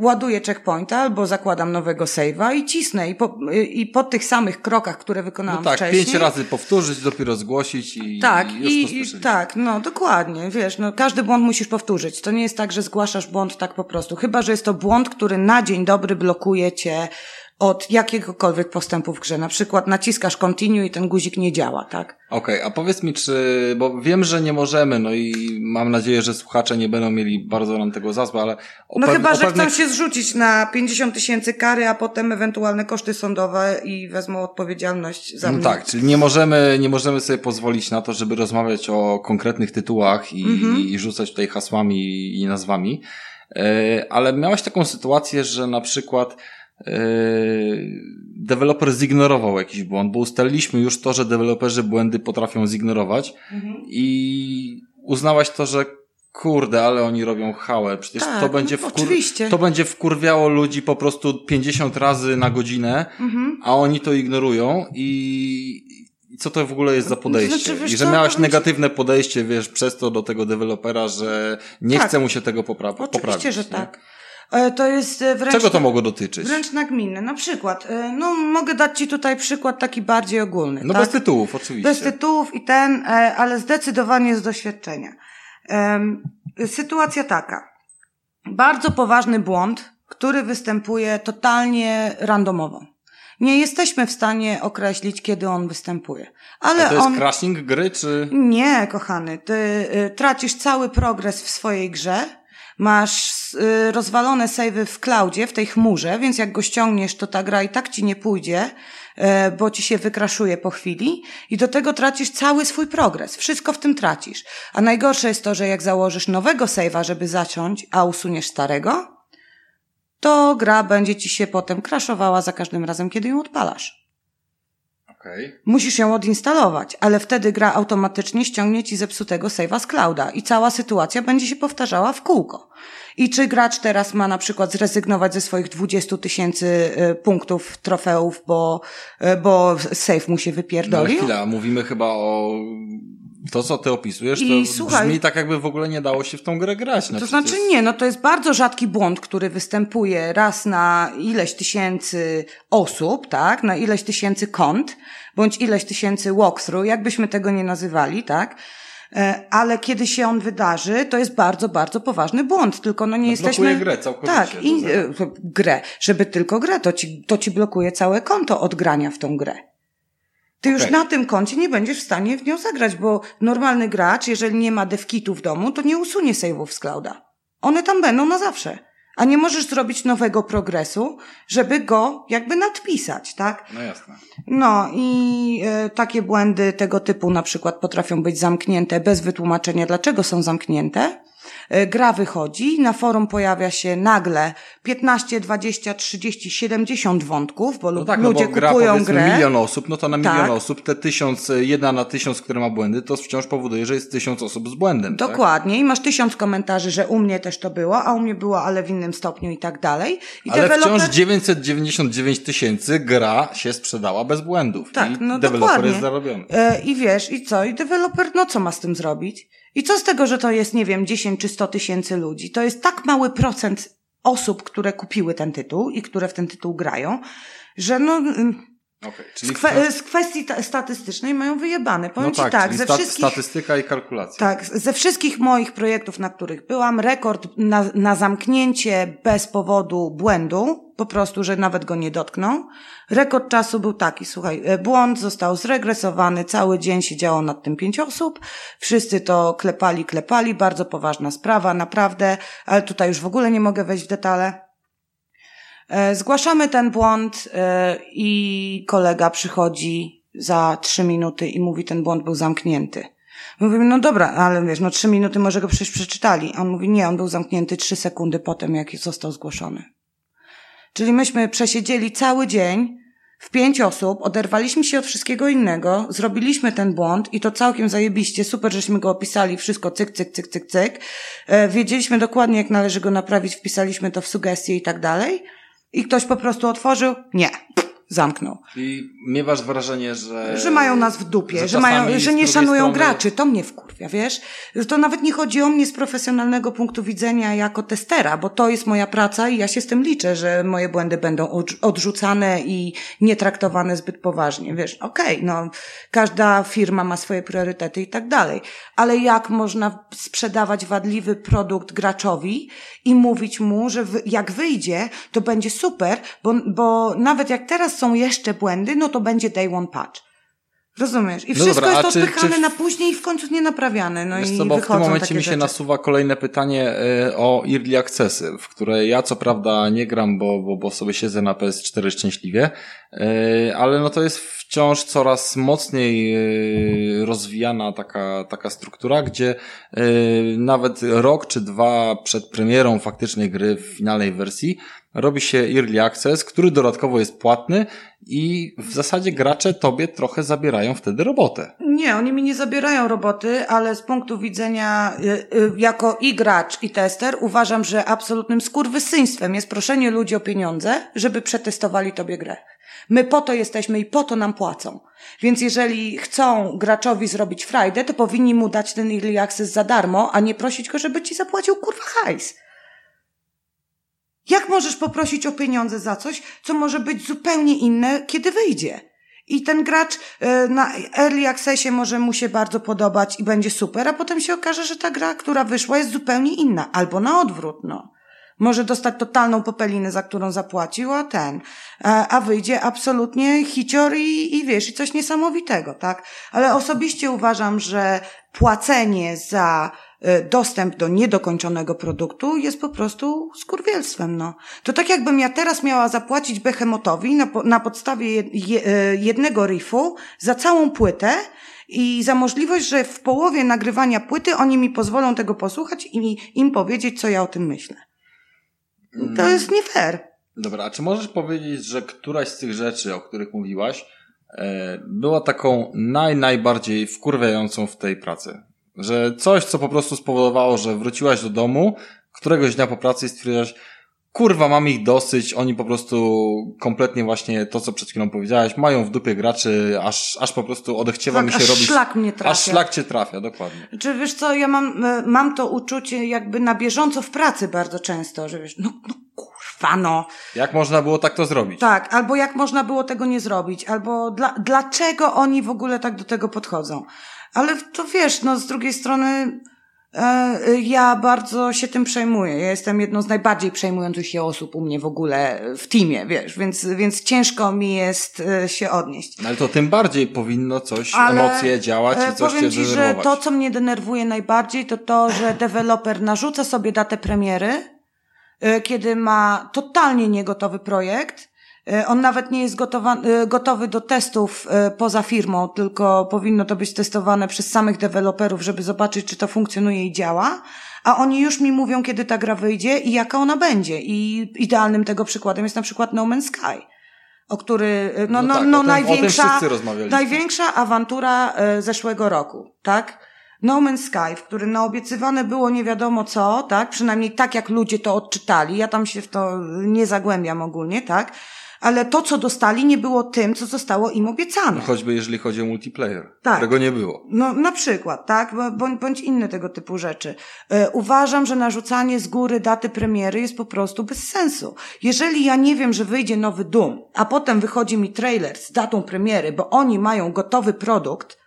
ładuję checkpointa albo zakładam nowego save'a i cisnę. I po, y, I po tych samych krokach, które wykonałam No tak, wcześniej. pięć razy powtórzyć, dopiero zgłosić i, Tak, i i, tak, no dokładnie, wiesz, no każdy błąd musisz powtórzyć. To nie jest tak, że zgłaszasz błąd tak po prostu. Chyba, że jest to błąd, który na dzień dobry blokuje cię od jakiegokolwiek postępu w grze. Na przykład naciskasz continue i ten guzik nie działa, tak? Okej, a powiedz mi, czy, bo wiem, że nie możemy, no i mam nadzieję, że słuchacze nie będą mieli bardzo nam tego za złe, ale No pew- chyba, że pewnych- chcą się zrzucić na 50 tysięcy kary, a potem ewentualne koszty sądowe i wezmą odpowiedzialność za No mnie. tak, czyli nie możemy, nie możemy sobie pozwolić na to, żeby rozmawiać o konkretnych tytułach i, Mhm. i rzucać tutaj hasłami i nazwami. E, Ale miałaś taką sytuację, że na przykład deweloper zignorował jakiś błąd, bo ustaliliśmy już to, że deweloperzy błędy potrafią zignorować Mhm. i uznałaś to, że kurde, ale oni robią hałę. Przecież Tak, to będzie no, wkur... oczywiście. to będzie wkurwiało ludzi po prostu 50 razy na godzinę, Mhm. a oni to ignorują i co to w ogóle jest za podejście? Znaczy, I że miałaś negatywne podejście, wiesz, przez to do tego dewelopera, że nie Tak. chce mu się tego popra- Oczywiście, poprawić. że nie? tak. E, To jest e, wręcz... Czego to mogło dotyczyć? Wręcz nagminne. Na przykład, e, no mogę dać Ci tutaj przykład taki bardziej ogólny. No tak? bez tytułów, oczywiście. Bez tytułów i ten, ale zdecydowanie z doświadczenia. Sytuacja taka. Bardzo poważny błąd, który występuje totalnie randomowo. Nie jesteśmy w stanie określić, kiedy on występuje. Ale A to jest on. crashing gry, czy... Nie, kochany, ty y, tracisz cały progres w swojej grze, masz y, rozwalone savey w cloudzie, w tej chmurze, więc jak go ściągniesz, to ta gra i tak ci nie pójdzie, y, bo ci się wykraszuje po chwili i do tego tracisz cały swój progres. Wszystko w tym tracisz. A najgorsze jest to, że jak założysz nowego save'a, żeby zaciąć, a usuniesz starego, to gra będzie ci się potem crashowała za każdym razem, kiedy ją odpalasz. Okej. Musisz ją odinstalować, ale wtedy gra automatycznie ściągnie ci zepsutego save'a z clouda i cała sytuacja będzie się powtarzała w kółko. I czy gracz teraz ma na przykład zrezygnować ze swoich 20 tysięcy y, punktów trofeów, bo, y, bo save mu się No ale wypierdolił? chwila, mówimy chyba o... To, co ty opisujesz, to I słuchaj- brzmi tak, jakby w ogóle nie dało się w tą grę grać. No To przecież- znaczy nie, no to jest bardzo rzadki błąd, który występuje raz na ileś tysięcy osób, tak, na ileś tysięcy kont, bądź ileś tysięcy walkthrough, jakbyśmy tego nie nazywali, tak. E, Ale kiedy się on wydarzy, to jest bardzo, bardzo poważny błąd, tylko no nie No jesteśmy... blokuje grę całkowicie, Tak, i znaczy. e, grę. Żeby tylko grę, to ci, to ci blokuje całe konto od grania w tą grę. Ty już na tym koncie nie będziesz w stanie w nią zagrać, bo normalny gracz, jeżeli nie ma devkitu w domu, to nie usunie save'ów z clouda. One tam będą na zawsze. A nie możesz zrobić nowego progresu, żeby go jakby nadpisać, tak? No jasne. No i e, takie błędy tego typu na przykład potrafią być zamknięte bez wytłumaczenia, dlaczego są zamknięte. E, gra wychodzi, na forum pojawia się nagle 15, 20, 30, 70 wątków, bo No tak, no ludzie bo gra kupują grę. milion osób, no to na milion Tak. osób te tysiąc, jedna na tysiąc, które ma błędy, to wciąż powoduje, że jest tysiąc osób z błędem. Tak? Dokładnie. I masz tysiąc komentarzy, że u mnie też to było, a u mnie było, ale w innym stopniu i tak dalej. I Ale deweloper- wciąż 999 tysięcy gra się sprzedała bez błędów. Tak, I no deweloper dokładnie. jest zarobiony. E, I wiesz, i co? I deweloper, no co ma z tym zrobić? I co z tego, że to jest, nie wiem, 10 czy 100 tysięcy ludzi? To jest tak mały procent osób, które kupiły ten tytuł i które w ten tytuł grają, że no, mm, Okay, z, kwe- z kwestii ta- statystycznej mają wyjebane. Powiem no ci tak, tak, ze sta- wszystkich... statystyka i kalkulacja. Tak, ze wszystkich moich projektów, na których byłam, rekord na, na zamknięcie bez powodu błędu, po prostu, że nawet go nie dotknął. Rekord czasu był taki, słuchaj, e, błąd został zregresowany, cały dzień siedziało nad tym pięć osób, wszyscy to klepali, klepali, bardzo poważna sprawa, naprawdę, ale tutaj już w ogóle nie mogę wejść w detale. E, Zgłaszamy ten błąd e, i kolega przychodzi za trzy minuty i mówi, ten błąd był zamknięty. Mówimy, no dobra, ale wiesz, no trzy minuty może go przecież przeczytali. On mówi, nie, on był zamknięty trzy sekundy potem, jak został zgłoszony. Czyli myśmy przesiedzieli cały dzień w pięć osób, oderwaliśmy się od wszystkiego innego, zrobiliśmy ten błąd i to całkiem zajebiście, super, żeśmy go opisali, wszystko cyk, cyk, cyk, cyk, cyk. E, wiedzieliśmy dokładnie, jak należy go naprawić, wpisaliśmy to w sugestie i tak dalej. I ktoś po prostu otworzył? Nie zamknął. I miewasz wrażenie, że... Że mają nas w dupie, że, że mają, że nie szanują strony... graczy. To mnie wkurwia, wiesz? To nawet nie chodzi o mnie z profesjonalnego punktu widzenia jako testera, bo to jest moja praca i ja się z tym liczę, że moje błędy będą odrzucane i nie traktowane zbyt poważnie, wiesz? Okej, okay, no, każda firma ma swoje priorytety i tak dalej. Ale jak można sprzedawać wadliwy produkt graczowi i mówić mu, że jak wyjdzie, to będzie super, bo, bo nawet jak teraz są jeszcze błędy, no to będzie day one patch. Rozumiesz? I no wszystko dobra, jest odpychane na później i w końcu nie naprawiane. No i co, bo w tym momencie mi się rzeczy. nasuwa kolejne pytanie y, o Early Accessy, w które ja co prawda nie gram, bo, bo, bo sobie siedzę na PS4 szczęśliwie, y, ale no to jest wciąż coraz mocniej y, rozwijana taka, taka struktura, gdzie nawet rok czy dwa przed premierą faktycznej gry w finalnej wersji robi się Early Access, który dodatkowo jest płatny i w zasadzie gracze tobie trochę zabierają wtedy robotę. Nie, oni mi nie zabierają roboty, ale z punktu widzenia y, y, jako i gracz i tester uważam, że absolutnym skurwysyństwem jest proszenie ludzi o pieniądze, żeby przetestowali tobie grę. My po to jesteśmy i po to nam płacą. Więc jeżeli chcą graczowi zrobić frajdę, to powinni mu dać ten early access za darmo, a nie prosić go, żeby ci zapłacił kurwa hajs. Jak możesz poprosić o pieniądze za coś, co może być zupełnie inne, kiedy wyjdzie? I ten gracz e, na early accessie może mu się bardzo podobać i będzie super, a potem się okaże, że ta gra, która wyszła, jest zupełnie inna. Albo na odwrót, no. Może dostać totalną popelinę, za którą zapłacił, a ten, e, a wyjdzie absolutnie hicior i, i wiesz, i coś niesamowitego, tak? Ale osobiście uważam, że płacenie za dostęp do niedokończonego produktu jest po prostu skurwielstwem, no. To tak jakbym ja teraz miała zapłacić Behemotowi na, na podstawie e, jednego riffu za całą płytę i za możliwość, że w połowie nagrywania płyty oni mi pozwolą tego posłuchać i im powiedzieć, co ja o tym myślę. To mm. jest nie fair. Dobra, a czy możesz powiedzieć, że któraś z tych rzeczy, o których mówiłaś, e, była taką naj, najbardziej wkurwiającą w tej pracy? Że coś, co po prostu spowodowało, że wróciłaś do domu, któregoś dnia po pracy i stwierdziłaś, kurwa, mam ich dosyć, oni po prostu kompletnie właśnie to, co przed chwilą powiedziałaś, mają w dupie graczy, aż, aż po prostu odechciewa tak, mi się aż robić. szlak mnie trafia. Aż szlak cię trafia, dokładnie. Czy wiesz co, ja mam, e, mam to uczucie jakby na bieżąco w pracy bardzo często, że wiesz, no, no kurwa, no. Jak można było tak to zrobić? Tak, albo jak można było tego nie zrobić, albo dla, dlaczego oni w ogóle tak do tego podchodzą. Ale to wiesz, no z drugiej strony e, ja bardzo się tym przejmuję. Ja jestem jedną z najbardziej przejmujących się osób u mnie w ogóle w teamie, wiesz, więc, więc ciężko mi jest e, się odnieść. No ale to tym bardziej powinno coś, Ale emocje działać i e, coś powiem cię ci, że to, co mnie denerwuje najbardziej, to to, że deweloper narzuca sobie datę premiery, kiedy ma totalnie niegotowy projekt E, on nawet nie jest e, gotowy do testów e, poza firmą, tylko powinno to być testowane przez samych deweloperów, żeby zobaczyć, czy to funkcjonuje i działa. A oni już mi mówią, kiedy ta gra wyjdzie i jaka ona będzie. I idealnym tego przykładem jest na przykład No Man's Sky o który, no, no, no, tak, no największa, największa awantura zeszłego roku, tak? No Man's Sky, w którym naobiecywane było nie wiadomo co, tak? Przynajmniej tak, jak ludzie to odczytali. Ja tam się w to nie zagłębiam ogólnie, tak? Ale to, co dostali, nie było tym, co zostało im obiecane. No choćby jeżeli chodzi o multiplayer, tak. którego nie było. No na przykład, tak, bądź, bądź inne tego typu rzeczy. E, uważam, że narzucanie z góry daty premiery jest po prostu bez sensu. Jeżeli ja nie wiem, że wyjdzie nowy Doom, a potem wychodzi mi trailer z datą premiery, bo oni mają gotowy produkt,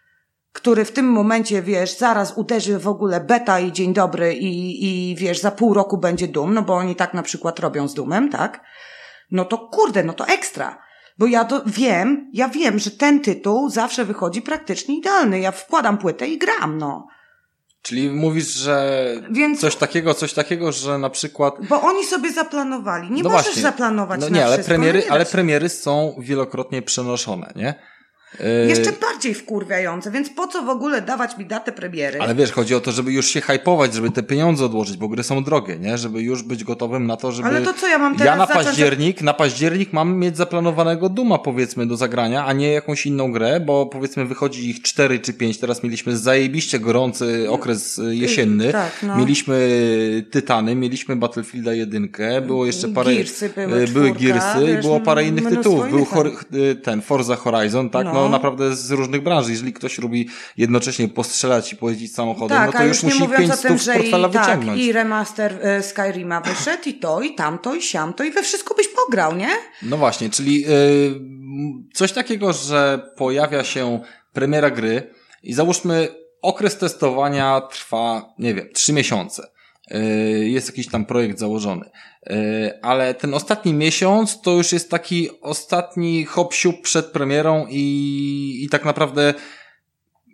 który w tym momencie, wiesz, zaraz uderzy w ogóle beta i dzień dobry i, i wiesz, za pół roku będzie Doom, no bo oni tak na przykład robią z Doomem, tak? No to kurde, no to ekstra. Bo ja to wiem, ja wiem, że ten tytuł zawsze wychodzi praktycznie idealny. Ja wkładam płytę i gram, no. Czyli mówisz, że Więc, coś takiego, coś takiego, że na przykład. Bo oni sobie zaplanowali. Nie no możesz właśnie. zaplanować. No nie, ale premiery, ale premiery są wielokrotnie przenoszone, nie? E, Jeszcze bardziej wkurwiające, więc po co w ogóle dawać mi datę premiery? Ale wiesz, chodzi o to, żeby już się hypować, żeby te pieniądze odłożyć, bo gry są drogie, nie? Żeby już być gotowym na to, żeby... Ale to co ja mam Ja teraz na zacząć- październik, na październik mam mieć zaplanowanego Duma, powiedzmy, do zagrania, a nie jakąś inną grę, bo powiedzmy wychodzi ich cztery czy pięć. Teraz mieliśmy zajebiście gorący okres y, jesienny. tak, no. Mieliśmy Tytany, mieliśmy Battlefielda jedynkę, było jeszcze parę... Gearsy były, y, były czwórka, Gearsy i wiesz, było parę innych tytułów. Był ten Forza Horizon, tak? No. No. Naprawdę z różnych branż. Jeżeli ktoś lubi jednocześnie postrzelać i pojeździć samochodem, tak, no to już już musi mówiąc pięć o tym, stów z portfela i, tak, wyciągnąć. i remaster e, Skyrima wyszedł, i to, i tamto, i siamto, i we wszystko byś pograł, nie? No właśnie, czyli yy, coś takiego, że pojawia się premiera gry i załóżmy okres testowania trwa, nie wiem, trzy miesiące. Yy, Jest jakiś tam projekt założony. Yy, Ale ten ostatni miesiąc to już jest taki ostatni hop przed premierą i, i tak naprawdę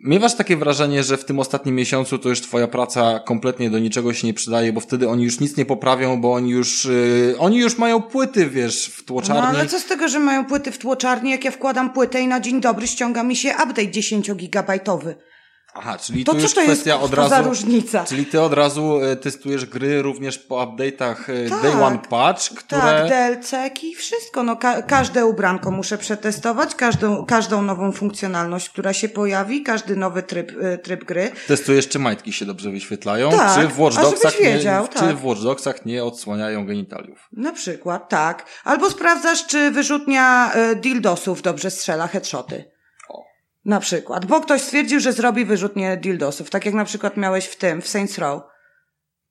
Miewasz takie wrażenie, że w tym ostatnim miesiącu to już twoja praca kompletnie do niczego się nie przydaje, bo wtedy oni już nic nie poprawią, bo oni już, yy, oni już mają płyty, wiesz, w No tłoczarni. ale co z tego, że mają płyty w tłoczarni, jak ja wkładam płytę i na dzień dobry ściąga mi się update 10-gigabajtowy. Aha, czyli To tu już to jest kwestia od to za razu. różnica? Czyli ty od razu e, testujesz gry również po update'ach e, Tak. Day One Patch, które. Tak, DLC-ki, wszystko. No, ka- każde ubranko muszę przetestować, każdą, każdą nową funkcjonalność, która się pojawi, każdy nowy tryb, y, tryb gry. Testujesz, czy majtki się dobrze wyświetlają, Tak, czy w Watch Dogsach żebyś nie, wiedział, czy tak. w Watch Dogsach nie odsłaniają genitaliów. Na przykład, tak. Albo sprawdzasz, czy wyrzutnia y, dildosów dobrze strzela headshoty. Na przykład. Bo ktoś stwierdził, że zrobi wyrzutnię dildosów. Tak jak na przykład miałeś w tym, w Saints Row.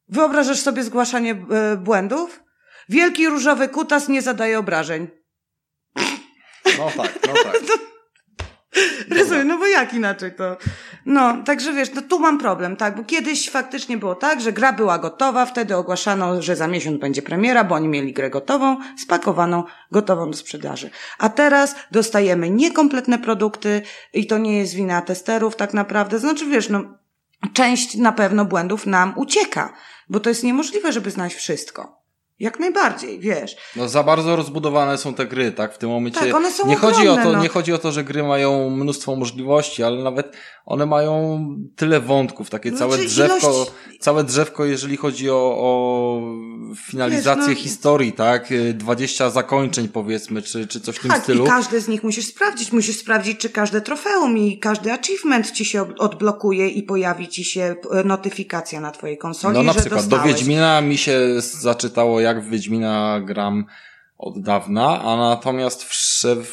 Wyobrażasz sobie zgłaszanie y, błędów? Wielki różowy kutas nie zadaje obrażeń. No tak, no tak. Rysuj, no bo jak inaczej to? No, także wiesz, no tu mam problem, tak, bo kiedyś faktycznie było tak, że gra była gotowa, wtedy ogłaszano, że za miesiąc będzie premiera, bo oni mieli grę gotową, spakowaną, gotową do sprzedaży. A teraz dostajemy niekompletne produkty i to nie jest wina testerów tak naprawdę, znaczy wiesz, no, część na pewno błędów nam ucieka, bo to jest niemożliwe, żeby znać wszystko. Jak najbardziej, wiesz. No za bardzo rozbudowane są te gry, tak? W tym momencie Tak, one są nie chodzi o ogromne, to, no. nie chodzi o to, że gry mają mnóstwo możliwości, ale nawet one mają tyle wątków, takie No, całe drzewko, ilość- całe drzewko, jeżeli chodzi o, o finalizację Wiesz, no- historii, tak? Y, 20 zakończeń powiedzmy, czy, czy coś w tym Tak, stylu. i każdy z nich musisz sprawdzić. Musisz sprawdzić, czy każde trofeum i każdy achievement ci się odblokuje i pojawi ci się notyfikacja na twojej konsoli, No na że przykład do dostałeś. Wiedźmina mi się zaczytało, jak w Wiedźmina gram od dawna, a natomiast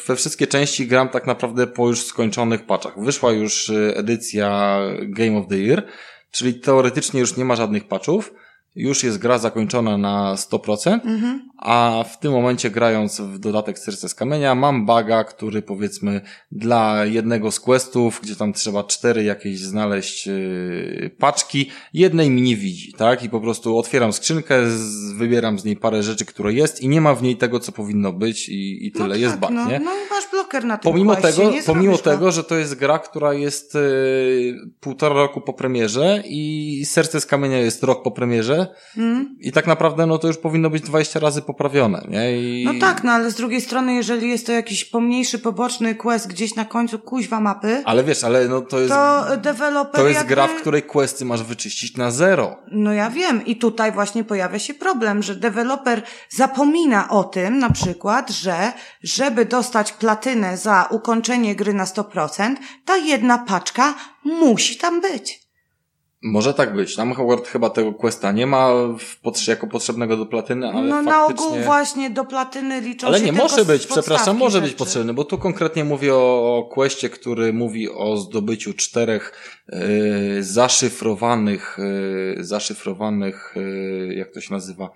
we wszystkie części gram tak naprawdę po już skończonych patchach. Wyszła już y, edycja Game of the Year, czyli teoretycznie już nie ma żadnych patchów, już jest gra zakończona na 100%, Mhm. a w tym momencie grając w dodatek Serce z Kamienia mam baga, który powiedzmy dla jednego z questów, gdzie tam trzeba cztery jakieś znaleźć yy, paczki, jednej mi nie widzi, tak? I po prostu otwieram skrzynkę, z, wybieram z niej parę rzeczy, które jest i nie ma w niej tego, co powinno być i, i tyle, no jest tak, bug, no, nie? No masz bloker na tym Pomimo questie, tego, pomimo tego, że to jest gra, która jest yy, półtora roku po premierze i Serce z Kamienia jest rok po premierze Mm. i tak naprawdę no to już powinno być 20 razy poprawione, nie? I... No tak, no ale z drugiej strony, jeżeli jest to jakiś pomniejszy, poboczny quest gdzieś na końcu kuźwa mapy, Ale wiesz, ale no to jest, to deweloper to jest jakby... gra, w której questy masz wyczyścić na zero. No ja wiem i tutaj właśnie pojawia się problem, że deweloper zapomina o tym na przykład, że żeby dostać platynę za ukończenie gry na 100%, ta jedna paczka musi tam być. Może tak być. Tam Howard chyba tego questa nie ma jako potrzebnego do platyny, ale no na faktycznie... ogół właśnie do platyny liczą Ale się nie, tylko może być, przepraszam, może być rzeczy. potrzebny, bo tu konkretnie mówię o, o questie, który mówi o zdobyciu czterech y, zaszyfrowanych, y, zaszyfrowanych, y, jak to się nazywa,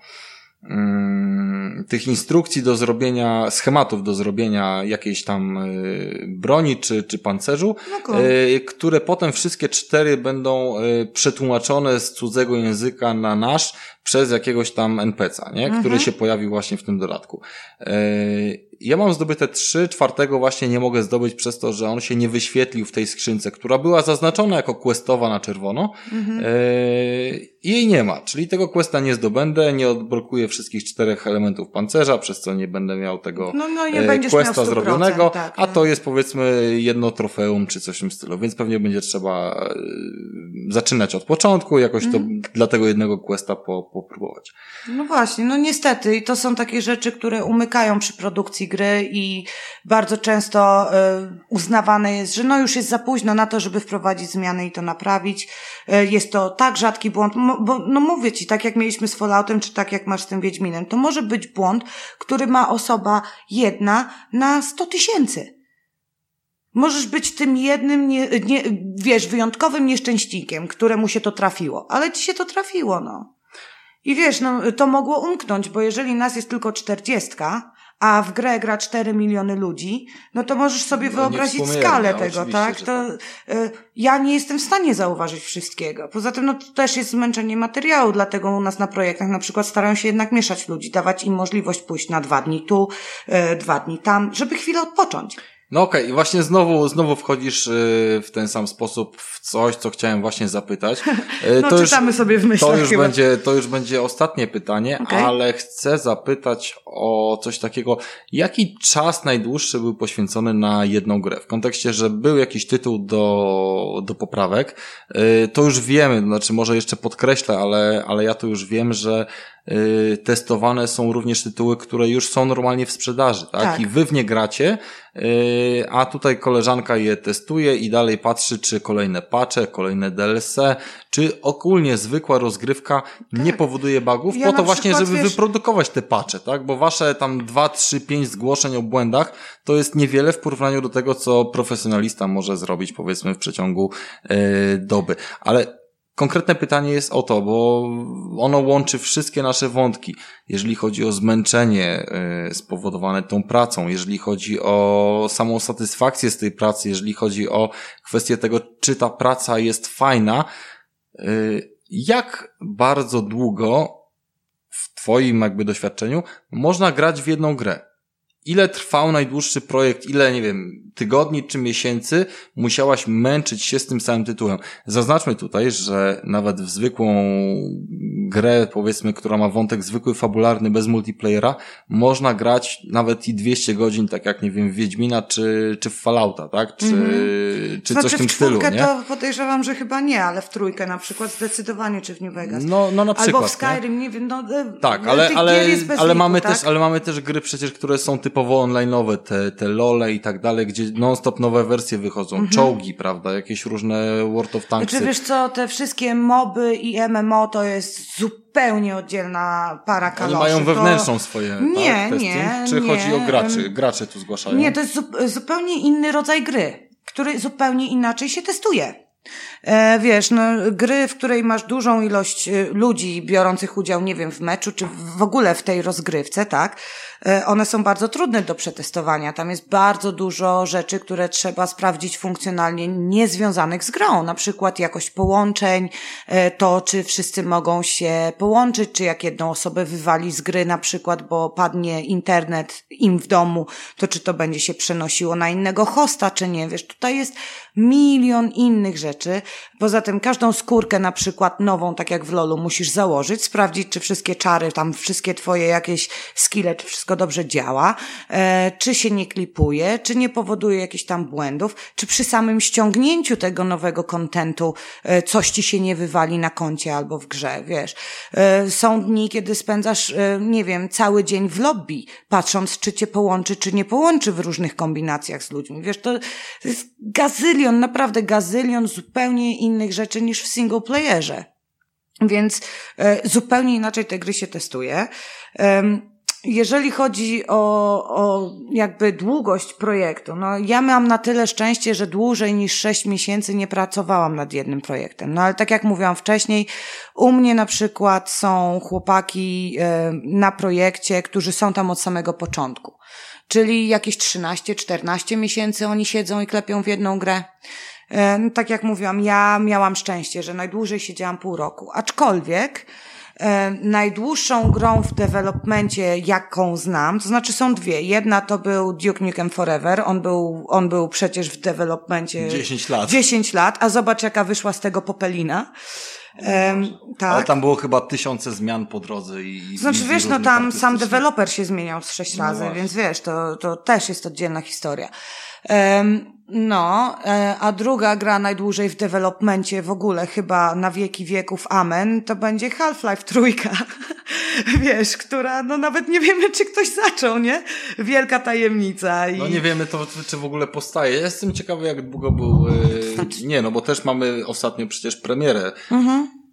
tych instrukcji do zrobienia, schematów do zrobienia jakiejś tam y, broni czy, czy pancerzu, No y, które potem wszystkie cztery będą y, przetłumaczone z cudzego języka na nasz przez jakiegoś tam NPC'a, nie? Który Mhm. się pojawił właśnie w tym dodatku. E, Ja mam zdobyte trzy, czwartego właśnie nie mogę zdobyć przez to, że on się nie wyświetlił w tej skrzynce, która była zaznaczona jako questowa na czerwono. Mhm. E, i jej nie ma, czyli tego questa nie zdobędę, nie odblokuję wszystkich czterech elementów pancerza, przez co nie będę miał tego No, no nie e, questa 100%, zrobionego, tak, a no. to jest powiedzmy jedno trofeum czy coś w tym stylu, więc pewnie będzie trzeba zaczynać od początku, jakoś to Mhm. dla tego jednego questa po, popróbować. No właśnie, no niestety. I to są takie rzeczy, które umykają przy produkcji gry i bardzo często y, uznawane jest, że no już jest za późno na to, żeby wprowadzić zmiany i to naprawić. Y, jest to tak rzadki błąd, bo no mówię ci, tak jak mieliśmy z Falloutem, czy tak jak masz z tym Wiedźminem, to może być błąd, który ma osoba jedna na 100 tysięcy. Możesz być tym jednym, nie, nie, wiesz, wyjątkowym nieszczęśnikiem, któremu się to trafiło, ale ci się to trafiło, no. I wiesz, no, to mogło umknąć, bo jeżeli nas jest tylko czterdziestka, a w grę gra 4 miliony ludzi, no to możesz sobie No, wyobrazić skalę no, tego, tak? To y, ja nie jestem w stanie zauważyć wszystkiego. Poza tym, no to też jest zmęczenie materiału, dlatego u nas na projektach na przykład starają się jednak mieszać ludzi, dawać im możliwość pójść na dwa dni tu, y, dwa dni tam, żeby chwilę odpocząć. No okej, i właśnie znowu, znowu wchodzisz y, w ten sam sposób w coś, co chciałem właśnie zapytać. Y, No, czytamy sobie w myślach To już, chyba. będzie, to już będzie ostatnie pytanie, Okej. ale chcę zapytać o coś takiego. Jaki czas najdłuższy był poświęcony na jedną grę? W kontekście, że był jakiś tytuł do, do poprawek, y, to już wiemy, znaczy może jeszcze podkreślę, ale, ale ja to już wiem, że testowane są również tytuły, które już są normalnie w sprzedaży, tak? Tak. I wy w nie gracie, Yy, a tutaj koleżanka je testuje i dalej patrzy, czy kolejne patche, kolejne DLC, czy ogólnie zwykła rozgrywka nie powoduje bugów, Tak. Ja po to właśnie, żeby wiesz- wyprodukować te patche, tak? Bo wasze tam 2, 3, 5 zgłoszeń o błędach to jest niewiele w porównaniu do tego, co profesjonalista może zrobić, powiedzmy, w przeciągu yy, doby. Ale Konkretne pytanie jest o to, bo ono łączy wszystkie nasze wątki. Jeżeli chodzi o zmęczenie y, spowodowane tą pracą, jeżeli chodzi o samą satysfakcję z tej pracy, jeżeli chodzi o kwestię tego, czy ta praca jest fajna, y, jak bardzo długo w Twoim jakby doświadczeniu można grać w jedną grę? Ile trwał najdłuższy projekt, ile, nie wiem, tygodni czy miesięcy musiałaś męczyć się z tym samym tytułem? Zaznaczmy tutaj, że nawet w zwykłą grę, powiedzmy, która ma wątek zwykły, fabularny, bez multiplayera, można grać nawet i 200 godzin, tak jak, nie wiem, w Wiedźmina czy, czy w Fallouta, tak? Czy, czy znaczy coś w tym w stylu, nie? to podejrzewam, że chyba nie, ale w trójkę na przykład zdecydowanie, czy w New Vegas. No, no na przykład. Albo w Skyrim, nie, wiem, no... e, Tak, e, ale, ale, ale liku, mamy tak? też, ale mamy też gry przecież, które są typowo online'owe, te, te lole i tak dalej, gdzie non-stop nowe wersje wychodzą, czołgi, prawda, jakieś różne World of Tanksy. Mhm. Znaczy wiesz co, te wszystkie moby i MMO to jest zupełnie oddzielna para Oni kaloszy. mają to... wewnętrzną swoje Nie, tak, nie, Czy nie. chodzi o graczy? Gracze tu zgłaszają. Nie, to jest zu- zupełnie inny rodzaj gry, który zupełnie inaczej się testuje. E, wiesz, no, gry, w której masz dużą ilość e, ludzi biorących udział, nie wiem, w meczu, czy w ogóle w tej rozgrywce, tak? E, one są bardzo trudne do przetestowania. Tam jest bardzo dużo rzeczy, które trzeba sprawdzić funkcjonalnie, niezwiązanych z grą. Na przykład jakość połączeń, to czy wszyscy mogą się połączyć, czy jak jedną osobę wywali z gry na przykład, bo padnie internet im w domu, to czy to będzie się przenosiło na innego hosta, czy nie. Wiesz, tutaj jest milion innych rzeczy. Poza tym każdą skórkę na przykład nową, tak jak w LoLu, musisz założyć, sprawdzić, czy wszystkie czary, tam wszystkie twoje jakieś skille, czy wszystko dobrze działa, e, czy się nie klipuje, czy nie powoduje jakichś tam błędów, czy przy samym ściągnięciu tego nowego kontentu e, coś ci się nie wywali na koncie albo w grze, wiesz. E, są dni, kiedy spędzasz, e, nie wiem, cały dzień w lobby, patrząc, czy cię połączy, czy nie połączy w różnych kombinacjach z ludźmi. Wiesz, to to jest gazylion, naprawdę gazylion zupełnie innych rzeczy niż w single playerze. Więc e, zupełnie inaczej te gry się testuje. Jeżeli chodzi o, o jakby długość projektu, no ja miałam na tyle szczęście, że dłużej niż 6 miesięcy nie pracowałam nad jednym projektem. No ale tak jak mówiłam wcześniej, u mnie na przykład są chłopaki e, na projekcie, którzy są tam od samego początku. Czyli jakieś 13-14 miesięcy oni siedzą i klepią w jedną grę. E, No, tak jak mówiłam, ja miałam szczęście, że najdłużej siedziałam pół roku. Aczkolwiek e, najdłuższą grą w developmencie, jaką znam, to znaczy są dwie. Jedna to był Duke Nukem Forever, on był, on był przecież w developmencie 10 lat. 10 lat, a zobacz jaka wyszła z tego popelina. Um, tak. Ale tam było chyba tysiące zmian po drodze i. Znaczy wiesz, no tam sam deweloper się zmieniał z sześć No razy, właśnie. więc wiesz, to, to też jest oddzielna historia. Em, no, e, a druga gra najdłużej w developmencie w ogóle, chyba na wieki wieków amen, to będzie Half-Life trójka. wiesz, która, no nawet nie wiemy, czy ktoś zaczął, nie? Wielka tajemnica. I... No nie wiemy to, czy w ogóle powstaje. Jestem ciekawy, jak długo był. Yy, nie, no bo też mamy ostatnio przecież premierę. Mhm.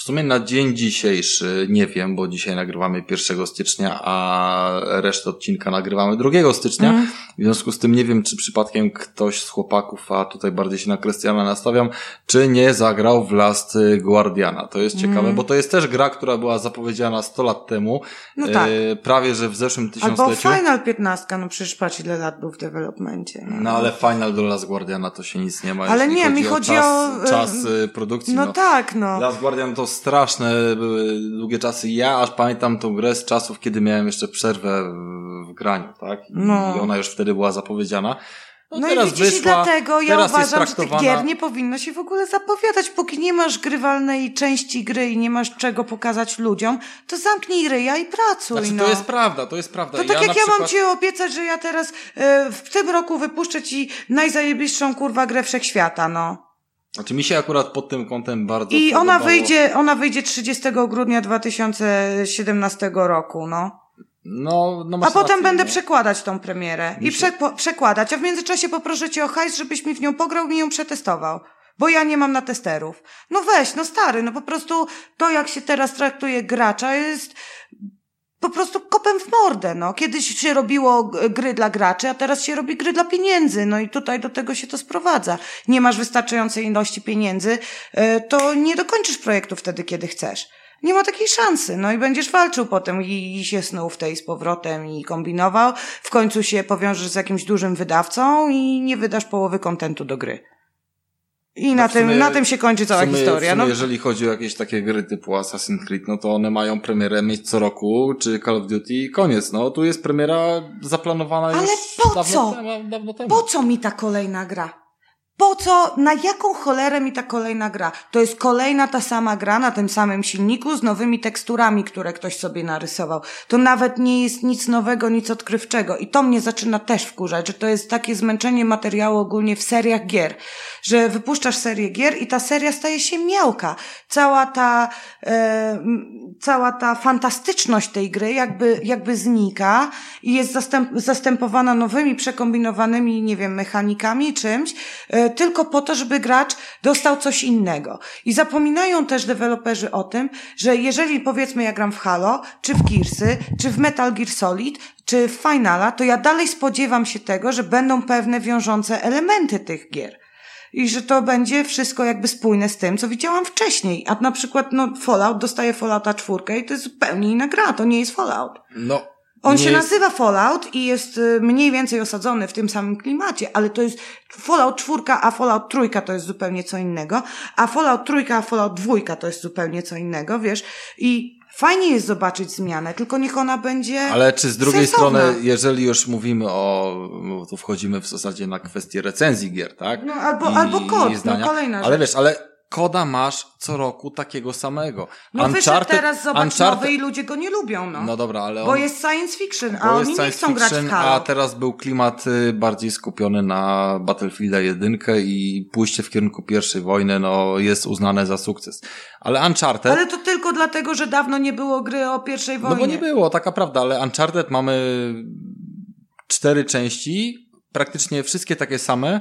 W sumie na dzień dzisiejszy nie wiem, bo dzisiaj nagrywamy 1 stycznia, a resztę odcinka nagrywamy 2 stycznia. Mhm. W związku z tym nie wiem, czy przypadkiem ktoś z chłopaków, a tutaj bardziej się na Krystiana nastawiam, czy nie zagrał w Last Guardiana. To jest Mhm. ciekawe, bo to jest też gra, która była zapowiedziana 100 lat temu. No tak. e, prawie, że w zeszłym Albo tysiącleciu. Final 15, no przecież patrz ile lat był w developmencie. nie? No ale Final do Last Guardiana to się nic nie ma. Ale nie, mi chodzi czas, o, y, czas y, produkcji. No, No, tak, no. Last Guardian to straszne były długie czasy. Ja aż pamiętam tą grę z czasów, kiedy miałem jeszcze przerwę w, graniu, tak? I, No. Ona już wtedy była zapowiedziana. No, No teraz i widzisz, wyszła, i dlatego ja uważam, że tych gier nie powinno się w ogóle zapowiadać. Póki nie masz grywalnej części gry i nie masz czego pokazać ludziom, to zamknij ryja i pracuj, Znaczy, no. to jest prawda, to jest prawda. To tak ja jak ja mam przykład... ci obiecać, że ja teraz e, w tym roku wypuszczę ci najzajebistszą kurwa grę wszechświata, no. Znaczy mi się akurat pod tym kątem bardzo I ona podobało. wyjdzie, ona wyjdzie 30 grudnia 2017 roku, no. No, no A potem rację, będę no. przekładać tą premierę. I Mi się- prze, przekładać. A w międzyczasie poproszę cię o hajs, żebyś mi w nią pograł i mi ją przetestował. Bo ja nie mam na testerów. No weź, no stary, no po prostu to, jak się teraz traktuje gracza, jest po prostu kopem w mordę, no. Kiedyś się robiło gry dla graczy, a teraz się robi gry dla pieniędzy, no i tutaj do tego się to sprowadza. Nie masz wystarczającej ilości pieniędzy, e, to nie dokończysz projektu wtedy, kiedy chcesz. Nie ma takiej szansy, no i będziesz walczył potem i, i się snuł w tej z powrotem i kombinował. W końcu się powiążesz z jakimś dużym wydawcą i nie wydasz połowy kontentu do gry. I na, No sumie- tym, na tym się kończy cała sumie, historia. W sumie, no. jeżeli chodzi o jakieś takie gry typu Assassin's Creed, no to one mają premierę mieć co roku, czy Call of Duty i koniec. No tu jest premiera zaplanowana Ale już po dawno, co? Dawno temu. Po co mi ta kolejna gra? Po co, na jaką cholerę mi ta kolejna gra? To jest kolejna ta sama gra na tym samym silniku z nowymi teksturami, które ktoś sobie narysował. To nawet nie jest nic nowego, nic odkrywczego. I to mnie zaczyna też wkurzać, że to jest takie zmęczenie materiału ogólnie w seriach gier. Że wypuszczasz serię gier i ta seria staje się miałka. Cała ta, e, cała ta fantastyczność tej gry jakby, jakby znika i jest zastęp, zastępowana nowymi, przekombinowanymi, nie wiem, mechanikami, czymś, e, tylko po to, żeby gracz dostał coś innego. I zapominają też deweloperzy o tym, że jeżeli powiedzmy ja gram w Halo, czy w Gearsy, czy w Metal Gear Solid, czy w Finala, to ja dalej spodziewam się tego, że będą pewne wiążące elementy tych gier. I że to będzie wszystko jakby spójne z tym, co widziałam wcześniej. A na przykład, no, Fallout dostaje Fallouta czwórkę i to jest zupełnie inna gra, to nie jest Fallout. No, On nie się jest- nazywa Fallout i jest y, mniej więcej osadzony w tym samym klimacie, ale to jest Fallout czwórka, a Fallout trójka to jest zupełnie co innego, a Fallout trójka, a Fallout dwójka to jest zupełnie co innego, wiesz? I fajnie jest zobaczyć zmianę, tylko niech ona będzie Ale czy z drugiej sensowna. strony, jeżeli już mówimy o, to wchodzimy w zasadzie na kwestię recenzji gier, tak? No, albo- albo kod, no, kolejna Ale rzecz. wiesz, ale koda masz co roku takiego samego. No Uncharted- teraz, zobacz, Uncharted- nowy i ludzie go nie lubią, no. No dobra, ale Bo on... jest science fiction, bo a oni nie chcą grać w fiction, Halo. A teraz był klimat y, bardziej skupiony na Battlefielda 1 i pójście w kierunku pierwszej wojny, no jest uznane za sukces. Ale Uncharted... Ale to tylko dlatego, że dawno nie było gry o pierwszej No wojnie. bo nie było, taka prawda, ale Uncharted mamy cztery części, praktycznie wszystkie takie same,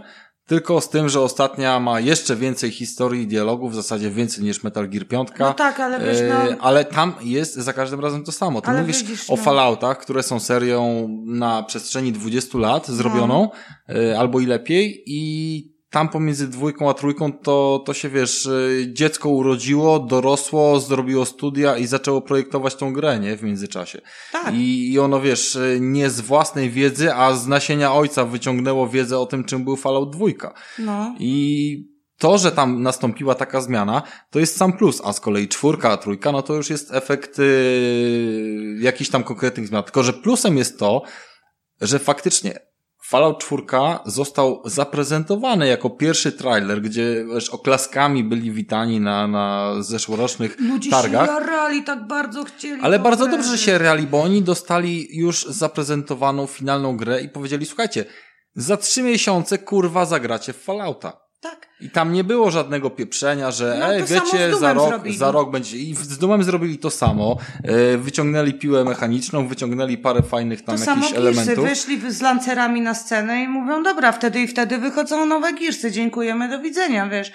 tylko z tym, że ostatnia ma jeszcze więcej historii i dialogów, w zasadzie więcej niż Metal Gear 5. No tak, ale wiesz, no- E, Ale tam jest za każdym razem to samo. Ty Ale mówisz widzisz, o no. Falloutach, które są serią na przestrzeni 20 lat zrobioną, No. e, albo i lepiej i tam pomiędzy dwójką a trójką to, to się wiesz, e, dziecko urodziło, dorosło, zrobiło studia i zaczęło projektować tą grę, nie? W międzyczasie. Tak. I, I ono, wiesz, e, nie z własnej wiedzy, a z nasienia ojca wyciągnęło wiedzę o tym, czym był Fallout 2. No. I to, że tam nastąpiła taka zmiana, to jest sam plus, a z kolei czwórka, trójka, no to już jest efekt yy, jakichś tam konkretnych zmian. Tylko, że plusem jest to, że faktycznie Fallout 4 został zaprezentowany jako pierwszy trailer, gdzie wiesz, oklaskami byli witani na, na zeszłorocznych Ludzie targach. się jarali, tak bardzo chcieli. Ale bardzo grę. dobrze, że się reali, bo oni dostali już zaprezentowaną finalną grę i powiedzieli, słuchajcie, za trzy miesiące kurwa zagracie w Fallouta. Tak. I tam nie było żadnego pieprzenia, że No, ej, samo wiecie, za rok, zrobili. za rok będzie. I z Dumem zrobili to samo. E, wyciągnęli piłę mechaniczną, wyciągnęli parę fajnych tam To samo jakichś girsy elementów. wyszli z lancerami na scenę i mówią, dobra, wtedy i wtedy wychodzą nowe girsy, dziękujemy, do widzenia, wiesz.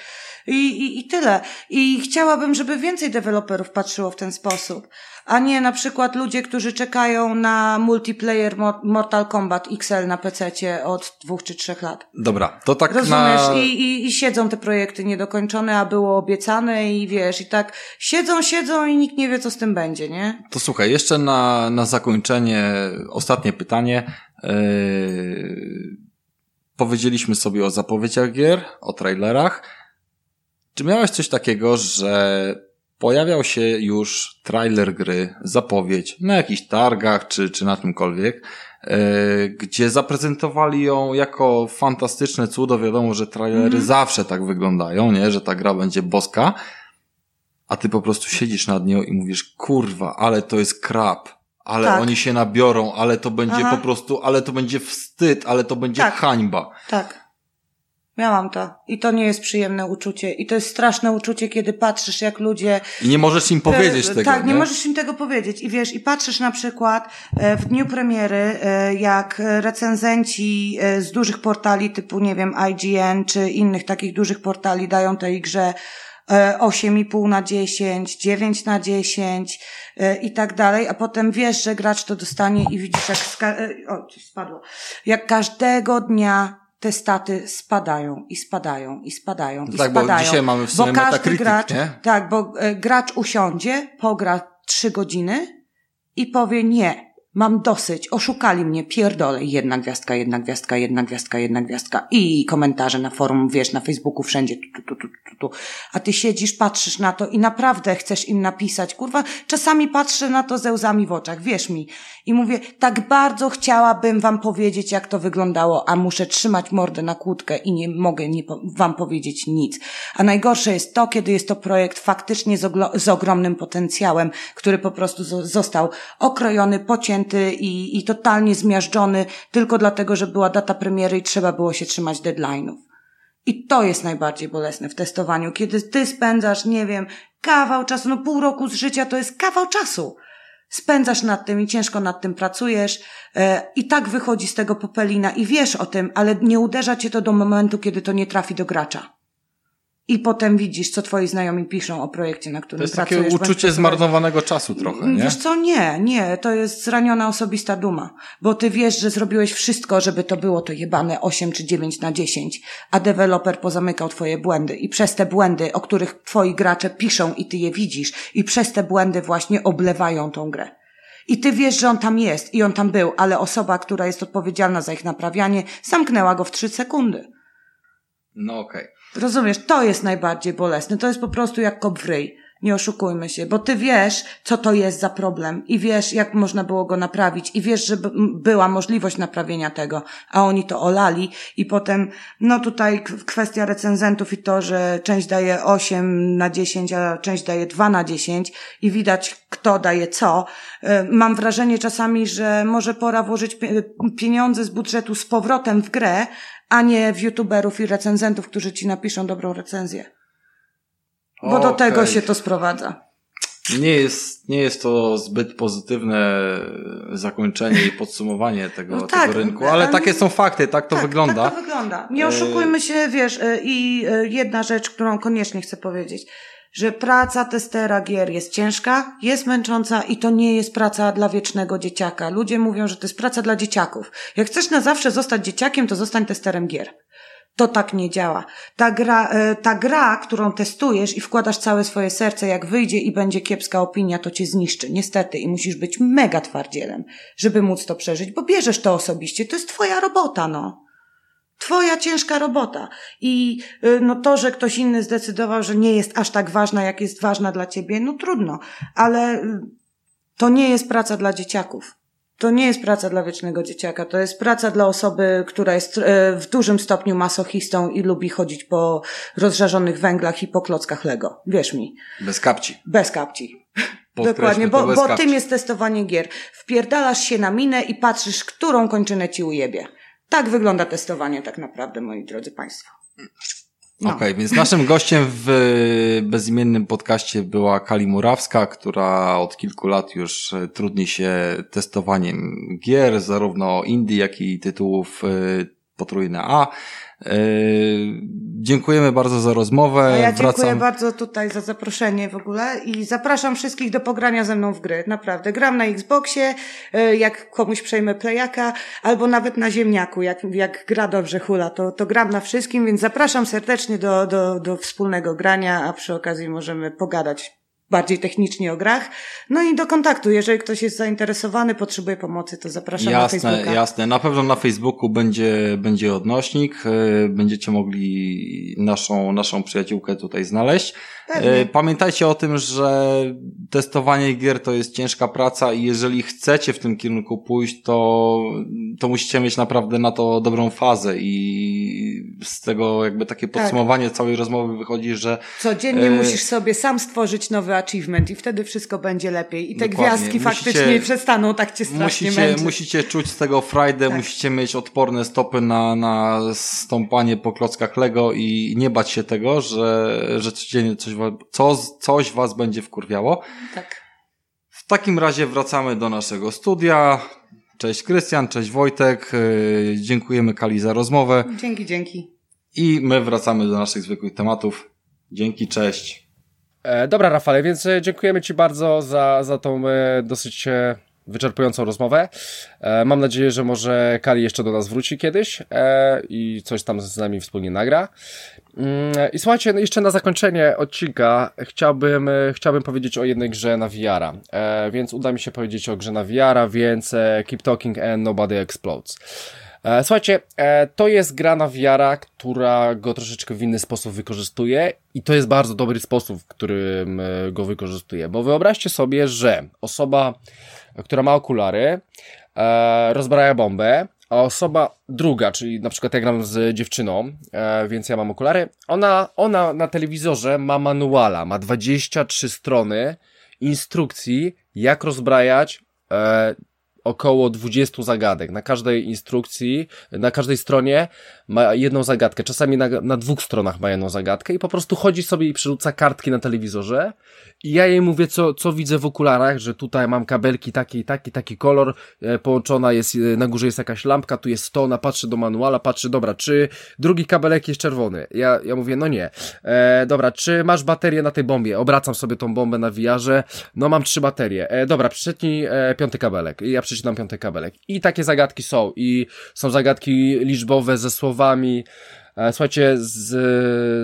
I, i, I tyle. I chciałabym, żeby więcej deweloperów patrzyło w ten sposób. A nie na przykład ludzie, którzy czekają na multiplayer Mo- Mortal Kombat XL na PC od dwóch czy trzech lat. Dobra, to tak Rozumiesz? na... I, i, I siedzą te projekty niedokończone, a było obiecane i wiesz, i tak siedzą, siedzą i nikt nie wie, co z tym będzie, nie? To słuchaj, jeszcze na, na zakończenie ostatnie pytanie. Yy, powiedzieliśmy sobie o zapowiedziach gier, o trailerach. Czy miałeś coś takiego, że pojawiał się już trailer gry, zapowiedź na jakichś targach czy, czy na czymkolwiek, yy, gdzie zaprezentowali ją jako fantastyczne cudo. Wiadomo, że trailery Mhm. zawsze tak wyglądają, nie? Że ta gra będzie boska. A ty po prostu siedzisz nad nią i mówisz, kurwa, ale to jest krap. Ale Tak. oni się nabiorą, ale to będzie Aha. po prostu, ale to będzie wstyd, ale to będzie Tak. hańba. Tak. Miałam to. I to nie jest przyjemne uczucie. I to jest straszne uczucie, kiedy patrzysz, jak ludzie. I nie możesz im powiedzieć e, tego, Tak, nie? nie? możesz im tego powiedzieć. I wiesz, i patrzysz na przykład e, w dniu premiery, e, jak recenzenci z dużych portali typu, nie wiem, IGN czy innych takich dużych portali dają tej grze e, 8,5 na 10, 9 na 10 e, i tak dalej, a potem wiesz, że gracz to dostanie i widzisz, jak ska- o, coś spadło. Jak każdego dnia te staty spadają i spadają i spadają i Tak, bo spadają. dzisiaj mamy w sumie bo każdy gracz, nie? Tak, bo e, gracz usiądzie, pogra trzy godziny i powie nie, mam dosyć, oszukali mnie, pierdolę, jedna gwiazdka, jedna gwiazdka, jedna gwiazdka, jedna gwiazdka i komentarze na forum, wiesz, na Facebooku, wszędzie, tu, tu, tu, tu, tu. A ty siedzisz, patrzysz na to i naprawdę chcesz im napisać, kurwa, czasami patrzę na to ze łzami w oczach, wierz mi. I mówię, tak bardzo chciałabym wam powiedzieć, jak to wyglądało, a muszę trzymać mordę na kłódkę i nie mogę nie po- wam powiedzieć nic. A najgorsze jest to, kiedy jest to projekt faktycznie z, z ogromnym potencjałem, który po prostu zo- został okrojony, pocięty i, i totalnie zmiażdżony tylko dlatego, że była data premiery i trzeba było się trzymać deadline'ów. I to jest najbardziej bolesne w testowaniu, kiedy ty spędzasz, nie wiem, kawał czasu, no pół roku z życia to jest kawał czasu. Spędzasz nad tym i ciężko nad tym pracujesz e, i tak wychodzi z tego popelina i wiesz o tym, ale nie uderza cię to do momentu, kiedy to nie trafi do gracza. I potem widzisz, co twoi znajomi piszą o projekcie, na którym To jest takie pracujesz. bądź uczucie zmarnowanego czasu trochę, nie? Wiesz co, nie, nie, to jest zraniona osobista duma, bo ty wiesz, że zrobiłeś wszystko, żeby to było to jebane 8 czy 9 na 10, a deweloper pozamykał twoje błędy i przez te błędy, o których twoi gracze piszą i ty je widzisz i przez te błędy właśnie oblewają tą grę. I ty wiesz, że on tam jest i on tam był, ale osoba, która jest odpowiedzialna za ich naprawianie, zamknęła go w 3 sekundy. No okej. Rozumiesz, to jest najbardziej bolesne. To jest po prostu jak kop. Nie oszukujmy się, bo ty wiesz, co to jest za problem i wiesz, jak można było go naprawić i wiesz, że była możliwość naprawienia tego, a oni to olali i potem, no tutaj kwestia recenzentów i to, że część daje 8 na 10, a część daje 2 na 10 i widać, kto daje co. E, Mam wrażenie czasami, że może pora włożyć pie- pieniądze z budżetu z powrotem w grę, a nie w youtuberów i recenzentów, którzy ci napiszą dobrą recenzję. Bo do tego się to sprowadza. Nie jest, nie jest to zbyt pozytywne zakończenie i podsumowanie tego, No tak, tego rynku, ale ale- takie są fakty, tak to tak, wygląda. Tak to wygląda. Nie oszukujmy się, wiesz, e, i e, jedna rzecz, którą koniecznie chcę powiedzieć, że praca testera gier jest ciężka, jest męcząca i to nie jest praca dla wiecznego dzieciaka. Ludzie mówią, że to jest praca dla dzieciaków. Jak chcesz na zawsze zostać dzieciakiem, to zostań testerem gier. To tak nie działa. Ta gra, e, ta gra, którą testujesz i wkładasz całe swoje serce, jak wyjdzie i będzie kiepska opinia, to cię zniszczy. Niestety. I musisz być mega twardzielem, żeby móc to przeżyć, bo bierzesz to osobiście. To jest twoja robota, no. Twoja ciężka robota. I y, no to, że ktoś inny zdecydował, że nie jest aż tak ważna, jak jest ważna dla ciebie, no trudno. Ale y, to nie jest praca dla dzieciaków. To nie jest praca dla wiecznego dzieciaka, to jest praca dla osoby, która jest e, w dużym stopniu masochistą i lubi chodzić po rozżarzonych węglach i po klockach Lego. Wierz mi. Bez kapci. Bez kapci. Dokładnie, bo, bo tym jest testowanie gier. Wpierdalasz się na minę i patrzysz, którą kończynę ci ujebie. Tak wygląda testowanie tak naprawdę, moi drodzy Państwo. No. Okej, okay, więc naszym gościem w bezimiennym podcaście była Kali Murawska, która od kilku lat już trudni się testowaniem gier, zarówno indie, jak i tytułów y, potrójne A. Yy, dziękujemy bardzo za rozmowę. A ja dziękuję Wracam... bardzo tutaj za zaproszenie w ogóle i zapraszam wszystkich do pogrania ze mną w gry. Naprawdę. Gram na Xboxie, yy, jak komuś przejmę playaka, albo nawet na ziemniaku, jak, jak gra dobrze hula, to, to gram na wszystkim, więc zapraszam serdecznie do, do, do wspólnego grania, a przy okazji możemy pogadać bardziej technicznie o grach. No i do kontaktu. Jeżeli ktoś jest zainteresowany, potrzebuje pomocy, to zapraszam jasne, na Facebooka. Jasne, Na pewno na Facebooku będzie, będzie odnośnik. E, będziecie mogli naszą, naszą przyjaciółkę tutaj znaleźć. Pewnie. E, pamiętajcie o tym, że testowanie gier to jest ciężka praca i jeżeli chcecie w tym kierunku pójść, to, to musicie mieć naprawdę na to dobrą fazę i z tego jakby takie tak. podsumowanie tak. całej rozmowy wychodzi, że codziennie e... musisz sobie sam stworzyć nowy achievement i wtedy wszystko będzie lepiej i te Dokładnie. gwiazdki musicie, faktycznie przestaną tak cię strasznie musicie, męczyć. Musicie czuć z tego frajdę, tak. musicie mieć odporne stopy na, na stąpanie po klockach Lego i nie bać się tego, że, że codziennie coś coś, coś was będzie wkurwiało. Tak. W takim razie wracamy do naszego studia. Cześć Krystian, cześć Wojtek. Y, dziękujemy Kali za rozmowę. Dzięki, dzięki. I my wracamy do naszych zwykłych tematów. Dzięki, cześć. E, dobra, Rafale, więc e, dziękujemy Ci bardzo za, za tą e, dosyć wyczerpującą rozmowę. Mam nadzieję, że może Kali jeszcze do nas wróci kiedyś i coś tam z nami wspólnie nagra. Mm, I słuchajcie, no jeszcze na zakończenie odcinka chciałbym, chciałbym powiedzieć o jednej grze na VR-a, więc uda mi się powiedzieć o grze na VR-a, więc Keep Talking and Nobody Explodes. E, słuchajcie, e, to jest gra na VR-a, która go troszeczkę w inny sposób wykorzystuje i to jest bardzo dobry sposób, w którym e, go wykorzystuje, bo wyobraźcie sobie, że osoba, która ma okulary, rozbraja bombę, a osoba druga, czyli na przykład ja gram z dziewczyną, więc ja mam okulary, ona, ona na telewizorze ma manuala, ma 23 strony instrukcji, jak rozbrajać około 20 zagadek. Na każdej instrukcji, na każdej stronie ma jedną zagadkę. Czasami na, na dwóch stronach ma jedną zagadkę i po prostu chodzi sobie i przerzuca kartki na telewizorze i ja jej mówię, co, co widzę w okularach, że tutaj mam kabelki taki taki, taki kolor, e, połączona jest, e, na górze jest jakaś lampka, tu jest to, ona patrzy do manuala, patrzy, dobra, czy drugi kabelek jest czerwony? Ja, ja mówię, no nie. E, dobra, czy masz baterię na tej bombie? Obracam sobie tą bombę na wiarze, no mam trzy baterie. E, dobra, przeczytnij e, piąty kabelek. I ja przeczytam piąty kabelek. I takie zagadki są. I są zagadki liczbowe ze E, słuchajcie, z,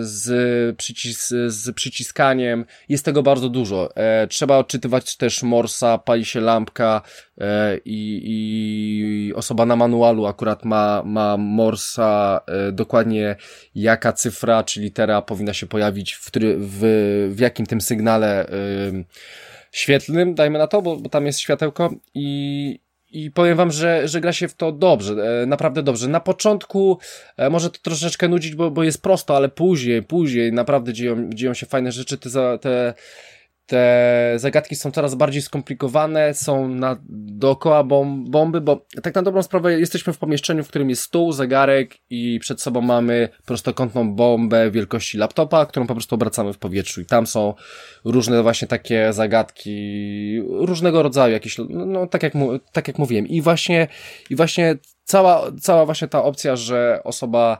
z, przycis, z przyciskaniem jest tego bardzo dużo. E, trzeba odczytywać też morsa, pali się lampka e, i, i osoba na manualu akurat ma, ma morsa dokładnie jaka cyfra czy litera powinna się pojawić w, w, w jakim tym sygnale świetlnym, dajmy na to, bo, bo tam jest światełko i, i powiem wam, że, że gra się w to dobrze, e, naprawdę dobrze. Na początku e, może to troszeczkę nudzić, bo, bo jest prosto, ale później, później naprawdę dzieją, dzieją się fajne rzeczy. Te, te, te zagadki są coraz bardziej skomplikowane, są na, dookoła bom, bomby, bo tak na dobrą sprawę jesteśmy w pomieszczeniu, w którym jest stół, zegarek i przed sobą mamy prostokątną bombę wielkości laptopa, którą po prostu obracamy w powietrzu. I tam są różne właśnie takie zagadki, różnego rodzaju jakieś, no, no tak jak, tak jak mówiłem. I właśnie, i właśnie cała, cała właśnie ta opcja, że osoba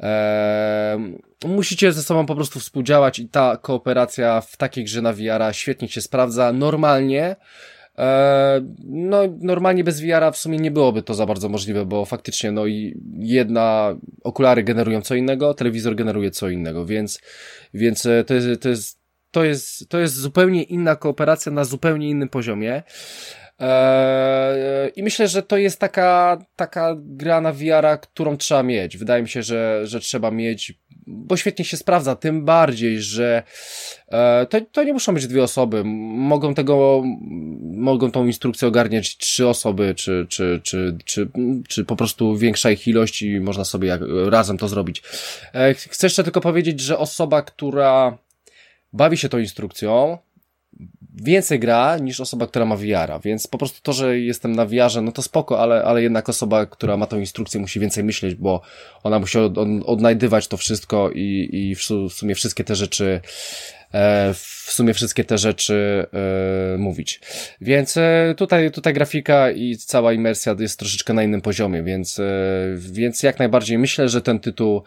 e, musicie ze sobą po prostu współdziałać i ta kooperacja w takiej grze na VR świetnie się sprawdza. Normalnie e, no, normalnie bez VR w sumie nie byłoby to za bardzo możliwe, bo faktycznie, no i jedna, okulary generują co innego, telewizor generuje co innego, więc, więc e, to jest, to jest, to jest, to jest zupełnie inna kooperacja na zupełnie innym poziomie. Eee, I myślę, że to jest taka, taka gra na VR, którą trzeba mieć. Wydaje mi się, że, że trzeba mieć, bo świetnie się sprawdza, tym bardziej, że e, to, to nie muszą być dwie osoby. Mogą tego, mogą tą instrukcję ogarniać trzy osoby, czy, czy, czy, czy, czy po prostu większa ich ilość i można sobie jak, razem to zrobić. E, chcę jeszcze tylko powiedzieć, że osoba, która bawi się tą instrukcją, więcej gra niż osoba, która ma VR-a, więc po prostu to, że jestem na VR-ze, no to spoko, ale, ale jednak osoba, która ma tą instrukcję musi więcej myśleć, bo ona musi od, odnajdywać to wszystko i, i w sumie wszystkie te rzeczy e, w sumie wszystkie te rzeczy e, mówić. Więc e, tutaj, tutaj grafika i cała imersja jest troszeczkę na innym poziomie, więc, więc jak najbardziej myślę, że ten tytuł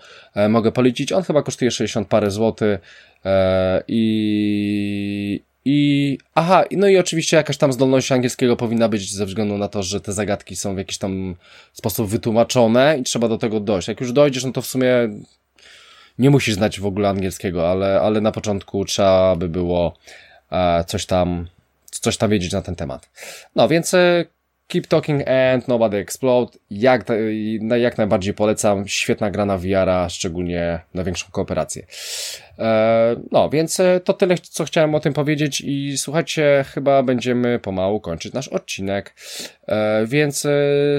mogę polecić. On chyba kosztuje 60 parę złotych i, i aha, no i oczywiście jakaś tam zdolność angielskiego powinna być ze względu na to, że te zagadki są w jakiś tam sposób wytłumaczone i trzeba do tego dojść. Jak już dojdziesz, no to w sumie nie musisz znać w ogóle angielskiego, ale, ale na początku trzeba by było e, coś tam coś tam wiedzieć na ten temat. No więc e, Keep Talking and Nobody Explode. Jak, jak najbardziej polecam. Świetna gra na VR, szczególnie na większą kooperację. E, no, więc e, to tyle, co chciałem o tym powiedzieć i słuchajcie, chyba będziemy pomału kończyć nasz odcinek. E, więc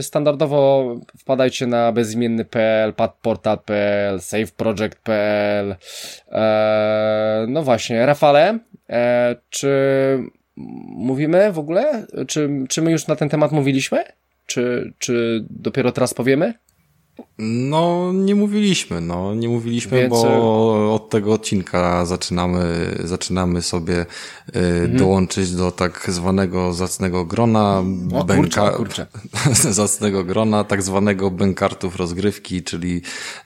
standardowo wpadajcie na bezimienny.pl, padportal.pl, saveproject.pl. No właśnie, Rafale, czy mówimy w ogóle? Czy, czy my już na ten temat mówiliśmy? Czy, czy dopiero teraz powiemy? No, nie mówiliśmy, no, nie mówiliśmy, Więc... bo od tego odcinka zaczynamy, zaczynamy sobie y, mhm. dołączyć do tak zwanego zacnego grona, o, bęka... kurczę, kurczę. zacnego grona, tak zwanego bękartów rozgrywki, czyli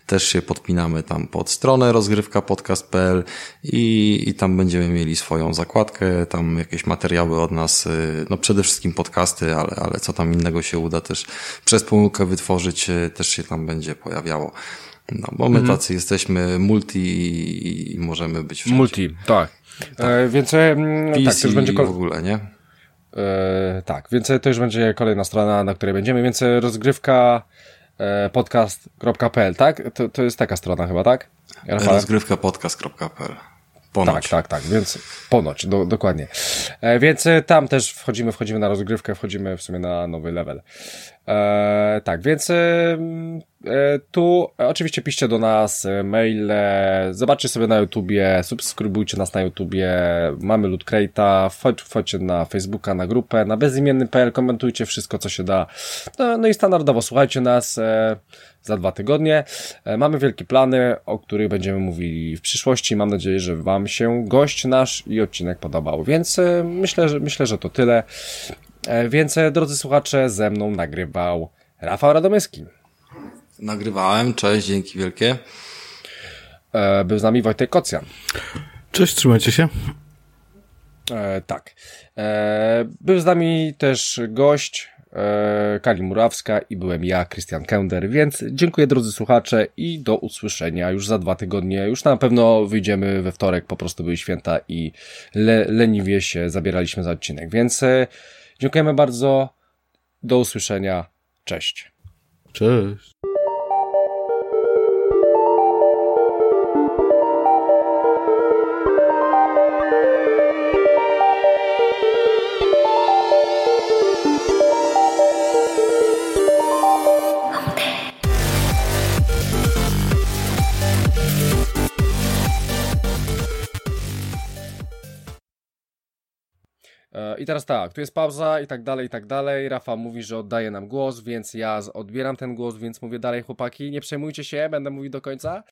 też się podpinamy tam pod stronę rozgrywkapodcast.pl i, i tam będziemy mieli swoją zakładkę, tam jakieś materiały od nas, y, no przede wszystkim podcasty, ale, ale co tam innego się uda też przez pomyłkę wytworzyć, też się tam będzie pojawiało. No, bo my mhm. tacy jesteśmy multi i, możemy być wszędzie. Multi, tak. tak. E, więc e, tak, to już będzie w ogóle, nie? E, tak, więc to już będzie kolejna strona, na której będziemy, więc rozgrywka e, podcast.pl, tak? To, to jest taka strona chyba, tak? Rozgrywkapodcast.pl Ponoć. Tak, tak, tak, więc ponoć, do, dokładnie. E, więc e, tam też wchodzimy, wchodzimy na rozgrywkę, wchodzimy w sumie na nowy level. E, tak, więc e, e tu oczywiście piszcie do nas e, maile, zobaczcie sobie na YouTubie, subskrybujcie nas na YouTubie, mamy Loot wchodźcie na Facebooka, na grupę, na bezimienny.pl, komentujcie wszystko, co się da. No, no i standardowo słuchajcie nas za dwa tygodnie. Mamy wielkie plany, o których będziemy mówili w przyszłości. Mam nadzieję, że Wam się gość nasz i odcinek podobał. Więc myślę, że, myślę, że to tyle. E, więc, e, drodzy słuchacze, ze mną nagrywał Rafał Radomyski. Nagrywałem, cześć, dzięki wielkie. E, był z nami Wojtek Kocjan. Cześć, trzymajcie się. E, tak. E, był z nami też gość e, Kali Murawska i byłem ja, Christian Kender, więc dziękuję drodzy słuchacze i do usłyszenia już za dwa tygodnie. Już na pewno wyjdziemy we wtorek, po prostu były święta i le, leniwie się zabieraliśmy za odcinek, więc Dziękujemy bardzo. Do usłyszenia. Cześć. Cześć. I teraz tak, tu jest pauza i tak dalej, i tak dalej. Rafa mówi, że oddaje nam głos, więc ja odbieram ten głos, więc mówię dalej, chłopaki, nie przejmujcie się, będę mówił do końca.